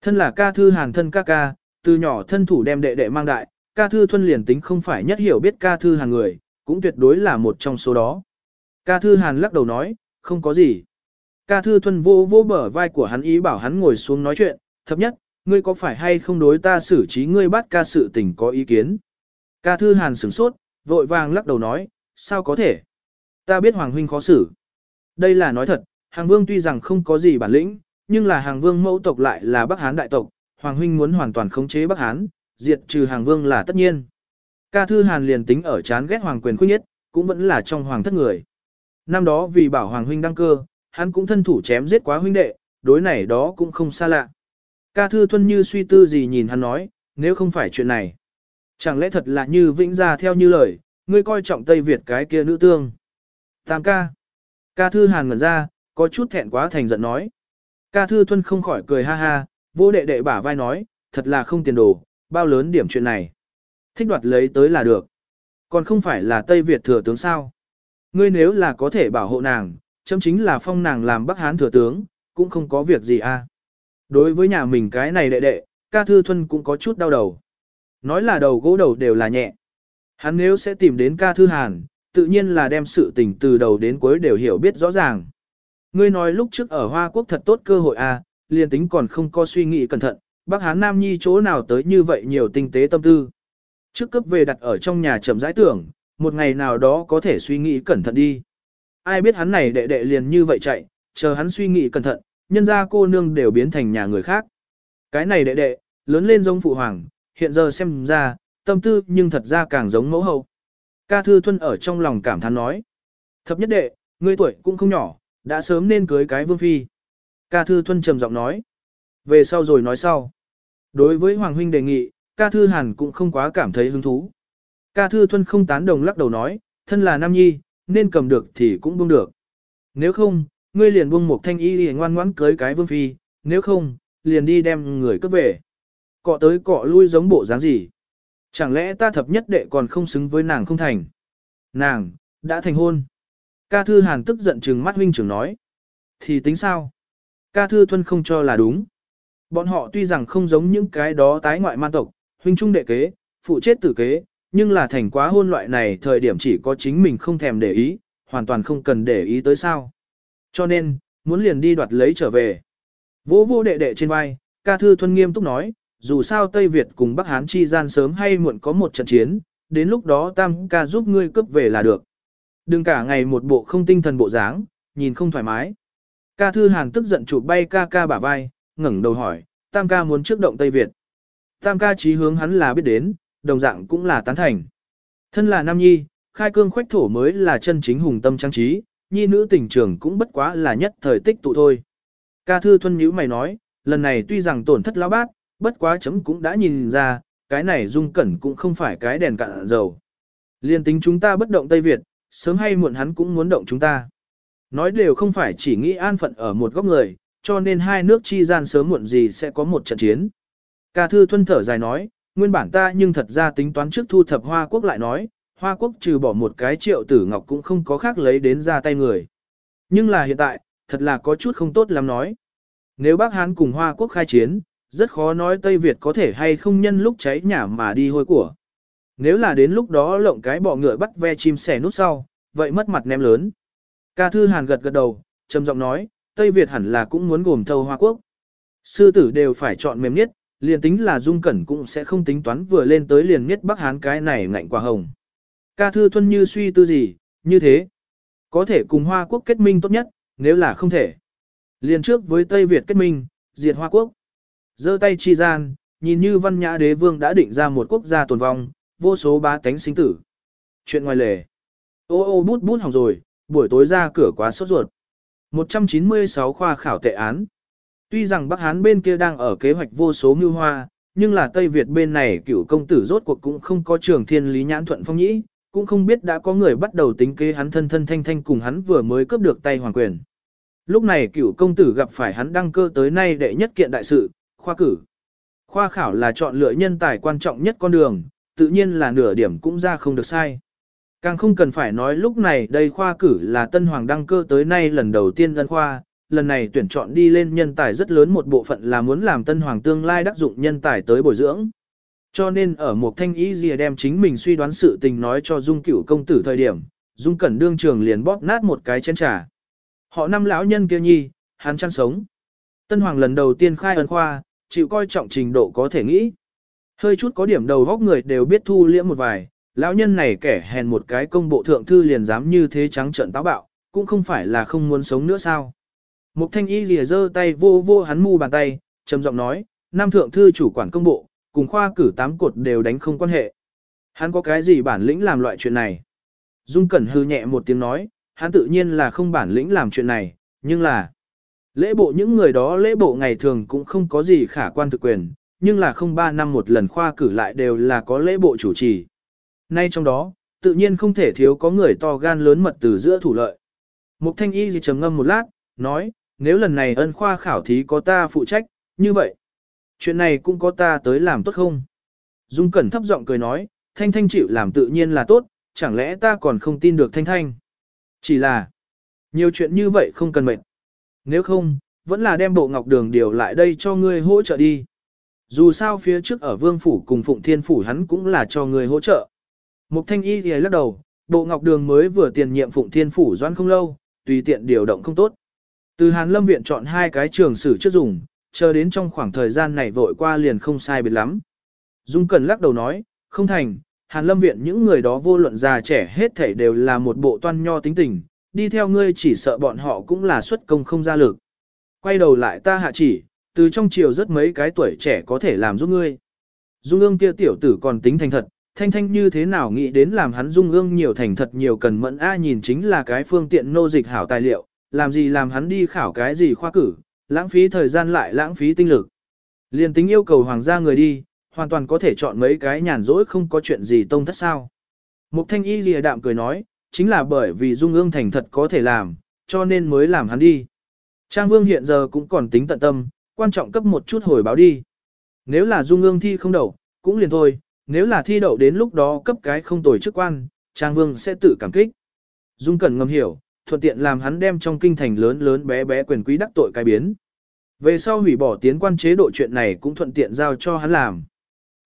Speaker 1: Thân là ca thư hàn thân ca ca, từ nhỏ thân thủ đem đệ đệ mang đại, ca thư thuân liền tính không phải nhất hiểu biết ca thư hàn người, cũng tuyệt đối là một trong số đó. Ca thư hàn lắc đầu nói, không có gì. Ca thư thuần vô vô bờ vai của hắn ý bảo hắn ngồi xuống nói chuyện, thấp nhất, ngươi có phải hay không đối ta xử trí ngươi bắt ca sự tình có ý kiến. Ca thư hàn sửng sốt, vội vàng lắc đầu nói, sao có thể. Ta biết Hoàng Huynh khó xử. Đây là nói thật, Hàng Vương tuy rằng không có gì bản lĩnh, nhưng là Hàng Vương mẫu tộc lại là Bắc Hán đại tộc, Hoàng Huynh muốn hoàn toàn khống chế Bắc Hán, diệt trừ Hàng Vương là tất nhiên. Ca Thư Hàn liền tính ở chán ghét Hoàng quyền khuyết nhất, cũng vẫn là trong Hoàng thất người. Năm đó vì bảo Hoàng Huynh đăng cơ, hắn cũng thân thủ chém giết quá huynh đệ, đối này đó cũng không xa lạ. Ca Thư Thuân như suy tư gì nhìn hắn nói, nếu không phải chuyện này. Chẳng lẽ thật là như vĩnh ra theo như lời, ngươi coi trọng Tây Việt cái kia nữ tương. Tam ca. Ca Thư Hàn ngẩn ra, có chút thẹn quá thành giận nói. Ca Thư Thuân không khỏi cười ha ha, vô đệ đệ bả vai nói, thật là không tiền đồ, bao lớn điểm chuyện này. Thích đoạt lấy tới là được. Còn không phải là Tây Việt thừa tướng sao. Ngươi nếu là có thể bảo hộ nàng, chấm chính là phong nàng làm Bắc Hán thừa tướng, cũng không có việc gì a. À. Đối với nhà mình cái này đệ đệ, ca thư thuân cũng có chút đau đầu. Nói là đầu gỗ đầu đều là nhẹ. Hắn nếu sẽ tìm đến ca thư hàn, tự nhiên là đem sự tình từ đầu đến cuối đều hiểu biết rõ ràng. Ngươi nói lúc trước ở Hoa Quốc thật tốt cơ hội à, liền tính còn không có suy nghĩ cẩn thận, Bắc Hán Nam Nhi chỗ nào tới như vậy nhiều tinh tế tâm tư. Trước cấp về đặt ở trong nhà chậm rãi tưởng, một ngày nào đó có thể suy nghĩ cẩn thận đi. Ai biết hắn này đệ đệ liền như vậy chạy, chờ hắn suy nghĩ cẩn thận, nhân ra cô nương đều biến thành nhà người khác. Cái này đệ đệ, lớn lên giống phụ hoàng, hiện giờ xem ra, tâm tư nhưng thật ra càng giống mẫu hậu. Ca Thư Thuân ở trong lòng cảm thán nói. Thập nhất đệ, ngươi tuổi cũng không nhỏ, đã sớm nên cưới cái vương phi. Ca Thư Thuân trầm giọng nói. Về sau rồi nói sau. Đối với Hoàng Huynh đề nghị, ca thư hàn cũng không quá cảm thấy hứng thú. Ca thư thuân không tán đồng lắc đầu nói, thân là nam nhi, nên cầm được thì cũng buông được. Nếu không, ngươi liền buông một thanh y để ngoan ngoãn cưới cái vương phi, nếu không, liền đi đem người cướp về. Cọ tới cọ lui giống bộ dáng gì. Chẳng lẽ ta thập nhất đệ còn không xứng với nàng không thành. Nàng, đã thành hôn. Ca thư hàn tức giận trừng mắt huynh trưởng nói. Thì tính sao? Ca thư thuân không cho là đúng. Bọn họ tuy rằng không giống những cái đó tái ngoại man tộc, huynh trung đệ kế, phụ chết tử kế, nhưng là thành quá hôn loại này thời điểm chỉ có chính mình không thèm để ý, hoàn toàn không cần để ý tới sao. Cho nên, muốn liền đi đoạt lấy trở về. Vô vô đệ đệ trên vai, ca thư thuân nghiêm túc nói, dù sao Tây Việt cùng Bắc Hán chi gian sớm hay muộn có một trận chiến, đến lúc đó tam ca giúp ngươi cướp về là được. Đừng cả ngày một bộ không tinh thần bộ dáng, nhìn không thoải mái. Ca thư hàng tức giận chụp bay ca ca bả vai, ngẩng đầu hỏi, tam ca muốn trước động Tây Việt. Tam ca chí hướng hắn là biết đến, đồng dạng cũng là tán thành. Thân là nam nhi, khai cương khoách thổ mới là chân chính hùng tâm trang trí, nhi nữ tình trường cũng bất quá là nhất thời tích tụ thôi. Ca thư thuân nhữ mày nói, lần này tuy rằng tổn thất lão bát, bất quá chấm cũng đã nhìn ra, cái này dung cẩn cũng không phải cái đèn cạn dầu. Liên tính chúng ta bất động Tây Việt, sớm hay muộn hắn cũng muốn động chúng ta. Nói đều không phải chỉ nghĩ an phận ở một góc người, cho nên hai nước chi gian sớm muộn gì sẽ có một trận chiến. Ca thư thuân thở dài nói, nguyên bản ta nhưng thật ra tính toán trước thu thập Hoa Quốc lại nói, Hoa Quốc trừ bỏ một cái triệu tử ngọc cũng không có khác lấy đến ra tay người. Nhưng là hiện tại, thật là có chút không tốt lắm nói. Nếu Bắc Hán cùng Hoa Quốc khai chiến, rất khó nói Tây Việt có thể hay không nhân lúc cháy nhà mà đi hôi của. Nếu là đến lúc đó lộng cái bọ ngựa bắt ve chim sẻ nút sau, vậy mất mặt ném lớn. Ca Thư Hàn gật gật đầu, trầm giọng nói, Tây Việt hẳn là cũng muốn gồm thâu Hoa Quốc. Sư tử đều phải chọn mềm nhất, liền tính là Dung Cẩn cũng sẽ không tính toán vừa lên tới liền nhất Bắc Hán cái này ngạnh quả hồng. Ca Thư Thuân như suy tư gì, như thế. Có thể cùng Hoa Quốc kết minh tốt nhất, nếu là không thể. Liền trước với Tây Việt kết minh, diệt Hoa Quốc. giơ tay chi gian, nhìn như văn nhã đế vương đã định ra một quốc gia tồn vong, vô số ba tánh sinh tử. Chuyện ngoài lề. Ô ô bút bút hỏng rồi, buổi tối ra cửa quá sốt ruột. 196 khoa khảo tệ án. Tuy rằng Bắc Hán bên kia đang ở kế hoạch vô số mưu hoa, nhưng là Tây Việt bên này cựu công tử rốt cuộc cũng không có trường thiên lý nhãn thuận phong nhĩ, cũng không biết đã có người bắt đầu tính kế hắn thân thân thanh thanh cùng hắn vừa mới cướp được tay hoàng quyền. Lúc này cựu công tử gặp phải hắn đăng cơ tới nay đệ nhất kiện đại sự, khoa cử. Khoa khảo là chọn lựa nhân tài quan trọng nhất con đường, tự nhiên là nửa điểm cũng ra không được sai. Càng không cần phải nói lúc này đây khoa cử là tân hoàng đăng cơ tới nay lần đầu tiên ân khoa, lần này tuyển chọn đi lên nhân tài rất lớn một bộ phận là muốn làm tân hoàng tương lai đắc dụng nhân tài tới bồi dưỡng. Cho nên ở một thanh ý gì đem chính mình suy đoán sự tình nói cho Dung cửu công tử thời điểm, Dung cẩn đương trường liền bóp nát một cái chén trà. Họ năm lão nhân kia nhi, hắn chăn sống. Tân hoàng lần đầu tiên khai ân khoa, chịu coi trọng trình độ có thể nghĩ. Hơi chút có điểm đầu góc người đều biết thu liễm một vài, lão nhân này kẻ hèn một cái công bộ thượng thư liền dám như thế trắng trợn táo bạo, cũng không phải là không muốn sống nữa sao. Mục thanh y lìa giơ tay vô vô hắn mu bàn tay, trầm giọng nói, nam thượng thư chủ quản công bộ, cùng khoa cử tám cột đều đánh không quan hệ. Hắn có cái gì bản lĩnh làm loại chuyện này? Dung Cẩn hư nhẹ một tiếng nói, hắn tự nhiên là không bản lĩnh làm chuyện này, nhưng là lễ bộ những người đó lễ bộ ngày thường cũng không có gì khả quan thực quyền, nhưng là không ba năm một lần khoa cử lại đều là có lễ bộ chủ trì. Nay trong đó, tự nhiên không thể thiếu có người to gan lớn mật từ giữa thủ lợi. Mục thanh y gì trầm ngâm một lát, nói, nếu lần này ân khoa khảo thí có ta phụ trách, như vậy. Chuyện này cũng có ta tới làm tốt không? Dung Cẩn thấp giọng cười nói, Thanh Thanh chịu làm tự nhiên là tốt, chẳng lẽ ta còn không tin được Thanh Thanh? Chỉ là, nhiều chuyện như vậy không cần mệt. Nếu không, vẫn là đem bộ ngọc đường điều lại đây cho ngươi hỗ trợ đi. Dù sao phía trước ở Vương Phủ cùng Phụng Thiên Phủ hắn cũng là cho người hỗ trợ. Mục Thanh Y thì lắc đầu, bộ ngọc đường mới vừa tiền nhiệm Phụng Thiên Phủ doan không lâu, tùy tiện điều động không tốt. Từ Hàn Lâm Viện chọn hai cái trường sử trước dùng, chờ đến trong khoảng thời gian này vội qua liền không sai biệt lắm. Dung Cần lắc đầu nói, không thành, Hàn Lâm Viện những người đó vô luận già trẻ hết thảy đều là một bộ toan nho tính tình, đi theo ngươi chỉ sợ bọn họ cũng là xuất công không ra lực. Quay đầu lại ta hạ chỉ, từ trong chiều rất mấy cái tuổi trẻ có thể làm giúp ngươi. Dung ương kia tiểu tử còn tính thành thật, thanh thanh như thế nào nghĩ đến làm hắn dung ương nhiều thành thật nhiều cần mẫn a nhìn chính là cái phương tiện nô dịch hảo tài liệu, làm gì làm hắn đi khảo cái gì khoa cử, lãng phí thời gian lại lãng phí tinh lực. Liên tính yêu cầu hoàng gia người đi, hoàn toàn có thể chọn mấy cái nhàn rỗi không có chuyện gì tông thất sao. Mục thanh y lìa đạm cười nói, chính là bởi vì dung ương thành thật có thể làm, cho nên mới làm hắn đi. Trang vương hiện giờ cũng còn tính tận tâm, quan trọng cấp một chút hồi báo đi. Nếu là dung ương thi không đậu, cũng liền thôi, nếu là thi đậu đến lúc đó cấp cái không tồi chức quan, Trang vương sẽ tự cảm kích. Dung cần ngầm hiểu, thuận tiện làm hắn đem trong kinh thành lớn lớn bé bé quyền quý đắc tội cái biến. Về sau hủy bỏ tiến quan chế độ chuyện này cũng thuận tiện giao cho hắn làm.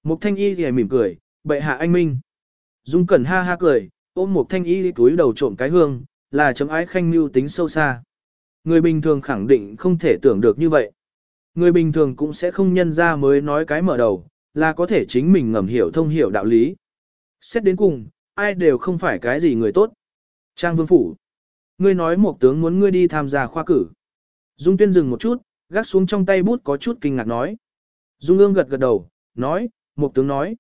Speaker 1: Mục thanh y thì mỉm cười, bệ hạ anh minh. Dung cẩn ha ha cười, ôm một thanh y túi đầu trộm cái hương, là chấm ái khanh mưu tính sâu xa. Người bình thường khẳng định không thể tưởng được như vậy. Người bình thường cũng sẽ không nhân ra mới nói cái mở đầu, là có thể chính mình ngầm hiểu thông hiểu đạo lý. Xét đến cùng, ai đều không phải cái gì người tốt. Trang vương phủ. Ngươi nói một tướng muốn ngươi đi tham gia khoa cử. Dung tuyên dừng một chút, gác xuống trong tay bút có chút kinh ngạc nói. Dung ương gật gật đầu, nói, một tướng nói.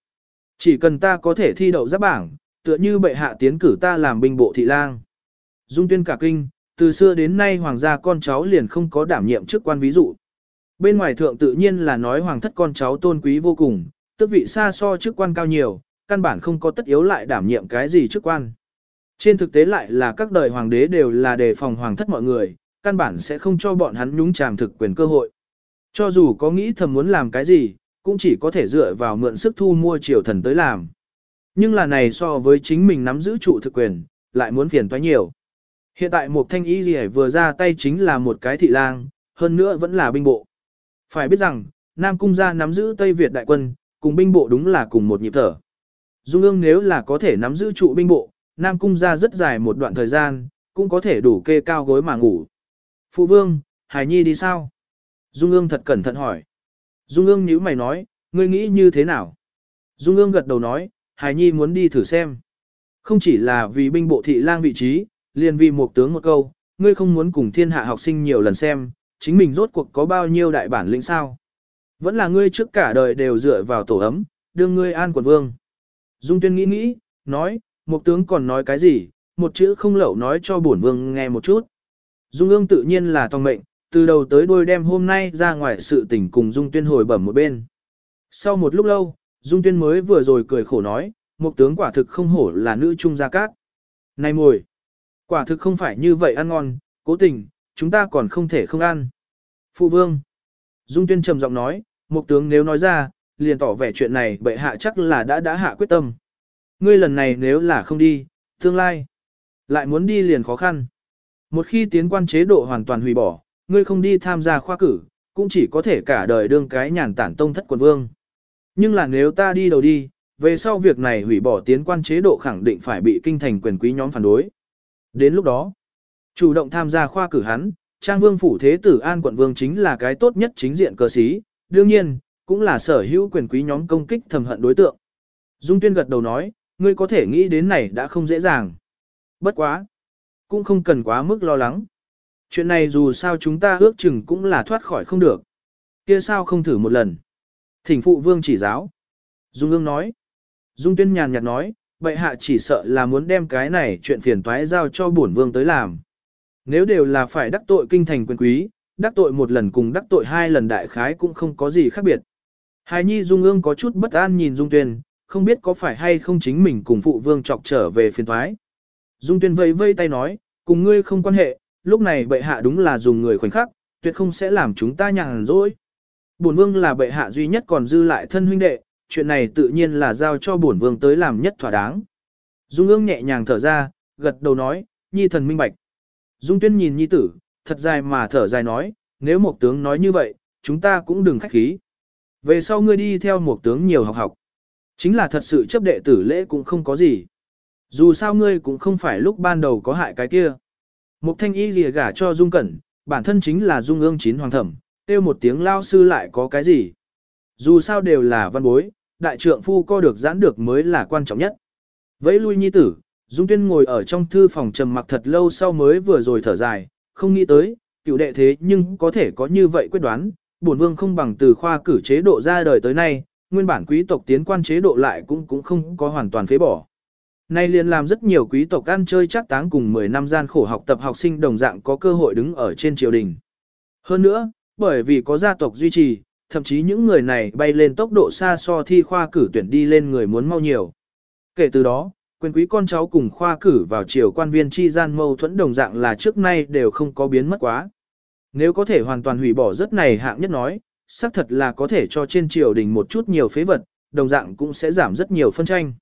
Speaker 1: Chỉ cần ta có thể thi đậu giáp bảng, tựa như bệ hạ tiến cử ta làm binh bộ thị lang. Dung tuyên cả kinh, từ xưa đến nay hoàng gia con cháu liền không có đảm nhiệm chức quan ví dụ. Bên ngoài thượng tự nhiên là nói hoàng thất con cháu tôn quý vô cùng, tước vị xa so chức quan cao nhiều, căn bản không có tất yếu lại đảm nhiệm cái gì chức quan. Trên thực tế lại là các đời hoàng đế đều là đề phòng hoàng thất mọi người, căn bản sẽ không cho bọn hắn nhúng chàm thực quyền cơ hội. Cho dù có nghĩ thầm muốn làm cái gì, cũng chỉ có thể dựa vào mượn sức thu mua triều thần tới làm. Nhưng là này so với chính mình nắm giữ trụ thực quyền, lại muốn phiền toái nhiều. Hiện tại một thanh y gì vừa ra tay chính là một cái thị lang, hơn nữa vẫn là binh bộ. Phải biết rằng, Nam Cung gia nắm giữ Tây Việt đại quân, cùng binh bộ đúng là cùng một nhịp thở. Dung ương nếu là có thể nắm giữ trụ binh bộ, Nam Cung gia rất dài một đoạn thời gian, cũng có thể đủ kê cao gối mà ngủ. Phụ vương, Hải Nhi đi sao? Dung ương thật cẩn thận hỏi. Dung ương nhíu mày nói, ngươi nghĩ như thế nào? Dung ương gật đầu nói, Hải Nhi muốn đi thử xem. Không chỉ là vì binh bộ thị lang vị trí, liền vì một tướng một câu, ngươi không muốn cùng thiên hạ học sinh nhiều lần xem, chính mình rốt cuộc có bao nhiêu đại bản lĩnh sao. Vẫn là ngươi trước cả đời đều dựa vào tổ ấm, đương ngươi an quận vương. Dung tuyên nghĩ nghĩ, nói, một tướng còn nói cái gì, một chữ không lậu nói cho bổn vương nghe một chút. Dung ương tự nhiên là tòng mệnh, từ đầu tới đuôi đem hôm nay ra ngoài sự tình cùng Dung tuyên hồi bẩm một bên. Sau một lúc lâu, Dung tuyên mới vừa rồi cười khổ nói, một tướng quả thực không hổ là nữ trung gia cát. Này mồi, quả thực không phải như vậy ăn ngon, cố tình, chúng ta còn không thể không ăn. Phụ vương, Dung tuyên trầm giọng nói, một tướng nếu nói ra, liền tỏ vẻ chuyện này bệ hạ chắc là đã đã hạ quyết tâm. Ngươi lần này nếu là không đi, tương lai, lại muốn đi liền khó khăn. Một khi tiến quan chế độ hoàn toàn hủy bỏ, ngươi không đi tham gia khoa cử, cũng chỉ có thể cả đời đương cái nhàn tản tông thất quần vương. Nhưng là nếu ta đi đầu đi, về sau việc này hủy bỏ tiến quan chế độ khẳng định phải bị kinh thành quyền quý nhóm phản đối. Đến lúc đó, chủ động tham gia khoa cử hắn, Trang Vương phủ thế tử An quận vương chính là cái tốt nhất chính diện cơ sĩ, đương nhiên, cũng là sở hữu quyền quý nhóm công kích thầm hận đối tượng. Dung Tuyên gật đầu nói, ngươi có thể nghĩ đến này đã không dễ dàng. Bất quá, cũng không cần quá mức lo lắng. Chuyện này dù sao chúng ta ước chừng cũng là thoát khỏi không được. Kia sao không thử một lần. Thỉnh phụ vương chỉ giáo. Dung ương nói. Dung tuyên nhàn nhạt nói, bệ hạ chỉ sợ là muốn đem cái này chuyện phiền toái giao cho bổn vương tới làm. Nếu đều là phải đắc tội kinh thành quyền quý, đắc tội một lần cùng đắc tội hai lần đại khái cũng không có gì khác biệt. Hài nhi Dung ương có chút bất an nhìn Dung tuyên, không biết có phải hay không chính mình cùng phụ vương chọc trở về phiền toái. Dung tuyên vây vây tay nói, cùng ngươi không quan hệ, lúc này bệ hạ đúng là dùng người khoảnh khắc, tuyệt không sẽ làm chúng ta nhàn rỗi. Bổn vương là bệ hạ duy nhất còn dư lại thân huynh đệ, chuyện này tự nhiên là giao cho bổn vương tới làm nhất thỏa đáng. Dung ương nhẹ nhàng thở ra, gật đầu nói, nhi thần minh bạch. Dung tuyên nhìn nhi tử, thật dài mà thở dài nói, nếu một tướng nói như vậy, chúng ta cũng đừng khách khí. Về sau ngươi đi theo một tướng nhiều học học. Chính là thật sự chấp đệ tử lễ cũng không có gì. Dù sao ngươi cũng không phải lúc ban đầu có hại cái kia. Mục thanh y lìa gả cho Dung Cẩn, bản thân chính là Dung ương chín hoàng thẩm, tiêu một tiếng lao sư lại có cái gì. Dù sao đều là văn bối, đại trượng phu co được giãn được mới là quan trọng nhất. Vẫy lui nhi tử, Dung Tuyên ngồi ở trong thư phòng trầm mặc thật lâu sau mới vừa rồi thở dài, không nghĩ tới, cựu đệ thế nhưng có thể có như vậy quyết đoán, bổn vương không bằng từ khoa cử chế độ ra đời tới nay, nguyên bản quý tộc tiến quan chế độ lại cũng cũng không có hoàn toàn phế bỏ. Nay liền làm rất nhiều quý tộc ăn chơi chắc táng cùng 10 năm gian khổ học tập học sinh đồng dạng có cơ hội đứng ở trên triều đình. Hơn nữa, bởi vì có gia tộc duy trì, thậm chí những người này bay lên tốc độ xa so thi khoa cử tuyển đi lên người muốn mau nhiều. Kể từ đó, quyền quý con cháu cùng khoa cử vào triều quan viên chi gian mâu thuẫn đồng dạng là trước nay đều không có biến mất quá. Nếu có thể hoàn toàn hủy bỏ rất này hạng nhất nói, xác thật là có thể cho trên triều đình một chút nhiều phế vật, đồng dạng cũng sẽ giảm rất nhiều phân tranh.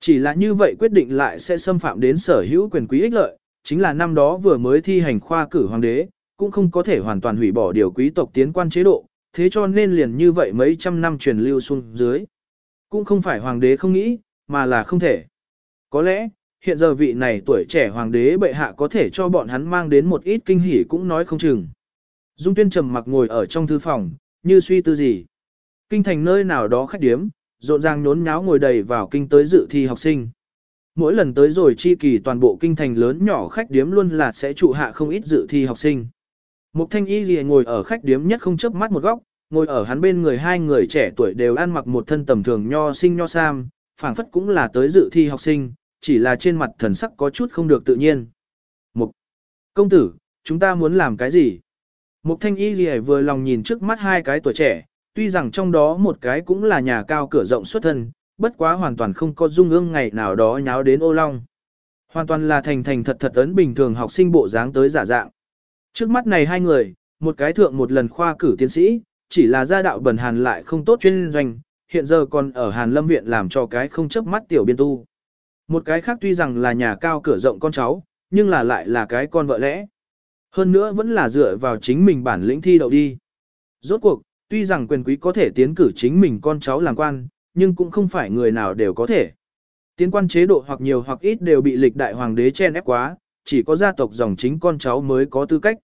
Speaker 1: Chỉ là như vậy quyết định lại sẽ xâm phạm đến sở hữu quyền quý ích lợi, chính là năm đó vừa mới thi hành khoa cử hoàng đế, cũng không có thể hoàn toàn hủy bỏ điều quý tộc tiến quan chế độ, thế cho nên liền như vậy mấy trăm năm truyền lưu xuống dưới. Cũng không phải hoàng đế không nghĩ, mà là không thể. Có lẽ, hiện giờ vị này tuổi trẻ hoàng đế bệ hạ có thể cho bọn hắn mang đến một ít kinh hỉ cũng nói không chừng. Dung tuyên trầm mặc ngồi ở trong thư phòng, như suy tư gì. Kinh thành nơi nào đó khách điếm, rộn ràng nhốn nháo ngồi đầy vào kinh tới dự thi học sinh. Mỗi lần tới rồi chi kỳ toàn bộ kinh thành lớn nhỏ khách điếm luôn là sẽ trụ hạ không ít dự thi học sinh. Mục thanh y gì ngồi ở khách điếm nhất không chớp mắt một góc, ngồi ở hắn bên người hai người trẻ tuổi đều ăn mặc một thân tầm thường nho sinh nho sam, phảng phất cũng là tới dự thi học sinh, chỉ là trên mặt thần sắc có chút không được tự nhiên. Mục công tử, chúng ta muốn làm cái gì? Mục thanh y gì vừa lòng nhìn trước mắt hai cái tuổi trẻ, tuy rằng trong đó một cái cũng là nhà cao cửa rộng xuất thân, bất quá hoàn toàn không có dung ương ngày nào đó nháo đến ô long. Hoàn toàn là thành thành thật thật ấn bình thường học sinh bộ dáng tới giả dạng. Trước mắt này hai người, một cái thượng một lần khoa cử tiến sĩ, chỉ là gia đạo bẩn hàn lại không tốt chuyên doanh, hiện giờ còn ở Hàn Lâm Viện làm cho cái không chấp mắt tiểu biên tu. Một cái khác tuy rằng là nhà cao cửa rộng con cháu, nhưng là lại là cái con vợ lẽ. Hơn nữa vẫn là dựa vào chính mình bản lĩnh thi đậu đi. Rốt cuộc, tuy rằng quyền quý có thể tiến cử chính mình con cháu làm quan, nhưng cũng không phải người nào đều có thể. Tiến quan chế độ hoặc nhiều hoặc ít đều bị lịch đại hoàng đế chen ép quá, chỉ có gia tộc dòng chính con cháu mới có tư cách.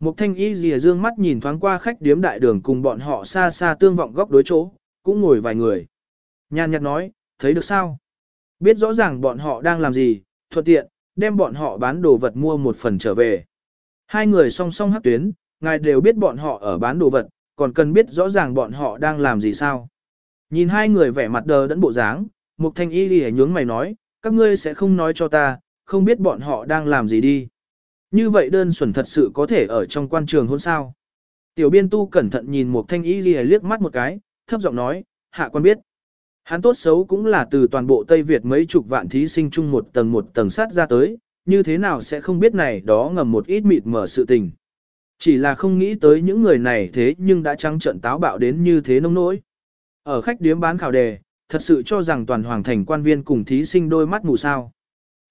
Speaker 1: Mục thanh y dìa dương mắt nhìn thoáng qua khách điếm đại đường cùng bọn họ xa xa tương vọng góc đối chỗ, cũng ngồi vài người. Nhàn nhạt nói, thấy được sao? Biết rõ ràng bọn họ đang làm gì, thuận tiện, đem bọn họ bán đồ vật mua một phần trở về. Hai người song song hắc tuyến, ngài đều biết bọn họ ở bán đồ vật, còn cần biết rõ ràng bọn họ đang làm gì sao. Nhìn hai người vẻ mặt đờ đẫn bộ dáng, Mục Thanh Y đi nhướng mày nói, các ngươi sẽ không nói cho ta, không biết bọn họ đang làm gì đi. Như vậy đơn xuẩn thật sự có thể ở trong quan trường hôn sao. Tiểu biên tu cẩn thận nhìn Mục Thanh Y lìa liếc mắt một cái, thấp giọng nói, hạ quan biết. Hắn tốt xấu cũng là từ toàn bộ Tây Việt mấy chục vạn thí sinh chung một tầng một tầng sát ra tới, như thế nào sẽ không biết này đó ngầm một ít mịt mở sự tình. Chỉ là không nghĩ tới những người này thế nhưng đã trắng trận táo bạo đến như thế nông nỗi. Ở khách điếm bán khảo đề, thật sự cho rằng toàn hoàng thành quan viên cùng thí sinh đôi mắt mù sao.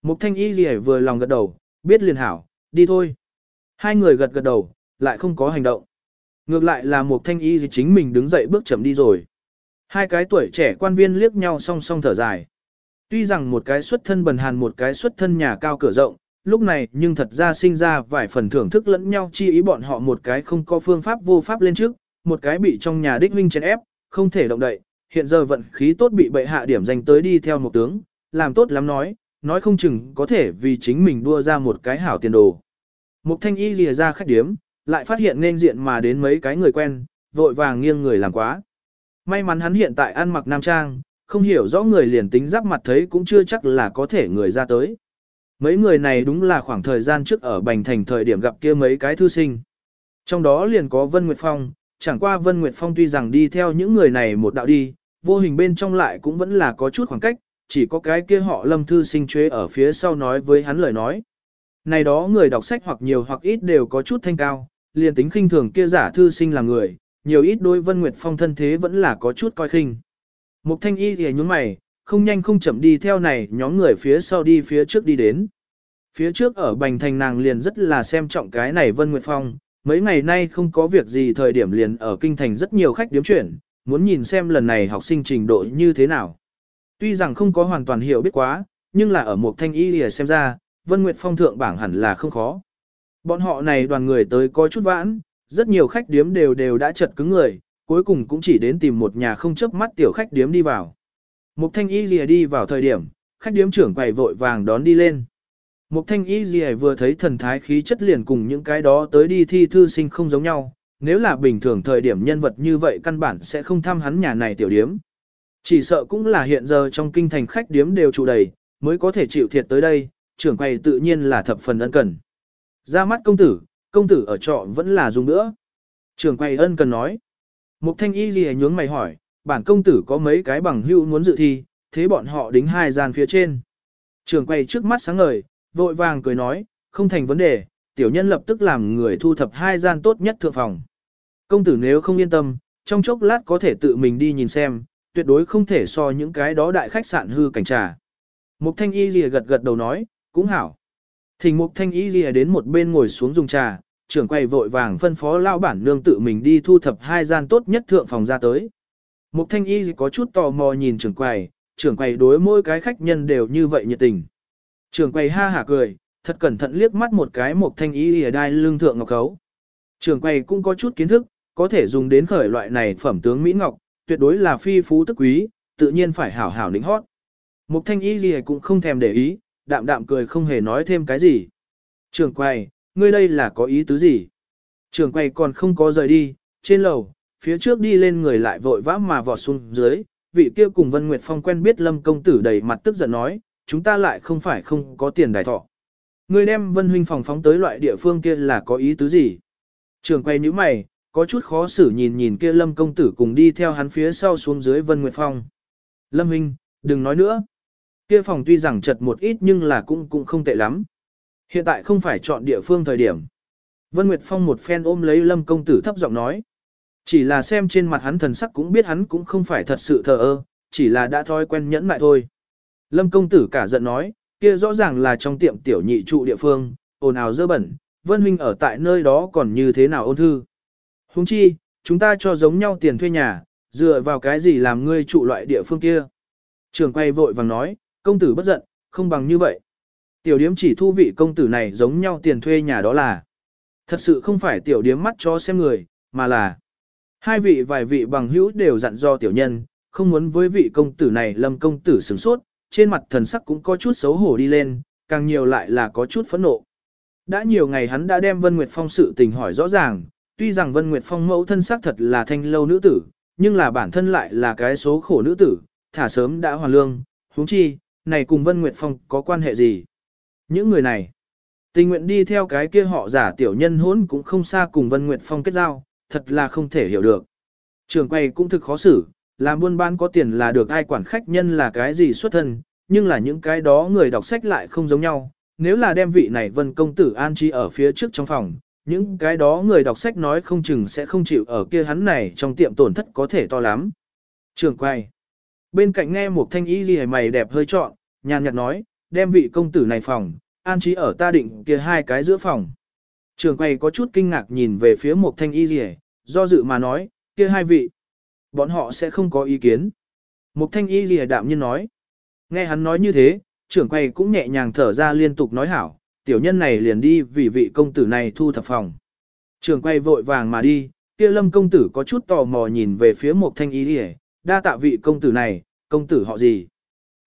Speaker 1: Mục thanh y gì vừa lòng gật đầu, biết liền hảo, đi thôi. Hai người gật gật đầu, lại không có hành động. Ngược lại là một thanh y gì chính mình đứng dậy bước chậm đi rồi. Hai cái tuổi trẻ quan viên liếc nhau song song thở dài. Tuy rằng một cái xuất thân bần hàn một cái xuất thân nhà cao cửa rộng, lúc này nhưng thật ra sinh ra vài phần thưởng thức lẫn nhau chi ý bọn họ một cái không có phương pháp vô pháp lên trước, một cái bị trong nhà đích huynh chèn ép, không thể động đậy, hiện giờ vận khí tốt bị bệ hạ điểm danh tới đi theo một tướng, làm tốt lắm nói, nói không chừng có thể vì chính mình đua ra một cái hảo tiền đồ. Mục thanh y lìa ra khách điếm, lại phát hiện nên diện mà đến mấy cái người quen, vội vàng nghiêng người làm quá. May mắn hắn hiện tại ăn mặc nam trang, không hiểu rõ người liền tính giáp mặt thấy cũng chưa chắc là có thể người ra tới. Mấy người này đúng là khoảng thời gian trước ở Bành Thành thời điểm gặp kia mấy cái thư sinh. Trong đó liền có Vân Nguyệt Phong, chẳng qua Vân Nguyệt Phong tuy rằng đi theo những người này một đạo đi, vô hình bên trong lại cũng vẫn là có chút khoảng cách, chỉ có cái kia họ lâm thư sinh chế ở phía sau nói với hắn lời nói. Này đó người đọc sách hoặc nhiều hoặc ít đều có chút thanh cao, liền tính khinh thường kia giả thư sinh là người, nhiều ít đôi Vân Nguyệt Phong thân thế vẫn là có chút coi khinh. Mục thanh y thì nhún mày, không nhanh không chậm đi theo này nhóm người phía sau đi phía trước đi đến. Phía trước ở Bành Thành nàng liền rất là xem trọng cái này Vân Nguyệt Phong, mấy ngày nay không có việc gì thời điểm liền ở Kinh Thành rất nhiều khách điếm chuyển, muốn nhìn xem lần này học sinh trình độ như thế nào. Tuy rằng không có hoàn toàn hiểu biết quá, nhưng là ở một thanh y lìa xem ra, Vân Nguyệt Phong thượng bảng hẳn là không khó. Bọn họ này đoàn người tới có chút vãn, rất nhiều khách điếm đều đều đã chật cứng người, cuối cùng cũng chỉ đến tìm một nhà không chớp mắt tiểu khách điếm đi vào. Mục thanh y lìa đi vào thời điểm, khách điếm trưởng quầy vội vàng đón đi lên. Mục thanh y lìa vừa thấy thần thái khí chất liền cùng những cái đó tới đi thi thư sinh không giống nhau, nếu là bình thường thời điểm nhân vật như vậy căn bản sẽ không thăm hắn nhà này tiểu điếm. Chỉ sợ cũng là hiện giờ trong kinh thành khách điếm đều trụ đầy, mới có thể chịu thiệt tới đây, trưởng quầy tự nhiên là thập phần ân cần. Ra mắt công tử, công tử ở trọ vẫn là dùng nữa. Trường quầy ân cần nói. Mục thanh y gì nhướng mày hỏi, bản công tử có mấy cái bằng hưu muốn dự thi, thế bọn họ đính hai gian phía trên. Trường quầy trước mắt sáng ngời, vội vàng cười nói, không thành vấn đề, tiểu nhân lập tức làm người thu thập hai gian tốt nhất thượng phòng. Công tử nếu không yên tâm, trong chốc lát có thể tự mình đi nhìn xem, tuyệt đối không thể so những cái đó đại khách sạn hư cảnh trà. Mục thanh y gì gật gật đầu nói, cũng hảo. Thỉnh mục thanh y lìa đến một bên ngồi xuống dùng trà, trưởng quầy vội vàng phân phó lao bản nương tự mình đi thu thập hai gian tốt nhất thượng phòng ra tới. Mục thanh y có chút tò mò nhìn trưởng quầy, trưởng quầy đối mỗi cái khách nhân đều như vậy nhiệt tình. Trưởng quầy ha hả cười, thật cẩn thận liếc mắt một cái mục thanh y lìa đai lương thượng ngọc khấu. Trưởng quầy cũng có chút kiến thức, có thể dùng đến khởi loại này phẩm tướng Mỹ Ngọc, tuyệt đối là phi phú tức quý, tự nhiên phải hảo hảo lĩnh hót. Mục thanh y gì cũng không thèm để ý, đạm đạm cười không hề nói thêm cái gì. Trường quầy, ngươi đây là có ý tứ gì? Trường quầy còn không có rời đi, trên lầu, phía trước đi lên người lại vội vã mà vọt xuống dưới, vị kia cùng Vân Nguyệt Phong quen biết Lâm công tử đầy mặt tức giận nói, chúng ta lại không phải không có tiền đài thọ. Ngươi đem Vân huynh phòng phóng tới loại địa phương kia là có ý tứ gì? Trường quay như mày, có chút khó xử nhìn nhìn kia Lâm công tử cùng đi theo hắn phía sau xuống dưới Vân Nguyệt Phong. Lâm Hinh, đừng nói nữa kia phòng tuy rằng chật một ít nhưng là cũng cũng không tệ lắm. Hiện tại không phải chọn địa phương thời điểm. Vân Nguyệt Phong một phen ôm lấy Lâm công tử thấp giọng nói. Chỉ là xem trên mặt hắn thần sắc cũng biết hắn cũng không phải thật sự thờ ơ, chỉ là đã thói quen nhẫn lại thôi. Lâm công tử cả giận nói, kia rõ ràng là trong tiệm tiểu nhị trụ địa phương, ồn ào dơ bẩn, Vân Huynh ở tại nơi đó còn như thế nào ôn thư. Huống chi, chúng ta cho giống nhau tiền thuê nhà, dựa vào cái gì làm ngươi trụ loại địa phương kia. Trường quay vội vàng nói, công tử bất giận, không bằng như vậy. Tiểu điếm chỉ thu vị công tử này giống nhau tiền thuê nhà đó là. Thật sự không phải tiểu điếm mắt cho xem người, mà là hai vị vài vị bằng hữu đều dặn do tiểu nhân, không muốn với vị công tử này lâm công tử sửng sốt, trên mặt thần sắc cũng có chút xấu hổ đi lên, càng nhiều lại là có chút phẫn nộ. Đã nhiều ngày hắn đã đem Vân Nguyệt Phong sự tình hỏi rõ ràng, tuy rằng Vân Nguyệt Phong mẫu thân xác thật là thanh lâu nữ tử, nhưng là bản thân lại là cái số khổ nữ tử, thả sớm đã hoàn lương, huống chi, này cùng Vân Nguyệt Phong có quan hệ gì? Những người này, tình nguyện đi theo cái kia họ giả tiểu nhân hỗn cũng không xa cùng Vân Nguyệt Phong kết giao, thật là không thể hiểu được. Trường quay cũng thực khó xử, làm buôn bán có tiền là được ai quản khách nhân là cái gì xuất thân, nhưng là những cái đó người đọc sách lại không giống nhau. Nếu là đem vị này vân công tử an trí ở phía trước trong phòng, những cái đó người đọc sách nói không chừng sẽ không chịu ở kia hắn này trong tiệm tổn thất có thể to lắm. Trường quay. Bên cạnh nghe một thanh y gì mày đẹp hơi trọn, nhàn nhạt nói, đem vị công tử này phòng, an trí ở ta định kia hai cái giữa phòng. Trường quay có chút kinh ngạc nhìn về phía một thanh y gì do dự mà nói, kia hai vị. Bọn họ sẽ không có ý kiến. Mục thanh y lìa đạm nhiên nói. Nghe hắn nói như thế, trưởng quay cũng nhẹ nhàng thở ra liên tục nói hảo, tiểu nhân này liền đi vì vị công tử này thu thập phòng. trường quay vội vàng mà đi, kia lâm công tử có chút tò mò nhìn về phía một thanh y lìa, đa tạ vị công tử này, công tử họ gì.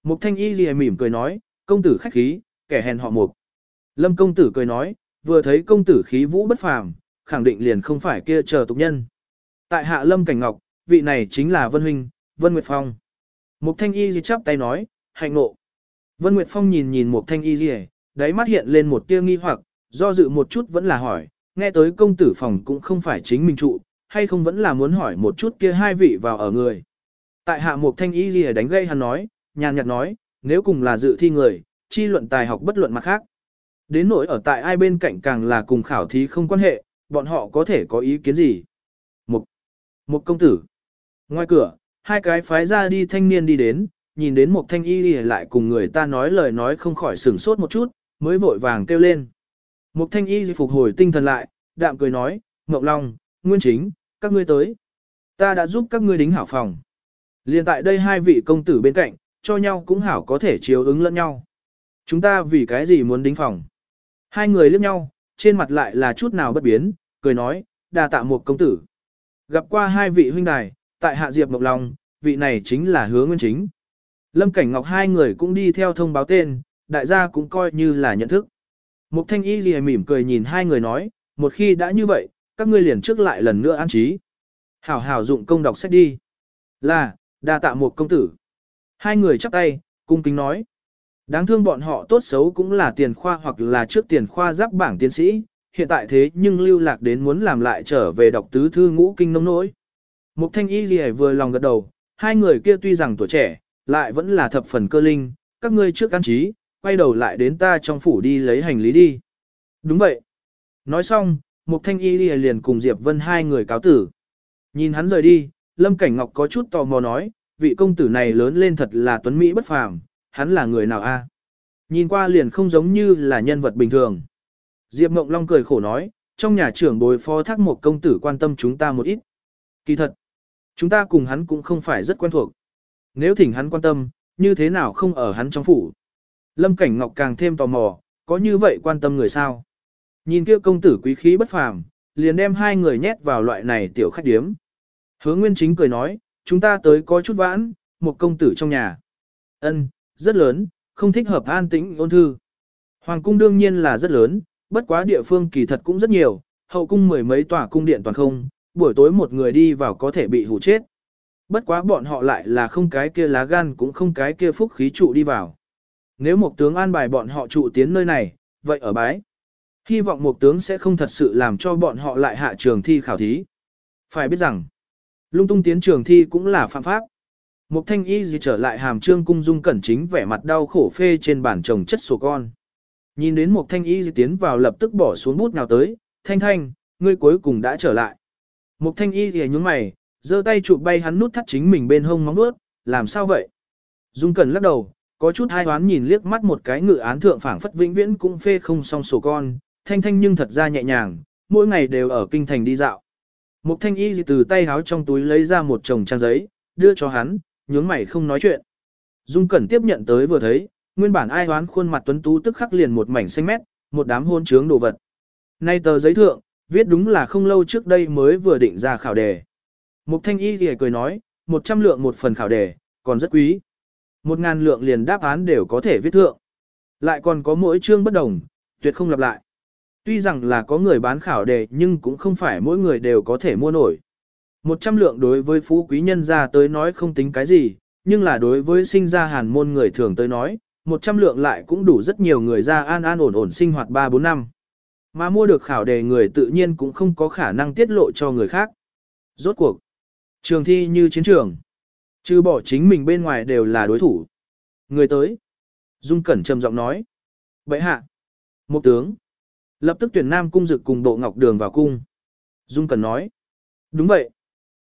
Speaker 1: Mục thanh y gì mỉm cười nói, công tử khách khí, kẻ hèn họ mục. Lâm công tử cười nói, vừa thấy công tử khí vũ bất phàm, khẳng định liền không phải kia chờ tục nhân. Tại hạ lâm cảnh ngọc, vị này chính là Vân Huynh, Vân Nguyệt Phong. Mục Thanh Y gì chắp tay nói, hạnh nộ. Vân Nguyệt Phong nhìn nhìn Mục Thanh Y gì, đáy mắt hiện lên một tia nghi hoặc, do dự một chút vẫn là hỏi, nghe tới công tử phòng cũng không phải chính mình trụ, hay không vẫn là muốn hỏi một chút kia hai vị vào ở người. Tại hạ Mục Thanh Y gì đánh gây hắn nói, nhàn nhạt nói, nếu cùng là dự thi người, chi luận tài học bất luận mặt khác. Đến nỗi ở tại ai bên cạnh càng là cùng khảo thí không quan hệ, bọn họ có thể có ý kiến gì. Mục, Mục công tử. Ngoài cửa, hai cái phái ra đi thanh niên đi đến, nhìn đến một thanh y đi lại cùng người ta nói lời nói không khỏi sửng sốt một chút, mới vội vàng kêu lên. Một thanh y phục hồi tinh thần lại, đạm cười nói, Ngọc Long, Nguyên Chính, các ngươi tới. Ta đã giúp các ngươi đính hảo phòng. Liên tại đây hai vị công tử bên cạnh, cho nhau cũng hảo có thể chiếu ứng lẫn nhau. Chúng ta vì cái gì muốn đính phòng? Hai người liếc nhau, trên mặt lại là chút nào bất biến, cười nói, đà tạ một công tử. Gặp qua hai vị huynh đài, tại hạ Diệp Ngọc Long, vị này chính là hứa nguyên chính. Lâm Cảnh Ngọc hai người cũng đi theo thông báo tên, đại gia cũng coi như là nhận thức. Mục thanh y gì mỉm cười nhìn hai người nói, một khi đã như vậy, các ngươi liền trước lại lần nữa an trí. Hảo hảo dụng công đọc sách đi. Là, đa tạ một công tử. Hai người chắp tay, cung kính nói. Đáng thương bọn họ tốt xấu cũng là tiền khoa hoặc là trước tiền khoa giáp bảng tiến sĩ, hiện tại thế nhưng lưu lạc đến muốn làm lại trở về đọc tứ thư ngũ kinh nông nỗi. Mục thanh y gì vừa lòng gật đầu, hai người kia tuy rằng tuổi trẻ, lại vẫn là thập phần cơ linh, các ngươi trước căn trí, quay đầu lại đến ta trong phủ đi lấy hành lý đi. Đúng vậy. Nói xong, Mục thanh y liền cùng Diệp Vân hai người cáo tử. Nhìn hắn rời đi, Lâm Cảnh Ngọc có chút tò mò nói, vị công tử này lớn lên thật là tuấn Mỹ bất phàm, hắn là người nào a? Nhìn qua liền không giống như là nhân vật bình thường. Diệp Mộng Long cười khổ nói, trong nhà trưởng bồi phó thác một công tử quan tâm chúng ta một ít. Kỳ thật, chúng ta cùng hắn cũng không phải rất quen thuộc. Nếu thỉnh hắn quan tâm, như thế nào không ở hắn trong phủ. Lâm Cảnh Ngọc càng thêm tò mò, có như vậy quan tâm người sao? Nhìn kia công tử quý khí bất phàm, liền đem hai người nhét vào loại này tiểu khách điếm. Hứa Nguyên Chính cười nói, chúng ta tới có chút vãn, một công tử trong nhà. Ân, rất lớn, không thích hợp an tĩnh ôn thư. Hoàng cung đương nhiên là rất lớn, bất quá địa phương kỳ thật cũng rất nhiều, hậu cung mười mấy tòa cung điện toàn không, buổi tối một người đi vào có thể bị hủ chết. Bất quá bọn họ lại là không cái kia lá gan cũng không cái kia phúc khí trụ đi vào. Nếu một tướng an bài bọn họ trụ tiến nơi này, vậy ở bái. Hy vọng một tướng sẽ không thật sự làm cho bọn họ lại hạ trường thi khảo thí. Phải biết rằng, lung tung tiến trường thi cũng là phạm pháp. Mục thanh y gì trở lại hàm trương cung dung cẩn chính vẻ mặt đau khổ phê trên bàn chồng chất sổ con. Nhìn đến mục thanh y gì tiến vào lập tức bỏ xuống bút nào tới, thanh thanh, ngươi cuối cùng đã trở lại. Mục thanh y gì nhúng mày, giơ tay chụp bay hắn nút thắt chính mình bên hông móng nuốt, làm sao vậy? Dung cẩn lắc đầu, có chút hai hoán nhìn liếc mắt một cái ngự án thượng phảng phất vĩnh viễn cũng phê không xong sổ con, thanh thanh nhưng thật ra nhẹ nhàng, mỗi ngày đều ở kinh thành đi dạo. Mục thanh y từ tay háo trong túi lấy ra một chồng trang giấy, đưa cho hắn, nhướng mày không nói chuyện. Dung Cẩn tiếp nhận tới vừa thấy, nguyên bản ai hoán khuôn mặt tuấn tú tức khắc liền một mảnh xanh mét, một đám hôn trướng đồ vật. Nay tờ giấy thượng, viết đúng là không lâu trước đây mới vừa định ra khảo đề. Mục thanh y thì cười nói, 100 lượng một phần khảo đề, còn rất quý. Một ngàn lượng liền đáp án đều có thể viết thượng. Lại còn có mỗi chương bất đồng, tuyệt không lặp lại. Tuy rằng là có người bán khảo đề nhưng cũng không phải mỗi người đều có thể mua nổi. Một trăm lượng đối với phú quý nhân gia tới nói không tính cái gì, nhưng là đối với sinh ra hàn môn người thường tới nói, một trăm lượng lại cũng đủ rất nhiều người ra an an ổn ổn sinh hoạt 3-4 năm. Mà mua được khảo đề người tự nhiên cũng không có khả năng tiết lộ cho người khác. Rốt cuộc, trường thi như chiến trường. Chứ bỏ chính mình bên ngoài đều là đối thủ. Người tới. Dung Cẩn trầm giọng nói. Vậy hạ. Một tướng. Lập tức tuyển Nam Cung Dực cùng Bộ Ngọc Đường vào cung. Dung Cẩn nói. Đúng vậy.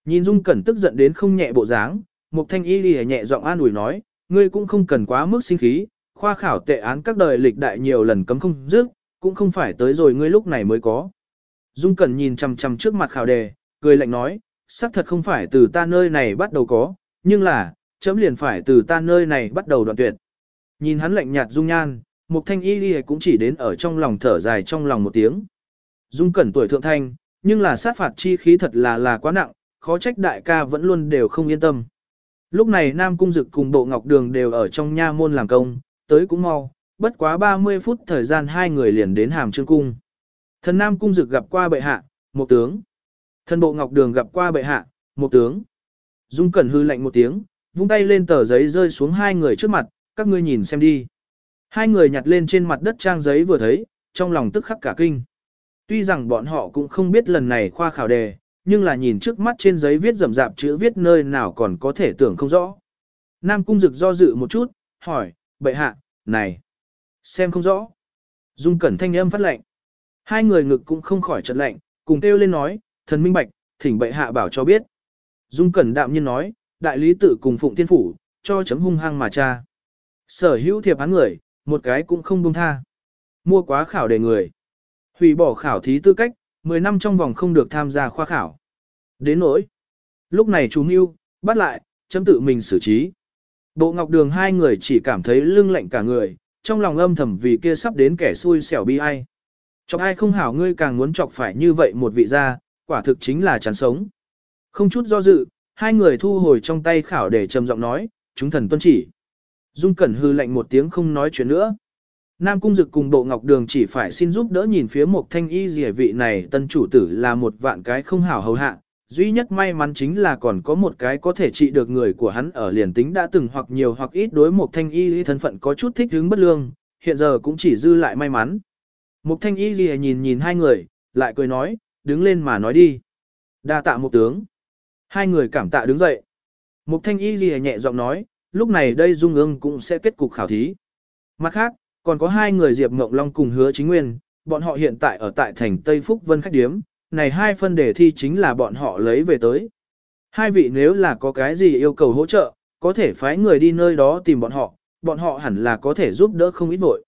Speaker 1: Nhìn Dung Cẩn tức giận đến không nhẹ bộ dáng, Mục Thanh Y lìa nhẹ giọng an ủi nói, ngươi cũng không cần quá mức sinh khí, khoa khảo tệ án các đời lịch đại nhiều lần cấm không dứt, cũng không phải tới rồi ngươi lúc này mới có. Dung Cẩn nhìn chằm chằm trước mặt khảo đề, cười lạnh nói, xác thật không phải từ ta nơi này bắt đầu có, nhưng là, chấm liền phải từ ta nơi này bắt đầu đoạn tuyệt. Nhìn hắn lạnh nhạt dung nhan, Mục Thanh Y đi cũng chỉ đến ở trong lòng thở dài trong lòng một tiếng. Dung Cẩn tuổi thượng thanh, nhưng là sát phạt chi khí thật là là quá nặng, khó trách đại ca vẫn luôn đều không yên tâm. Lúc này Nam Cung Dực cùng Bộ Ngọc Đường đều ở trong nha môn làm công, tới cũng mau, bất quá 30 phút thời gian hai người liền đến Hàm Trương Cung. Thần Nam Cung Dực gặp qua bệ hạ, một tướng. Thần Bộ Ngọc Đường gặp qua bệ hạ, một tướng. Dung Cẩn hư lạnh một tiếng, vung tay lên tờ giấy rơi xuống hai người trước mặt, các ngươi nhìn xem đi. Hai người nhặt lên trên mặt đất trang giấy vừa thấy, trong lòng tức khắc cả kinh. Tuy rằng bọn họ cũng không biết lần này khoa khảo đề, nhưng là nhìn trước mắt trên giấy viết rậm rạp chữ viết nơi nào còn có thể tưởng không rõ. Nam Cung Dực do dự một chút, hỏi, bệ hạ, này, xem không rõ. Dung Cẩn thanh âm phát lệnh. Hai người ngực cũng không khỏi chật lạnh, cùng kêu lên nói, thần minh bạch, thỉnh bệ hạ bảo cho biết. Dung Cẩn đạm nhiên nói, đại lý tự cùng phụng thiên phủ, cho chấm hung hăng mà cha. Sở hữu thiệp án người, một cái cũng không buông tha. Mua quá khảo đề người. Hủy bỏ khảo thí tư cách, 10 năm trong vòng không được tham gia khoa khảo. Đến nỗi. Lúc này chú Mưu, bắt lại, chấm tự mình xử trí. Bộ Ngọc Đường hai người chỉ cảm thấy lưng lạnh cả người, trong lòng âm thầm vì kia sắp đến kẻ xui xẻo bi ai. Chọc ai không hảo ngươi càng muốn chọc phải như vậy một vị gia, quả thực chính là chán sống. Không chút do dự, hai người thu hồi trong tay khảo để trầm giọng nói, chúng thần tuân chỉ. Dung Cẩn hư lạnh một tiếng không nói chuyện nữa. Nam Cung Dực cùng Bộ Ngọc Đường chỉ phải xin giúp đỡ nhìn phía một thanh y dìa vị này tân chủ tử là một vạn cái không hảo hầu hạ. Duy nhất may mắn chính là còn có một cái có thể trị được người của hắn ở liền tính đã từng hoặc nhiều hoặc ít đối một thanh y thân phận có chút thích hứng bất lương, hiện giờ cũng chỉ dư lại may mắn. Một thanh y gì nhìn nhìn hai người, lại cười nói, đứng lên mà nói đi. đa tạ một tướng. Hai người cảm tạ đứng dậy. Mục thanh y gì nhẹ giọng nói, lúc này đây Dung ương cũng sẽ kết cục khảo thí. Mặt khác, còn có hai người Diệp Ngộng Long cùng hứa chính nguyên, bọn họ hiện tại ở tại thành Tây Phúc Vân Khách Điếm, này hai phân đề thi chính là bọn họ lấy về tới. Hai vị nếu là có cái gì yêu cầu hỗ trợ, có thể phái người đi nơi đó tìm bọn họ, bọn họ hẳn là có thể giúp đỡ không ít vội.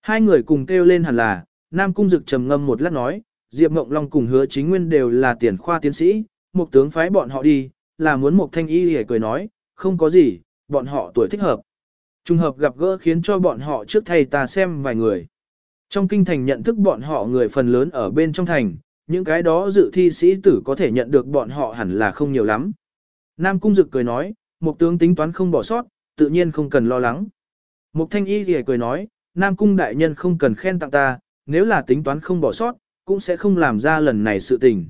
Speaker 1: Hai người cùng kêu lên hẳn là, Nam Cung Dực trầm ngâm một lát nói, Diệp Mộng Long cùng hứa chính nguyên đều là tiền khoa tiến sĩ, một tướng phái bọn họ đi, là muốn một thanh y hề cười nói, không có gì, bọn họ tuổi thích hợp. Trùng hợp gặp gỡ khiến cho bọn họ trước thầy ta xem vài người. Trong kinh thành nhận thức bọn họ người phần lớn ở bên trong thành, những cái đó dự thi sĩ tử có thể nhận được bọn họ hẳn là không nhiều lắm. Nam Cung Dực cười nói, một tướng tính toán không bỏ sót, tự nhiên không cần lo lắng. Mục Thanh Y thì cười nói, Nam Cung đại nhân không cần khen tặng ta, nếu là tính toán không bỏ sót, cũng sẽ không làm ra lần này sự tình.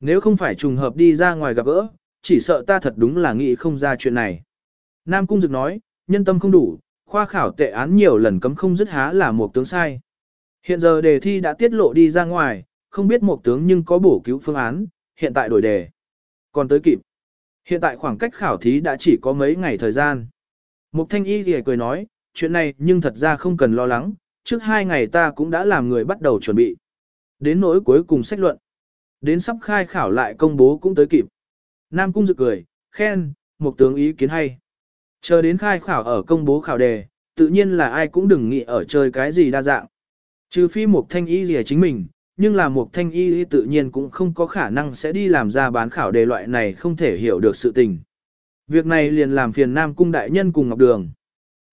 Speaker 1: Nếu không phải trùng hợp đi ra ngoài gặp gỡ, chỉ sợ ta thật đúng là nghĩ không ra chuyện này. Nam Cung Dực nói, nhân tâm không đủ, khoa khảo tệ án nhiều lần cấm không dứt há là một tướng sai. Hiện giờ đề thi đã tiết lộ đi ra ngoài, không biết một tướng nhưng có bổ cứu phương án, hiện tại đổi đề. Còn tới kịp. Hiện tại khoảng cách khảo thí đã chỉ có mấy ngày thời gian. Mục thanh y thì cười nói, chuyện này nhưng thật ra không cần lo lắng, trước hai ngày ta cũng đã làm người bắt đầu chuẩn bị. Đến nỗi cuối cùng sách luận. Đến sắp khai khảo lại công bố cũng tới kịp. Nam Cung Dực cười, khen, một tướng ý kiến hay. Chờ đến khai khảo ở công bố khảo đề, tự nhiên là ai cũng đừng nghĩ ở chơi cái gì đa dạng. Trừ phi một thanh y gì chính mình, nhưng là một thanh y tự nhiên cũng không có khả năng sẽ đi làm ra bán khảo đề loại này không thể hiểu được sự tình. Việc này liền làm phiền Nam Cung Đại Nhân cùng Ngọc Đường.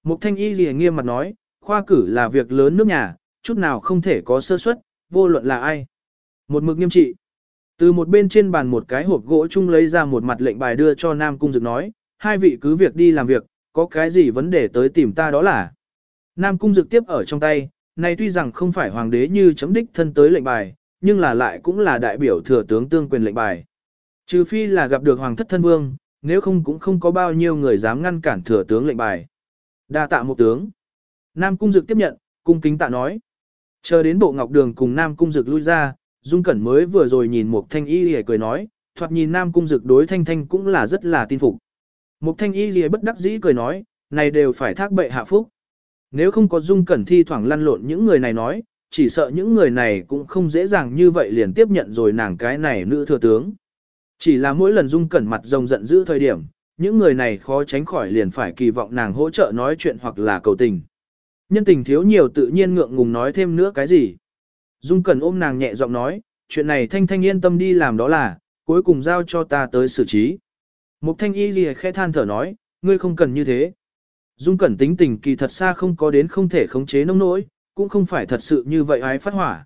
Speaker 1: Một thanh y gì nghiêm mặt nói, khoa cử là việc lớn nước nhà, chút nào không thể có sơ suất, vô luận là ai. Một mực nghiêm trị. Từ một bên trên bàn một cái hộp gỗ chung lấy ra một mặt lệnh bài đưa cho Nam Cung Dực nói, hai vị cứ việc đi làm việc, có cái gì vấn đề tới tìm ta đó là. Nam Cung Dực tiếp ở trong tay, này tuy rằng không phải hoàng đế như chấm đích thân tới lệnh bài, nhưng là lại cũng là đại biểu thừa tướng tương quyền lệnh bài. Trừ phi là gặp được hoàng thất thân vương, nếu không cũng không có bao nhiêu người dám ngăn cản thừa tướng lệnh bài. Đa tạ một tướng. Nam Cung Dực tiếp nhận, cung kính tạ nói. Chờ đến bộ ngọc đường cùng Nam Cung Dực lui ra, Dung Cẩn mới vừa rồi nhìn một thanh y hề cười nói, thoạt nhìn Nam Cung Dực đối thanh thanh cũng là rất là tin phục. Mục thanh y lìa bất đắc dĩ cười nói, này đều phải thác bệ hạ phúc. Nếu không có Dung Cẩn thi thoảng lăn lộn những người này nói, chỉ sợ những người này cũng không dễ dàng như vậy liền tiếp nhận rồi nàng cái này nữ thừa tướng. Chỉ là mỗi lần Dung Cẩn mặt rồng giận dữ thời điểm, những người này khó tránh khỏi liền phải kỳ vọng nàng hỗ trợ nói chuyện hoặc là cầu tình. Nhân tình thiếu nhiều tự nhiên ngượng ngùng nói thêm nữa cái gì. Dung Cẩn ôm nàng nhẹ giọng nói, chuyện này Thanh Thanh yên tâm đi làm đó là, cuối cùng giao cho ta tới xử trí. Mục Thanh Y gì khẽ than thở nói, ngươi không cần như thế. Dung Cẩn tính tình kỳ thật xa không có đến không thể khống chế nông nỗi, cũng không phải thật sự như vậy ái phát hỏa.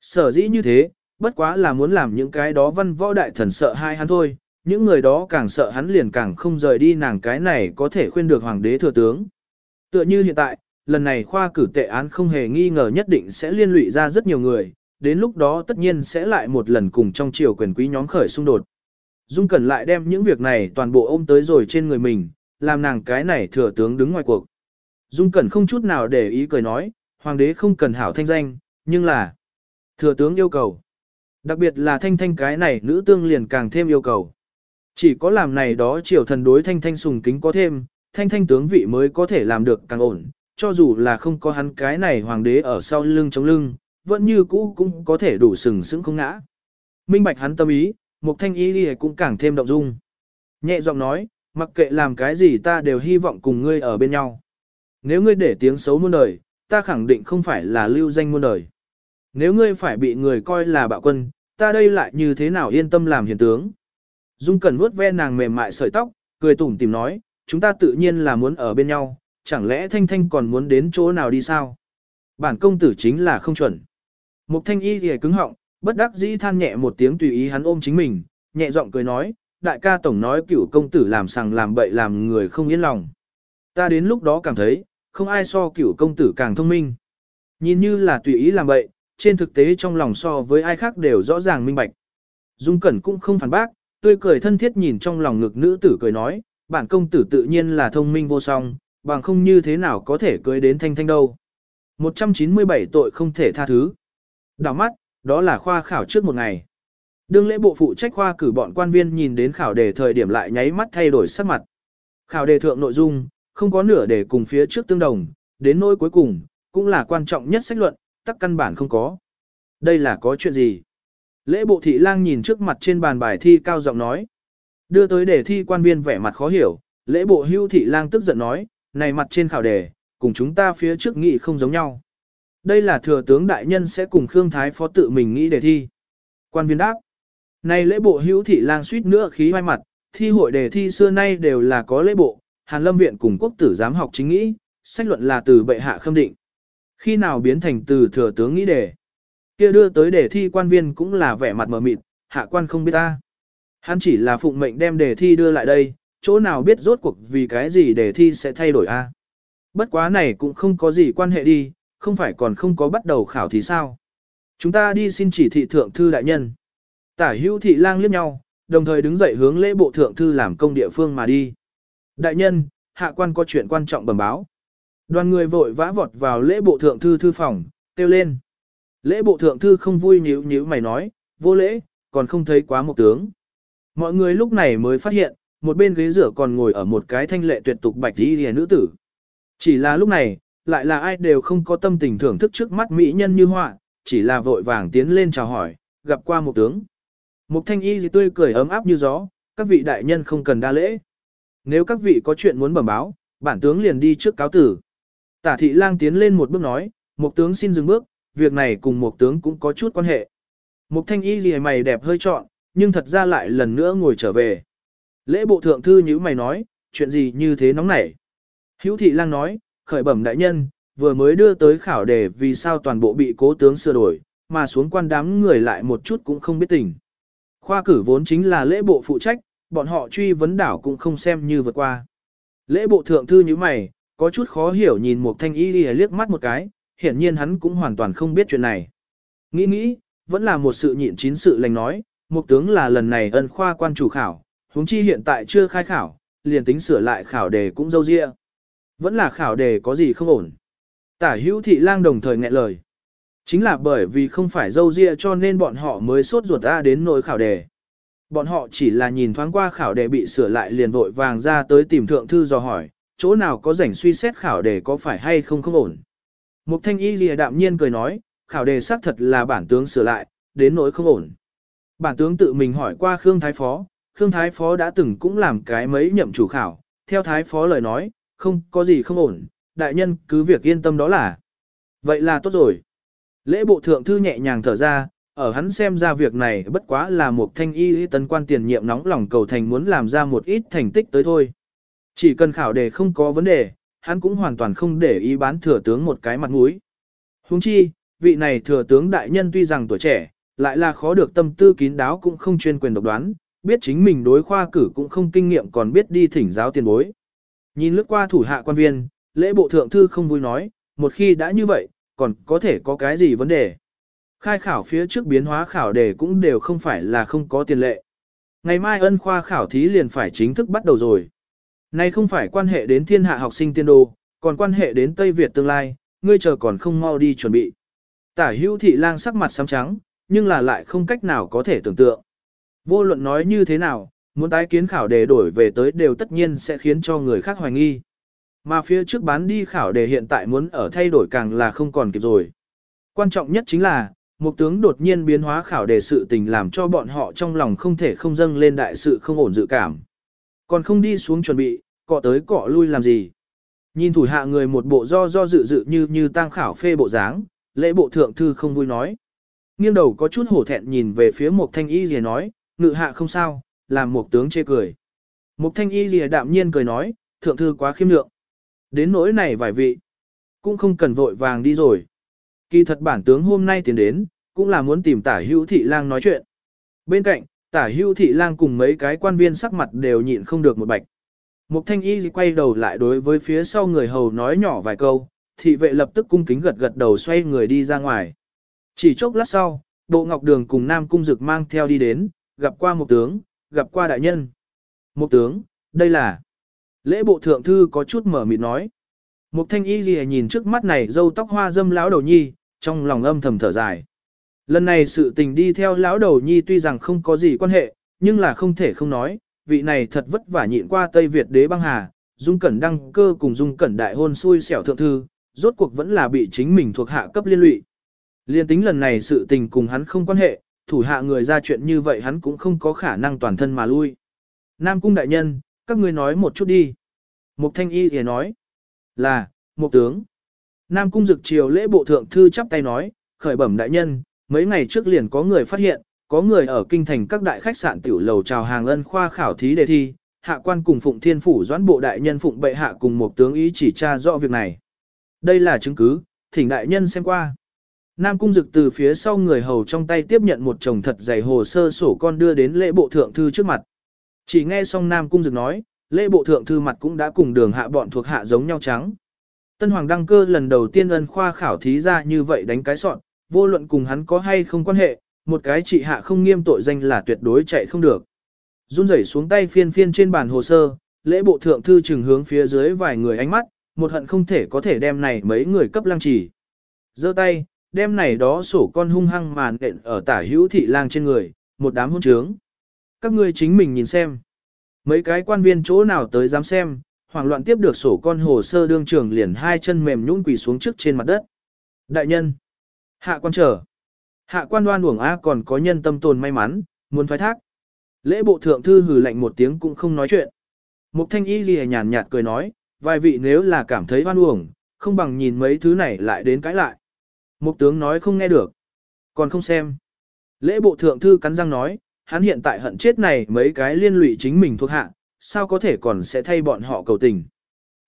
Speaker 1: Sở dĩ như thế, bất quá là muốn làm những cái đó văn võ đại thần sợ hai hắn thôi, những người đó càng sợ hắn liền càng không rời đi nàng cái này có thể khuyên được hoàng đế thừa tướng. Tựa như hiện tại, lần này khoa cử tệ án không hề nghi ngờ nhất định sẽ liên lụy ra rất nhiều người, đến lúc đó tất nhiên sẽ lại một lần cùng trong triều quyền quý nhóm khởi xung đột. Dung Cẩn lại đem những việc này toàn bộ ôm tới rồi trên người mình, làm nàng cái này thừa tướng đứng ngoài cuộc. Dung Cẩn không chút nào để ý cười nói, hoàng đế không cần hảo thanh danh, nhưng là thừa tướng yêu cầu. Đặc biệt là thanh thanh cái này nữ tương liền càng thêm yêu cầu. Chỉ có làm này đó triều thần đối thanh thanh sùng kính có thêm, thanh thanh tướng vị mới có thể làm được càng ổn, cho dù là không có hắn cái này hoàng đế ở sau lưng chống lưng, vẫn như cũ cũng có thể đủ sừng sững không ngã. Minh bạch hắn tâm ý, Mục Thanh Y Lệ cũng càng thêm động dung. Nhẹ giọng nói, mặc kệ làm cái gì ta đều hy vọng cùng ngươi ở bên nhau. Nếu ngươi để tiếng xấu muôn đời, ta khẳng định không phải là lưu danh muôn đời. Nếu ngươi phải bị người coi là bạo quân, ta đây lại như thế nào yên tâm làm hiền tướng. Dung Cẩn vuốt ve nàng mềm mại sợi tóc, cười tủm tìm nói, chúng ta tự nhiên là muốn ở bên nhau, chẳng lẽ Thanh Thanh còn muốn đến chỗ nào đi sao? Bản công tử chính là không chuẩn. Mục Thanh Y thì cứng họng, bất đắc dĩ than nhẹ một tiếng tùy ý hắn ôm chính mình, nhẹ giọng cười nói, đại ca tổng nói cửu công tử làm sằng làm bậy làm người không yên lòng. Ta đến lúc đó cảm thấy, không ai so cửu công tử càng thông minh. Nhìn như là tùy ý làm bậy, trên thực tế trong lòng so với ai khác đều rõ ràng minh bạch. Dung Cẩn cũng không phản bác, tươi cười thân thiết nhìn trong lòng ngực nữ tử cười nói, bản công tử tự nhiên là thông minh vô song, bằng không như thế nào có thể cưới đến thanh thanh đâu. 197 tội không thể tha thứ. Đào mắt, đó là khoa khảo trước một ngày. Đương lễ bộ phụ trách khoa cử bọn quan viên nhìn đến khảo đề thời điểm lại nháy mắt thay đổi sắc mặt. Khảo đề thượng nội dung, không có nửa để cùng phía trước tương đồng, đến nỗi cuối cùng, cũng là quan trọng nhất sách luận, tắc căn bản không có. Đây là có chuyện gì? Lễ bộ thị lang nhìn trước mặt trên bàn bài thi cao giọng nói. Đưa tới đề thi quan viên vẻ mặt khó hiểu, lễ bộ hưu thị lang tức giận nói, này mặt trên khảo đề, cùng chúng ta phía trước nghị không giống nhau. Đây là thừa tướng đại nhân sẽ cùng Khương Thái phó tự mình nghĩ đề thi. Quan viên đáp. Này lễ bộ hữu thị lang suýt nữa khí hoai mặt, thi hội đề thi xưa nay đều là có lễ bộ, Hàn Lâm Viện cùng quốc tử giám học chính nghĩ, sách luận là từ bệ hạ khâm định. Khi nào biến thành từ thừa tướng nghĩ đề. kia đưa tới đề thi quan viên cũng là vẻ mặt mờ mịt, hạ quan không biết ta. Hắn chỉ là phụng mệnh đem đề thi đưa lại đây, chỗ nào biết rốt cuộc vì cái gì đề thi sẽ thay đổi a? Bất quá này cũng không có gì quan hệ đi, không phải còn không có bắt đầu khảo thì sao? Chúng ta đi xin chỉ thị thượng thư đại nhân. Tả hữu thị lang liếc nhau, đồng thời đứng dậy hướng lễ bộ thượng thư làm công địa phương mà đi. Đại nhân, hạ quan có chuyện quan trọng bẩm báo. Đoàn người vội vã vọt vào lễ bộ thượng thư thư phòng, kêu lên. Lễ bộ thượng thư không vui nhíu nhíu mày nói, vô lễ, còn không thấy quá một tướng. Mọi người lúc này mới phát hiện, một bên ghế rửa còn ngồi ở một cái thanh lệ tuyệt tục bạch y lìa nữ tử. Chỉ là lúc này, lại là ai đều không có tâm tình thưởng thức trước mắt mỹ nhân như họa, chỉ là vội vàng tiến lên chào hỏi, gặp qua một tướng. Một thanh y gì tươi cười ấm áp như gió, các vị đại nhân không cần đa lễ. Nếu các vị có chuyện muốn bẩm báo, bản tướng liền đi trước cáo tử. Tả thị lang tiến lên một bước nói, một tướng xin dừng bước, việc này cùng một tướng cũng có chút quan hệ. Một thanh y gì mày đẹp hơi trọn, nhưng thật ra lại lần nữa ngồi trở về. Lễ bộ thượng thư như mày nói, chuyện gì như thế nóng nảy. Hữu thị lang nói, khởi bẩm đại nhân, vừa mới đưa tới khảo đề vì sao toàn bộ bị cố tướng sửa đổi, mà xuống quan đám người lại một chút cũng không biết tình. Khoa cử vốn chính là lễ bộ phụ trách, bọn họ truy vấn đảo cũng không xem như vượt qua. Lễ bộ thượng thư như mày, có chút khó hiểu nhìn một thanh y liếc mắt một cái, hiển nhiên hắn cũng hoàn toàn không biết chuyện này. Nghĩ nghĩ, vẫn là một sự nhịn chín sự lành nói, một tướng là lần này ân khoa quan chủ khảo, huống chi hiện tại chưa khai khảo, liền tính sửa lại khảo đề cũng dâu dịa. Vẫn là khảo đề có gì không ổn. Tả hữu thị lang đồng thời nghẹn lời. Chính là bởi vì không phải dâu dịa cho nên bọn họ mới sốt ruột ra đến nỗi khảo đề. Bọn họ chỉ là nhìn thoáng qua khảo đề bị sửa lại liền vội vàng ra tới tìm thượng thư dò hỏi, chỗ nào có rảnh suy xét khảo đề có phải hay không không ổn. Mục thanh y lìa đạm nhiên cười nói, khảo đề xác thật là bản tướng sửa lại, đến nỗi không ổn. Bản tướng tự mình hỏi qua Khương Thái Phó, Khương Thái Phó đã từng cũng làm cái mấy nhậm chủ khảo, theo Thái Phó lời nói, không có gì không ổn, đại nhân cứ việc yên tâm đó là. Vậy là tốt rồi. Lễ bộ thượng thư nhẹ nhàng thở ra, ở hắn xem ra việc này bất quá là một thanh y tấn quan tiền nhiệm nóng lòng cầu thành muốn làm ra một ít thành tích tới thôi. Chỉ cần khảo đề không có vấn đề, hắn cũng hoàn toàn không để ý bán thừa tướng một cái mặt mũi. Huống chi, vị này thừa tướng đại nhân tuy rằng tuổi trẻ, lại là khó được tâm tư kín đáo cũng không chuyên quyền độc đoán, biết chính mình đối khoa cử cũng không kinh nghiệm còn biết đi thỉnh giáo tiền bối. Nhìn lướt qua thủ hạ quan viên, lễ bộ thượng thư không vui nói, một khi đã như vậy, còn có thể có cái gì vấn đề. Khai khảo phía trước biến hóa khảo đề cũng đều không phải là không có tiền lệ. Ngày mai ân khoa khảo thí liền phải chính thức bắt đầu rồi. Này không phải quan hệ đến thiên hạ học sinh tiên đồ, còn quan hệ đến Tây Việt tương lai, ngươi chờ còn không mau đi chuẩn bị. Tả hữu thị lang sắc mặt xám trắng, nhưng là lại không cách nào có thể tưởng tượng. Vô luận nói như thế nào, muốn tái kiến khảo đề đổi về tới đều tất nhiên sẽ khiến cho người khác hoài nghi. Mà phía trước bán đi khảo đề hiện tại muốn ở thay đổi càng là không còn kịp rồi. Quan trọng nhất chính là, một tướng đột nhiên biến hóa khảo đề sự tình làm cho bọn họ trong lòng không thể không dâng lên đại sự không ổn dự cảm. Còn không đi xuống chuẩn bị, cọ tới cọ lui làm gì. Nhìn thủ hạ người một bộ do do dự dự như như tang khảo phê bộ dáng, lễ bộ thượng thư không vui nói. Nghiêng đầu có chút hổ thẹn nhìn về phía một thanh y gì nói, ngự hạ không sao, làm một tướng chê cười. Một thanh y lìa đạm nhiên cười nói, thượng thư quá khiêm lượng. Đến nỗi này vài vị, cũng không cần vội vàng đi rồi. Kỳ thật bản tướng hôm nay tiến đến, cũng là muốn tìm tả hữu thị lang nói chuyện. Bên cạnh, tả hữu thị lang cùng mấy cái quan viên sắc mặt đều nhịn không được một bạch. Mục thanh y quay đầu lại đối với phía sau người hầu nói nhỏ vài câu, thị vệ lập tức cung kính gật gật đầu xoay người đi ra ngoài. Chỉ chốc lát sau, Bộ Ngọc Đường cùng Nam Cung Dực mang theo đi đến, gặp qua một tướng, gặp qua đại nhân. Một tướng, đây là... Lễ bộ thượng thư có chút mở mịt nói. Mục thanh y gì nhìn trước mắt này dâu tóc hoa dâm lão đầu nhi, trong lòng âm thầm thở dài. Lần này sự tình đi theo lão đầu nhi tuy rằng không có gì quan hệ, nhưng là không thể không nói, vị này thật vất vả nhịn qua Tây Việt đế băng hà, dung cẩn đăng cơ cùng dung cẩn đại hôn xui xẻo thượng thư, rốt cuộc vẫn là bị chính mình thuộc hạ cấp liên lụy. Liên tính lần này sự tình cùng hắn không quan hệ, thủ hạ người ra chuyện như vậy hắn cũng không có khả năng toàn thân mà lui. Nam cung đại nhân, các ngươi nói một chút đi. Mục thanh y thì nói, là, một tướng. Nam cung dực triều lễ bộ thượng thư chắp tay nói, khởi bẩm đại nhân, mấy ngày trước liền có người phát hiện, có người ở kinh thành các đại khách sạn tiểu lầu chào hàng ân khoa khảo thí đề thi, hạ quan cùng phụng thiên phủ doãn bộ đại nhân phụng bệ hạ cùng một tướng ý chỉ tra rõ việc này. Đây là chứng cứ, thỉnh đại nhân xem qua. Nam cung dực từ phía sau người hầu trong tay tiếp nhận một chồng thật dày hồ sơ sổ con đưa đến lễ bộ thượng thư trước mặt. Chỉ nghe xong Nam cung dực nói, lễ bộ thượng thư mặt cũng đã cùng đường hạ bọn thuộc hạ giống nhau trắng. Tân Hoàng đăng cơ lần đầu tiên ân khoa khảo thí ra như vậy đánh cái soạn, vô luận cùng hắn có hay không quan hệ, một cái trị hạ không nghiêm tội danh là tuyệt đối chạy không được. Run rẩy xuống tay phiên phiên trên bàn hồ sơ, lễ bộ thượng thư trừng hướng phía dưới vài người ánh mắt, một hận không thể có thể đem này mấy người cấp lăng chỉ. giơ tay, đem này đó sổ con hung hăng màn đện ở tả hữu thị lang trên người, một đám hôn trướng. Các ngươi chính mình nhìn xem. Mấy cái quan viên chỗ nào tới dám xem, hoảng loạn tiếp được sổ con hồ sơ đương trưởng liền hai chân mềm nhũn quỳ xuống trước trên mặt đất. Đại nhân, hạ quan trở. Hạ quan đoan uổng A còn có nhân tâm tồn may mắn, muốn thoái thác. Lễ bộ thượng thư hừ lạnh một tiếng cũng không nói chuyện. Mục thanh y ghi nhàn nhạt cười nói, vài vị nếu là cảm thấy oan uổng, không bằng nhìn mấy thứ này lại đến cãi lại. Mục tướng nói không nghe được, còn không xem. Lễ bộ thượng thư cắn răng nói, hắn hiện tại hận chết này mấy cái liên lụy chính mình thuộc hạ, sao có thể còn sẽ thay bọn họ cầu tình.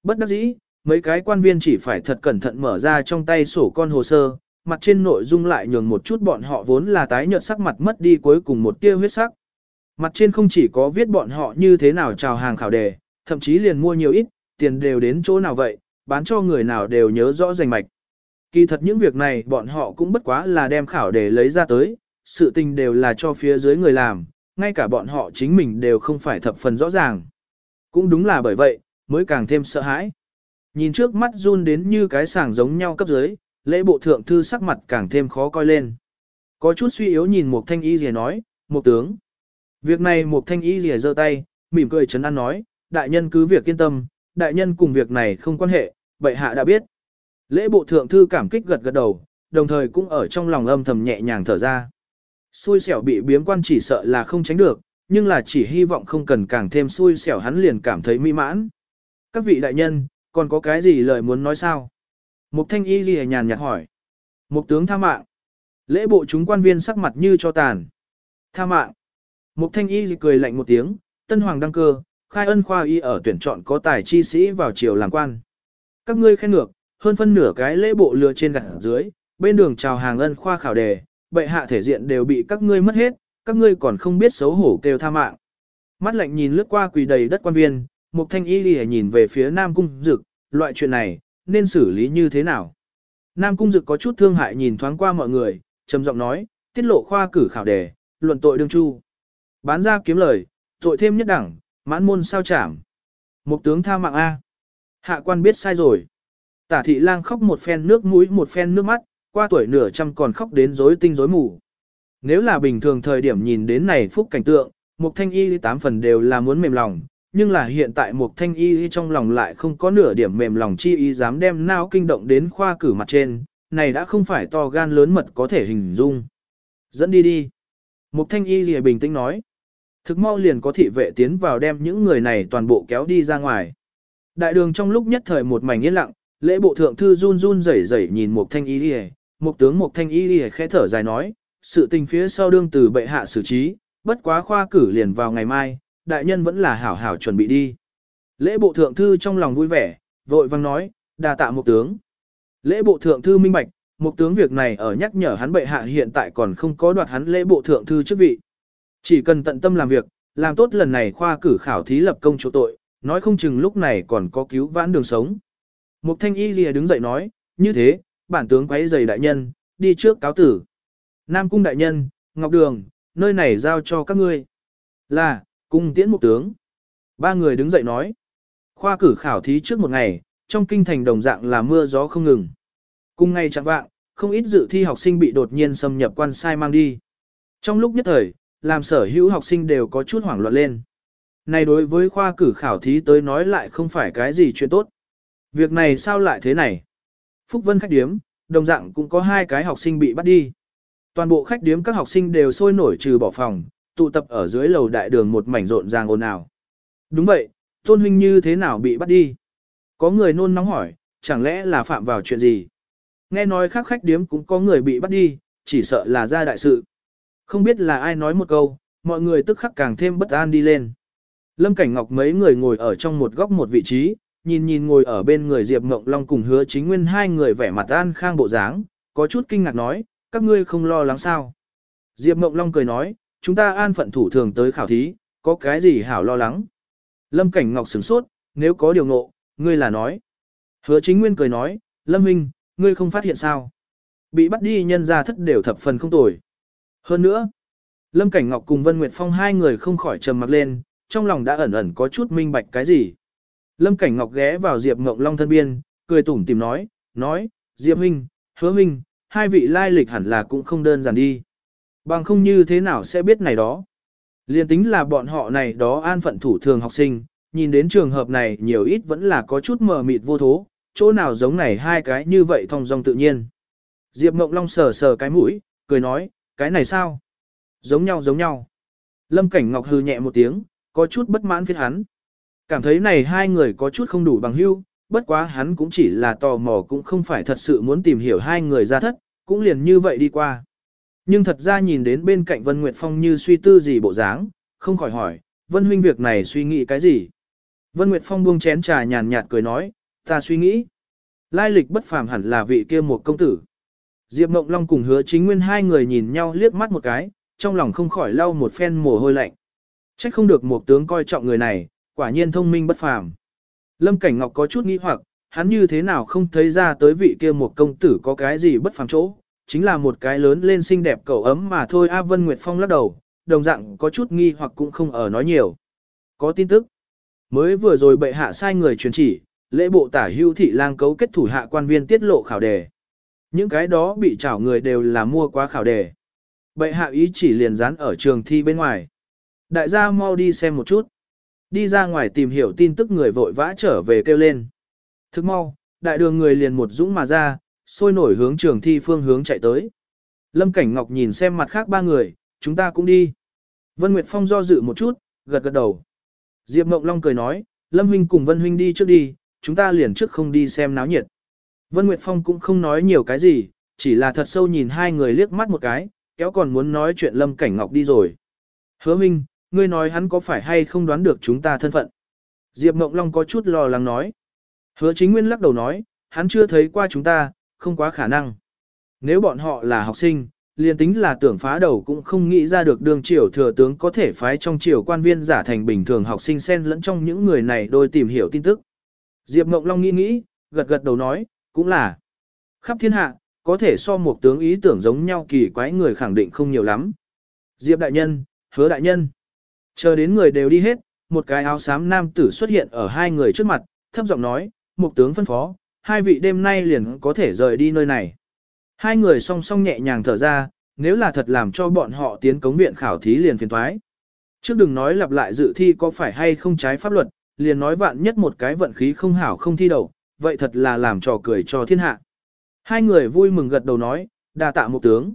Speaker 1: Bất đắc dĩ, mấy cái quan viên chỉ phải thật cẩn thận mở ra trong tay sổ con hồ sơ, mặt trên nội dung lại nhường một chút bọn họ vốn là tái nhợt sắc mặt mất đi cuối cùng một tia huyết sắc. Mặt trên không chỉ có viết bọn họ như thế nào chào hàng khảo đề, thậm chí liền mua nhiều ít, tiền đều đến chỗ nào vậy, bán cho người nào đều nhớ rõ rành mạch. Kỳ thật những việc này bọn họ cũng bất quá là đem khảo để lấy ra tới, sự tình đều là cho phía dưới người làm, ngay cả bọn họ chính mình đều không phải thập phần rõ ràng. Cũng đúng là bởi vậy, mới càng thêm sợ hãi. Nhìn trước mắt run đến như cái sàng giống nhau cấp dưới, lễ bộ thượng thư sắc mặt càng thêm khó coi lên. Có chút suy yếu nhìn một thanh y rìa nói, một tướng. Việc này một thanh y rìa giơ tay, mỉm cười chấn an nói, đại nhân cứ việc yên tâm, đại nhân cùng việc này không quan hệ, bệ hạ đã biết. Lễ bộ thượng thư cảm kích gật gật đầu, đồng thời cũng ở trong lòng âm thầm nhẹ nhàng thở ra. Xui xẻo bị biếm quan chỉ sợ là không tránh được, nhưng là chỉ hy vọng không cần càng thêm xui xẻo hắn liền cảm thấy mỹ mãn. Các vị đại nhân, còn có cái gì lời muốn nói sao? Mục thanh y ghi nhàn nhạt hỏi. Mục tướng tha mạng. Lễ bộ chúng quan viên sắc mặt như cho tàn. Tha mạng. Mục thanh y cười lạnh một tiếng, tân hoàng đăng cơ, khai ân khoa y ở tuyển chọn có tài chi sĩ vào triều làm quan. Các ngươi khen ngược, hơn phân nửa cái lễ bộ lừa trên gặt dưới, bên đường chào hàng ân khoa khảo đề, bệ hạ thể diện đều bị các ngươi mất hết, các ngươi còn không biết xấu hổ kêu tha mạng. Mắt lạnh nhìn lướt qua quỳ đầy đất quan viên, Mục Thanh Y lìa nhìn về phía Nam Cung Dực, loại chuyện này, nên xử lý như thế nào? Nam Cung Dực có chút thương hại nhìn thoáng qua mọi người, trầm giọng nói, tiết lộ khoa cử khảo đề, luận tội đương chu. Bán ra kiếm lời, tội thêm nhất đẳng, mãn môn sao chảm. Mục tướng tha mạng A. Hạ quan biết sai rồi. Tả thị lang khóc một phen nước mũi một phen nước mắt, qua tuổi nửa trăm còn khóc đến rối tinh rối mù. Nếu là bình thường thời điểm nhìn đến này phúc cảnh tượng, Mục Thanh Y tám phần đều là muốn mềm lòng, nhưng là hiện tại Mục Thanh Y trong lòng lại không có nửa điểm mềm lòng chi ý dám đem não kinh động đến khoa cử mặt trên, này đã không phải to gan lớn mật có thể hình dung. Dẫn đi đi. Mục Thanh Y lìa bình tĩnh nói. Thực mau liền có thị vệ tiến vào đem những người này toàn bộ kéo đi ra ngoài. Đại đường trong lúc nhất thời một mảnh yên lặng, lễ bộ thượng thư run run rẩy rẩy nhìn Mục Thanh Y lìa, Mục tướng Mục Thanh Y lìa khẽ thở dài nói, sự tình phía sau đương từ bệ hạ xử trí, bất quá khoa cử liền vào ngày mai, đại nhân vẫn là hảo hảo chuẩn bị đi. Lễ bộ thượng thư trong lòng vui vẻ, vội vang nói, đà tạ một tướng. Lễ bộ thượng thư minh bạch, một tướng việc này ở nhắc nhở hắn bệ hạ hiện tại còn không có đoạt hắn lễ bộ thượng thư chức vị. Chỉ cần tận tâm làm việc, làm tốt lần này khoa cử khảo thí lập công chỗ tội, nói không chừng lúc này còn có cứu vãn đường sống. Mục thanh y lìa đứng dậy nói, như thế, bản tướng quấy giày đại nhân, đi trước cáo tử. Nam cung đại nhân, Ngọc Đường, nơi này giao cho các ngươi. Là, cung tiễn mục tướng. Ba người đứng dậy nói. Khoa cử khảo thí trước một ngày, trong kinh thành đồng dạng là mưa gió không ngừng. Cùng ngày chẳng vạng, không ít dự thi học sinh bị đột nhiên xâm nhập quan sai mang đi. Trong lúc nhất thời, làm sở hữu học sinh đều có chút hoảng loạn lên. Này đối với khoa cử khảo thí tới nói lại không phải cái gì chuyện tốt. Việc này sao lại thế này? Phúc Vân khách điếm, đồng dạng cũng có hai cái học sinh bị bắt đi. Toàn bộ khách điếm các học sinh đều sôi nổi trừ bỏ phòng, tụ tập ở dưới lầu đại đường một mảnh rộn ràng ồn ào. Đúng vậy, tôn huynh như thế nào bị bắt đi? Có người nôn nóng hỏi, chẳng lẽ là phạm vào chuyện gì? Nghe nói khác khách điếm cũng có người bị bắt đi, chỉ sợ là ra đại sự. Không biết là ai nói một câu, mọi người tức khắc càng thêm bất an đi lên. Lâm Cảnh Ngọc mấy người ngồi ở trong một góc một vị trí, nhìn nhìn ngồi ở bên người Diệp Ngộng Long cùng hứa chính nguyên hai người vẻ mặt an khang bộ dáng, có chút kinh ngạc nói, các ngươi không lo lắng sao. Diệp Ngộng Long cười nói, chúng ta an phận thủ thường tới khảo thí, có cái gì hảo lo lắng. Lâm Cảnh Ngọc sửng sốt, nếu có điều ngộ, ngươi là nói. Hứa chính nguyên cười nói, Lâm Minh, ngươi không phát hiện sao. Bị bắt đi nhân ra thất đều thập phần không tồi. Hơn nữa, Lâm Cảnh Ngọc cùng Vân Nguyệt Phong hai người không khỏi trầm mặc lên, trong lòng đã ẩn ẩn có chút minh bạch cái gì. Lâm Cảnh Ngọc ghé vào Diệp Ngộng Long thân biên, cười tủm tìm nói, nói, Diệp Minh, Hứa Minh, hai vị lai lịch hẳn là cũng không đơn giản đi. Bằng không như thế nào sẽ biết này đó. Liên tính là bọn họ này đó an phận thủ thường học sinh, nhìn đến trường hợp này nhiều ít vẫn là có chút mờ mịt vô thố, chỗ nào giống này hai cái như vậy thong dong tự nhiên. Diệp Ngộng Long sờ sờ cái mũi, cười nói, cái này sao? Giống nhau giống nhau. Lâm Cảnh Ngọc hư nhẹ một tiếng, có chút bất mãn phiết hắn. Cảm thấy này hai người có chút không đủ bằng hưu, bất quá hắn cũng chỉ là tò mò cũng không phải thật sự muốn tìm hiểu hai người ra thất, cũng liền như vậy đi qua. Nhưng thật ra nhìn đến bên cạnh Vân Nguyệt Phong như suy tư gì bộ dáng, không khỏi hỏi, Vân huynh việc này suy nghĩ cái gì? Vân Nguyệt Phong buông chén trà nhàn nhạt cười nói, ta suy nghĩ. Lai lịch bất phàm hẳn là vị kia một công tử. Diệp Mộng Long cùng hứa chính nguyên hai người nhìn nhau liếc mắt một cái, trong lòng không khỏi lau một phen mồ hôi lạnh. Trách không được một tướng coi trọng người này, quả nhiên thông minh bất phàm. Lâm Cảnh Ngọc có chút nghi hoặc, hắn như thế nào không thấy ra tới vị kia một công tử có cái gì bất phàm chỗ, chính là một cái lớn lên xinh đẹp cậu ấm mà thôi A Vân Nguyệt Phong lắc đầu, đồng dạng có chút nghi hoặc cũng không ở nói nhiều. Có tin tức. Mới vừa rồi bệ hạ sai người truyền chỉ, lễ bộ tả hưu thị lang cấu kết thủ hạ quan viên tiết lộ khảo đề. Những cái đó bị trảo người đều là mua quá khảo đề. Bệ hạ ý chỉ liền dán ở trường thi bên ngoài. Đại gia mau đi xem một chút. Đi ra ngoài tìm hiểu tin tức người vội vã trở về kêu lên. Thức mau, đại đường người liền một dũng mà ra, sôi nổi hướng trường thi phương hướng chạy tới. Lâm Cảnh Ngọc nhìn xem mặt khác ba người, chúng ta cũng đi. Vân Nguyệt Phong do dự một chút, gật gật đầu. Diệp Mộng Long cười nói, Lâm Huynh cùng Vân Huynh đi trước đi, chúng ta liền trước không đi xem náo nhiệt. Vân Nguyệt Phong cũng không nói nhiều cái gì, chỉ là thật sâu nhìn hai người liếc mắt một cái, kéo còn muốn nói chuyện Lâm Cảnh Ngọc đi rồi. Hứa Minh, ngươi nói hắn có phải hay không đoán được chúng ta thân phận? Diệp Mộng Long có chút lo lắng nói. Hứa chính nguyên lắc đầu nói, hắn chưa thấy qua chúng ta, không quá khả năng. Nếu bọn họ là học sinh, liền tính là tưởng phá đầu cũng không nghĩ ra được đường triều thừa tướng có thể phái trong triều quan viên giả thành bình thường học sinh xen lẫn trong những người này đôi tìm hiểu tin tức. Diệp Mộng Long nghĩ nghĩ, gật gật đầu nói, cũng là. Khắp thiên hạ, có thể so một tướng ý tưởng giống nhau kỳ quái người khẳng định không nhiều lắm. Diệp đại nhân, hứa đại nhân. Chờ đến người đều đi hết, một cái áo xám nam tử xuất hiện ở hai người trước mặt, thấp giọng nói, một tướng phân phó, hai vị đêm nay liền có thể rời đi nơi này. Hai người song song nhẹ nhàng thở ra, nếu là thật làm cho bọn họ tiến cống viện khảo thí liền phiền thoái. Trước đừng nói lặp lại dự thi có phải hay không trái pháp luật, liền nói vạn nhất một cái vận khí không hảo không thi đầu, vậy thật là làm trò cười cho thiên hạ. Hai người vui mừng gật đầu nói, đa tạ một tướng.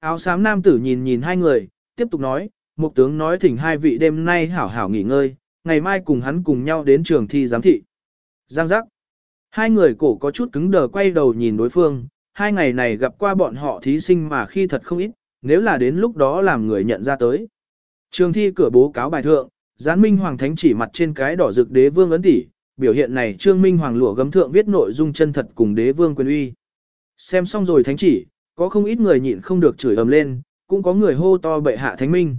Speaker 1: Áo xám nam tử nhìn nhìn hai người, tiếp tục nói, Mục tướng nói thỉnh hai vị đêm nay hảo hảo nghỉ ngơi, ngày mai cùng hắn cùng nhau đến trường thi giám thị. Giang giác. Hai người cổ có chút cứng đờ quay đầu nhìn đối phương, hai ngày này gặp qua bọn họ thí sinh mà khi thật không ít, nếu là đến lúc đó làm người nhận ra tới. Trường thi cửa bố cáo bài thượng, gián minh hoàng thánh chỉ mặt trên cái đỏ rực đế vương ấn tỷ, biểu hiện này trương minh hoàng lụa gấm thượng viết nội dung chân thật cùng đế vương quyền uy. Xem xong rồi thánh chỉ, có không ít người nhịn không được chửi ầm lên, cũng có người hô to bệ hạ thánh minh.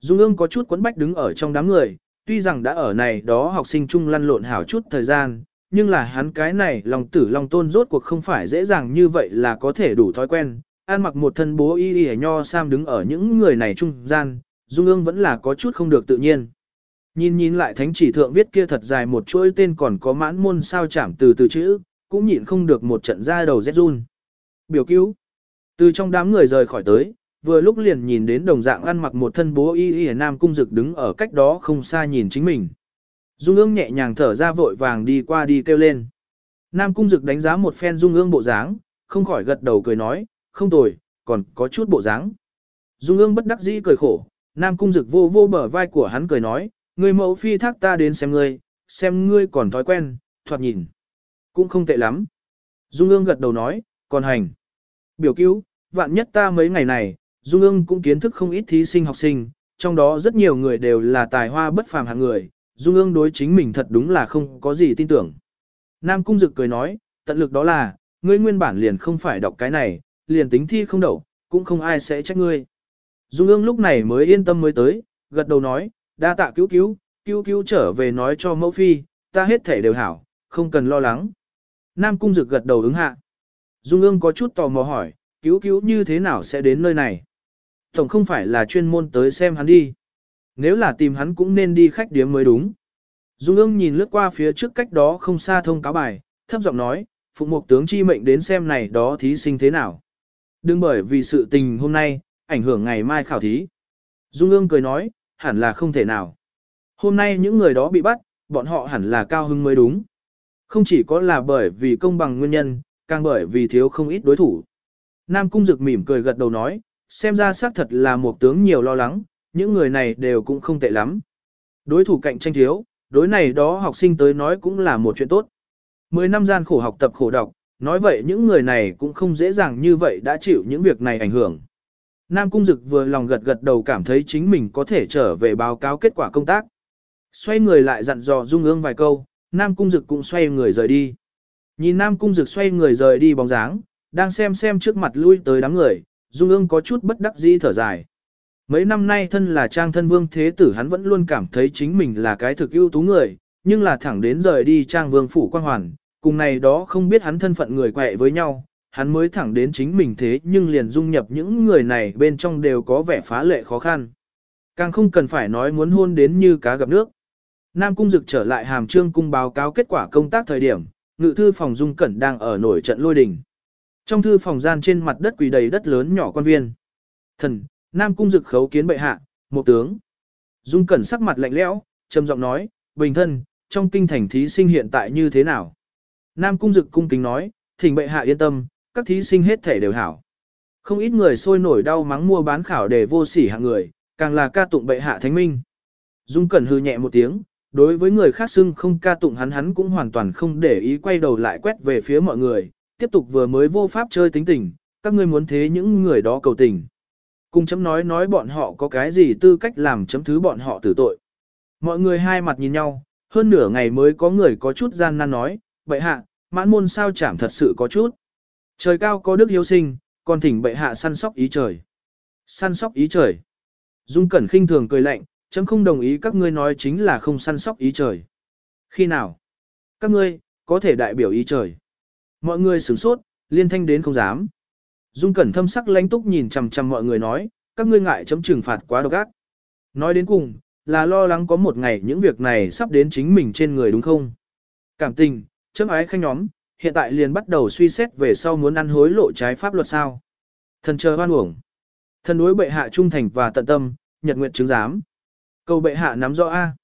Speaker 1: Dung ương có chút quấn bách đứng ở trong đám người, tuy rằng đã ở này đó học sinh chung lăn lộn hảo chút thời gian, nhưng là hắn cái này lòng tử lòng tôn rốt cuộc không phải dễ dàng như vậy là có thể đủ thói quen. An mặc một thân bố y y nho sam đứng ở những người này trung gian, Dung ương vẫn là có chút không được tự nhiên. Nhìn nhìn lại thánh chỉ thượng viết kia thật dài một chuỗi tên còn có mãn môn sao chảm từ từ chữ, cũng nhịn không được một trận ra đầu rét run. Biểu cứu. Từ trong đám người rời khỏi tới, vừa lúc liền nhìn đến đồng dạng ăn mặc một thân bố y y nam cung dực đứng ở cách đó không xa nhìn chính mình. Dung ương nhẹ nhàng thở ra vội vàng đi qua đi kêu lên. Nam cung dực đánh giá một phen dung ương bộ dáng, không khỏi gật đầu cười nói, không tồi, còn có chút bộ dáng. Dung ương bất đắc dĩ cười khổ, Nam cung dực vô vô bờ vai của hắn cười nói, người mẫu phi thác ta đến xem ngươi, xem ngươi còn thói quen, thoạt nhìn. Cũng không tệ lắm. Dung ương gật đầu nói, còn hành. Biểu cứu, vạn nhất ta mấy ngày này, Dung ương cũng kiến thức không ít thí sinh học sinh, trong đó rất nhiều người đều là tài hoa bất phàm hạng người, Dung ương đối chính mình thật đúng là không có gì tin tưởng. Nam Cung Dực cười nói, tận lực đó là, ngươi nguyên bản liền không phải đọc cái này, liền tính thi không đậu, cũng không ai sẽ trách ngươi. Dung ương lúc này mới yên tâm mới tới, gật đầu nói, đa tạ cứu cứu, cứu cứu trở về nói cho mẫu phi, ta hết thể đều hảo, không cần lo lắng. Nam Cung Dực gật đầu ứng hạ. Dung ương có chút tò mò hỏi, cứu cứu như thế nào sẽ đến nơi này? Tổng không phải là chuyên môn tới xem hắn đi. Nếu là tìm hắn cũng nên đi khách điếm mới đúng. Dung ương nhìn lướt qua phía trước cách đó không xa thông cáo bài, thấp giọng nói, phụ mục tướng chi mệnh đến xem này đó thí sinh thế nào. Đừng bởi vì sự tình hôm nay, ảnh hưởng ngày mai khảo thí. Dung ương cười nói, hẳn là không thể nào. Hôm nay những người đó bị bắt, bọn họ hẳn là cao hưng mới đúng. Không chỉ có là bởi vì công bằng nguyên nhân, càng bởi vì thiếu không ít đối thủ. Nam Cung Dực mỉm cười gật đầu nói, xem ra xác thật là một tướng nhiều lo lắng, những người này đều cũng không tệ lắm. Đối thủ cạnh tranh thiếu, đối này đó học sinh tới nói cũng là một chuyện tốt. Mười năm gian khổ học tập khổ đọc, nói vậy những người này cũng không dễ dàng như vậy đã chịu những việc này ảnh hưởng. Nam Cung Dực vừa lòng gật gật đầu cảm thấy chính mình có thể trở về báo cáo kết quả công tác. Xoay người lại dặn dò Dung ương vài câu, Nam Cung Dực cũng xoay người rời đi. Nhìn Nam Cung Dực xoay người rời đi bóng dáng, đang xem xem trước mặt lui tới đám người, Dung ương có chút bất đắc dĩ thở dài. Mấy năm nay thân là trang thân vương thế tử hắn vẫn luôn cảm thấy chính mình là cái thực ưu tú người, nhưng là thẳng đến rời đi trang vương phủ quan hoàn, cùng này đó không biết hắn thân phận người quẹ với nhau, hắn mới thẳng đến chính mình thế nhưng liền dung nhập những người này bên trong đều có vẻ phá lệ khó khăn. Càng không cần phải nói muốn hôn đến như cá gặp nước. Nam Cung Dực trở lại hàm trương cung báo cáo kết quả công tác thời điểm, ngự thư phòng Dung Cẩn đang ở nổi trận lôi đình. Trong thư phòng gian trên mặt đất quỳ đầy đất lớn nhỏ quan viên. Thần, Nam Cung Dực khấu kiến bệ hạ, một tướng. Dung Cẩn sắc mặt lạnh lẽo, trầm giọng nói, bình thân, trong kinh thành thí sinh hiện tại như thế nào? Nam Cung Dực cung kính nói, thỉnh bệ hạ yên tâm, các thí sinh hết thể đều hảo. Không ít người sôi nổi đau mắng mua bán khảo để vô sỉ hạng người, càng là ca tụng bệ hạ thánh minh. Dung Cẩn hư nhẹ một tiếng, đối với người khác xưng không ca tụng hắn hắn cũng hoàn toàn không để ý quay đầu lại quét về phía mọi người, tiếp tục vừa mới vô pháp chơi tính tình, các ngươi muốn thế những người đó cầu tình. Cùng chấm nói nói bọn họ có cái gì tư cách làm chấm thứ bọn họ tử tội. Mọi người hai mặt nhìn nhau, hơn nửa ngày mới có người có chút gian nan nói, bệ hạ, mãn môn sao chảm thật sự có chút. Trời cao có đức hiếu sinh, còn thỉnh bệ hạ săn sóc ý trời. Săn sóc ý trời. Dung Cẩn khinh thường cười lạnh, chấm không đồng ý các ngươi nói chính là không săn sóc ý trời. Khi nào? Các ngươi, có thể đại biểu ý trời. Mọi người sửng sốt, liên thanh đến không dám. Dung Cẩn thâm sắc lãnh túc nhìn chằm chằm mọi người nói, các ngươi ngại chấm trừng phạt quá độc ác. Nói đến cùng, là lo lắng có một ngày những việc này sắp đến chính mình trên người đúng không? Cảm tình, chấm ái khanh nhóm, hiện tại liền bắt đầu suy xét về sau muốn ăn hối lộ trái pháp luật sao. Thần chờ hoan uổng. Thần đối bệ hạ trung thành và tận tâm, nhật nguyện chứng giám. Cầu bệ hạ nắm rõ A.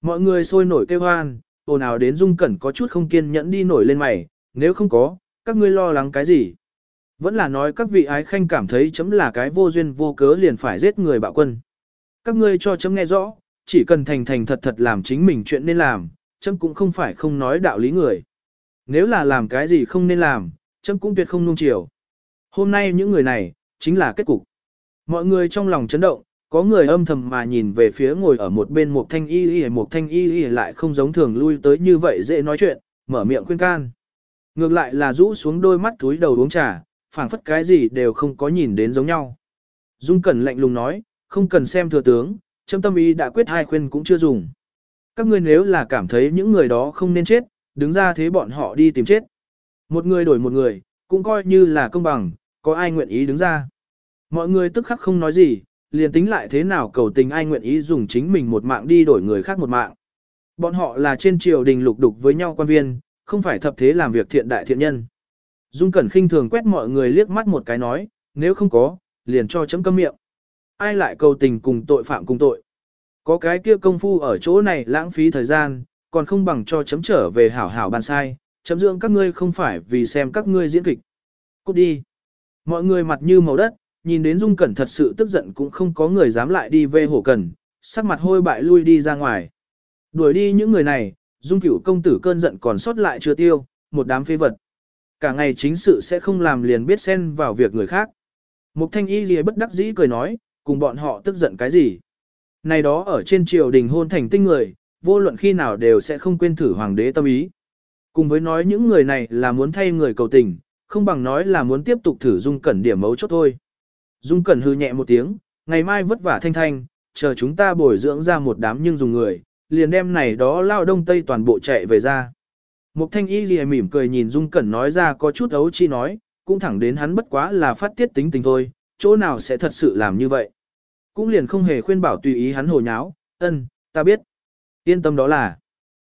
Speaker 1: Mọi người sôi nổi kêu hoan, ồn ào đến dung cẩn có chút không kiên nhẫn đi nổi lên mày, nếu không có, các ngươi lo lắng cái gì? Vẫn là nói các vị ái khanh cảm thấy chấm là cái vô duyên vô cớ liền phải giết người bạo quân. Các ngươi cho chấm nghe rõ, chỉ cần thành thành thật thật làm chính mình chuyện nên làm, chấm cũng không phải không nói đạo lý người. Nếu là làm cái gì không nên làm, chấm cũng tuyệt không nung chiều. Hôm nay những người này, chính là kết cục. Mọi người trong lòng chấn động, có người âm thầm mà nhìn về phía ngồi ở một bên một thanh y y một thanh y y lại không giống thường lui tới như vậy dễ nói chuyện, mở miệng khuyên can. Ngược lại là rũ xuống đôi mắt túi đầu uống trà, phảng phất cái gì đều không có nhìn đến giống nhau. Dung Cẩn lạnh lùng nói, không cần xem thừa tướng, châm tâm ý đã quyết hai khuyên cũng chưa dùng. Các ngươi nếu là cảm thấy những người đó không nên chết, đứng ra thế bọn họ đi tìm chết. Một người đổi một người, cũng coi như là công bằng, có ai nguyện ý đứng ra. Mọi người tức khắc không nói gì, liền tính lại thế nào cầu tình ai nguyện ý dùng chính mình một mạng đi đổi người khác một mạng. Bọn họ là trên triều đình lục đục với nhau quan viên, không phải thập thế làm việc thiện đại thiện nhân. Dung Cẩn khinh thường quét mọi người liếc mắt một cái nói, nếu không có, liền cho chấm câm miệng. Ai lại cầu tình cùng tội phạm cùng tội. Có cái kia công phu ở chỗ này lãng phí thời gian, còn không bằng cho chấm trở về hảo hảo bàn sai, chấm dưỡng các ngươi không phải vì xem các ngươi diễn kịch. Cút đi. Mọi người mặt như màu đất, nhìn đến Dung Cẩn thật sự tức giận cũng không có người dám lại đi về hổ cẩn, sắc mặt hôi bại lui đi ra ngoài. Đuổi đi những người này, Dung cửu công tử cơn giận còn sót lại chưa tiêu, một đám phế vật. Cả ngày chính sự sẽ không làm liền biết xen vào việc người khác. Mục thanh y gì bất đắc dĩ cười nói, cùng bọn họ tức giận cái gì. Này đó ở trên triều đình hôn thành tinh người, vô luận khi nào đều sẽ không quên thử hoàng đế tâm ý. Cùng với nói những người này là muốn thay người cầu tình, không bằng nói là muốn tiếp tục thử dung cẩn điểm mấu chốt thôi. Dung cẩn hư nhẹ một tiếng, ngày mai vất vả thanh thanh, chờ chúng ta bồi dưỡng ra một đám nhưng dùng người, liền đem này đó lao đông tây toàn bộ chạy về ra. Mục thanh y gì mỉm cười nhìn Dung Cẩn nói ra có chút ấu chi nói, cũng thẳng đến hắn bất quá là phát tiết tính tình thôi, chỗ nào sẽ thật sự làm như vậy. Cũng liền không hề khuyên bảo tùy ý hắn hồ nháo, ân, ta biết. Yên tâm đó là.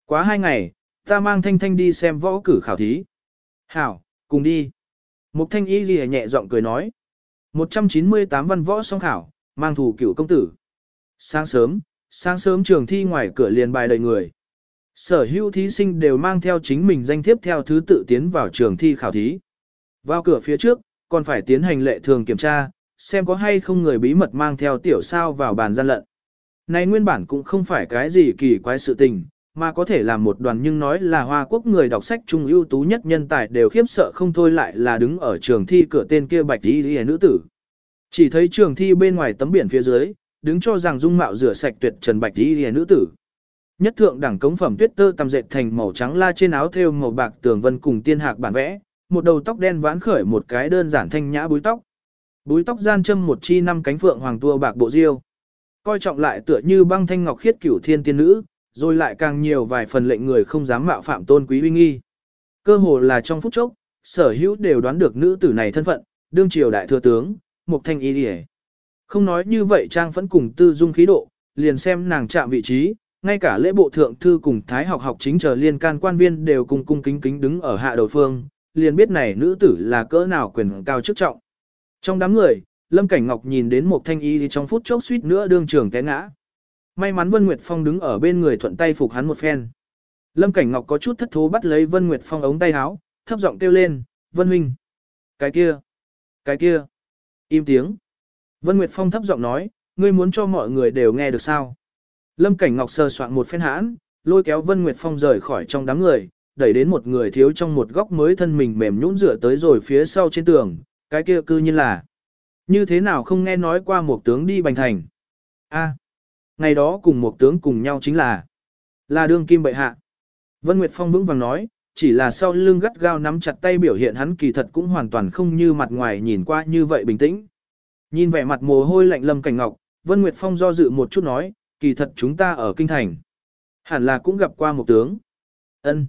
Speaker 1: Quá hai ngày, ta mang thanh thanh đi xem võ cử khảo thí. Hảo, cùng đi. Mục thanh y gì nhẹ giọng cười nói. 198 văn võ song khảo, mang thủ cửu công tử. Sáng sớm, sáng sớm trường thi ngoài cửa liền bài đầy người. Sở hữu thí sinh đều mang theo chính mình danh thiếp theo thứ tự tiến vào trường thi khảo thí. Vào cửa phía trước, còn phải tiến hành lệ thường kiểm tra, xem có hay không người bí mật mang theo tiểu sao vào bàn gian lận. Này nguyên bản cũng không phải cái gì kỳ quái sự tình, mà có thể là một đoàn nhưng nói là Hoa Quốc người đọc sách trung ưu tú nhất nhân tài đều khiếp sợ không thôi lại là đứng ở trường thi cửa tên kia bạch đi hề nữ tử. Chỉ thấy trường thi bên ngoài tấm biển phía dưới, đứng cho rằng dung mạo rửa sạch tuyệt trần bạch y đi nữ tử. Nhất thượng đẳng cống phẩm tuyết tơ tầm dệt thành màu trắng la trên áo thêu màu bạc tường vân cùng tiên hạc bản vẽ, một đầu tóc đen vãn khởi một cái đơn giản thanh nhã búi tóc. Búi tóc gian châm một chi năm cánh phượng hoàng tua bạc bộ diêu. Coi trọng lại tựa như băng thanh ngọc khiết cửu thiên tiên nữ, rồi lại càng nhiều vài phần lệnh người không dám mạo phạm tôn quý uy nghi. Cơ hồ là trong phút chốc, sở hữu đều đoán được nữ tử này thân phận, đương triều đại thừa tướng, Mục Thanh Y Liễu. Không nói như vậy Trang vẫn cùng tư dung khí độ, liền xem nàng chạm vị trí, ngay cả lễ bộ thượng thư cùng thái học học chính chờ liên can quan viên đều cùng cung kính kính đứng ở hạ đầu phương, liền biết này nữ tử là cỡ nào quyền cao chức trọng. Trong đám người, Lâm Cảnh Ngọc nhìn đến một thanh y thì trong phút chốc suýt nữa đương trường té ngã. May mắn Vân Nguyệt Phong đứng ở bên người thuận tay phục hắn một phen. Lâm Cảnh Ngọc có chút thất thố bắt lấy Vân Nguyệt Phong ống tay áo, thấp giọng kêu lên, Vân Huynh. Cái kia, cái kia. Im tiếng. Vân Nguyệt Phong thấp giọng nói, ngươi muốn cho mọi người đều nghe được sao. Lâm Cảnh Ngọc sờ soạn một phen hãn, lôi kéo Vân Nguyệt Phong rời khỏi trong đám người, đẩy đến một người thiếu trong một góc mới thân mình mềm nhũn rửa tới rồi phía sau trên tường, cái kia cư nhiên là. Như thế nào không nghe nói qua một tướng đi bành thành. a ngày đó cùng một tướng cùng nhau chính là, là đương kim bệ hạ. Vân Nguyệt Phong vững vàng nói, chỉ là sau lưng gắt gao nắm chặt tay biểu hiện hắn kỳ thật cũng hoàn toàn không như mặt ngoài nhìn qua như vậy bình tĩnh. Nhìn vẻ mặt mồ hôi lạnh lâm cảnh ngọc, Vân Nguyệt Phong do dự một chút nói, kỳ thật chúng ta ở kinh thành. Hẳn là cũng gặp qua một tướng. ân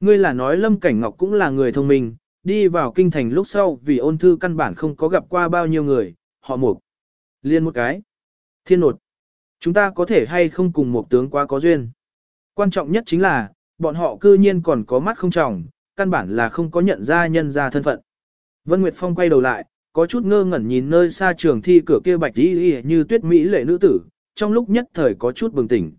Speaker 1: Ngươi là nói lâm cảnh ngọc cũng là người thông minh, đi vào kinh thành lúc sau vì ôn thư căn bản không có gặp qua bao nhiêu người, họ mục. Liên một cái. Thiên nột. Chúng ta có thể hay không cùng một tướng quá có duyên. Quan trọng nhất chính là, bọn họ cư nhiên còn có mắt không trọng, căn bản là không có nhận ra nhân ra thân phận. Vân Nguyệt Phong quay đầu lại, có chút ngơ ngẩn nhìn nơi xa trường thi cửa kia bạch y như tuyết mỹ lệ nữ tử, trong lúc nhất thời có chút bừng tỉnh.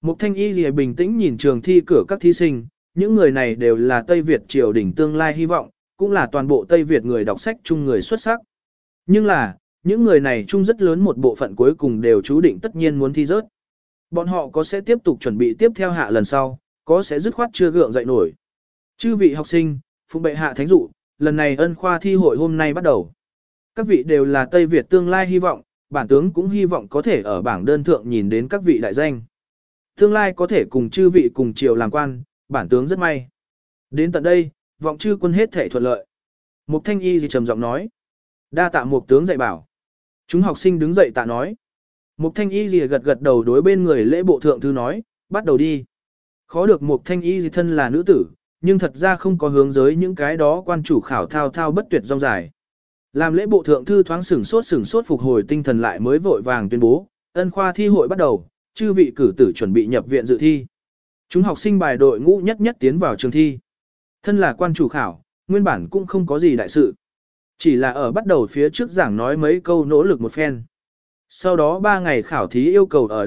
Speaker 1: Mục thanh y gì bình tĩnh nhìn trường thi cửa các thí sinh, những người này đều là Tây Việt triều đỉnh tương lai hy vọng, cũng là toàn bộ Tây Việt người đọc sách chung người xuất sắc. Nhưng là, những người này chung rất lớn một bộ phận cuối cùng đều chú định tất nhiên muốn thi rớt. Bọn họ có sẽ tiếp tục chuẩn bị tiếp theo hạ lần sau, có sẽ dứt khoát chưa gượng dậy nổi. Chư vị học sinh, phụ bệ hạ thánh dụ, lần này ân khoa thi hội hôm nay bắt đầu. Các vị đều là Tây Việt tương lai hy vọng, bản tướng cũng hy vọng có thể ở bảng đơn thượng nhìn đến các vị đại danh. Tương lai có thể cùng chư vị cùng triều làm quan, bản tướng rất may. Đến tận đây, vọng chư quân hết thể thuận lợi. Mục thanh y gì trầm giọng nói. Đa tạ mục tướng dạy bảo. Chúng học sinh đứng dậy tạ nói. Mục thanh y gì gật gật đầu đối bên người lễ bộ thượng thư nói, bắt đầu đi. Khó được mục thanh y gì thân là nữ tử, nhưng thật ra không có hướng giới những cái đó quan chủ khảo thao thao bất tuyệt rong dài. Làm lễ bộ thượng thư thoáng sửng sốt sửng sốt phục hồi tinh thần lại mới vội vàng tuyên bố, ân khoa thi hội bắt đầu, chư vị cử tử chuẩn bị nhập viện dự thi. Chúng học sinh bài đội ngũ nhất nhất tiến vào trường thi. Thân là quan chủ khảo, nguyên bản cũng không có gì đại sự. Chỉ là ở bắt đầu phía trước giảng nói mấy câu nỗ lực một phen. Sau đó 3 ngày khảo thí yêu cầu ở đây.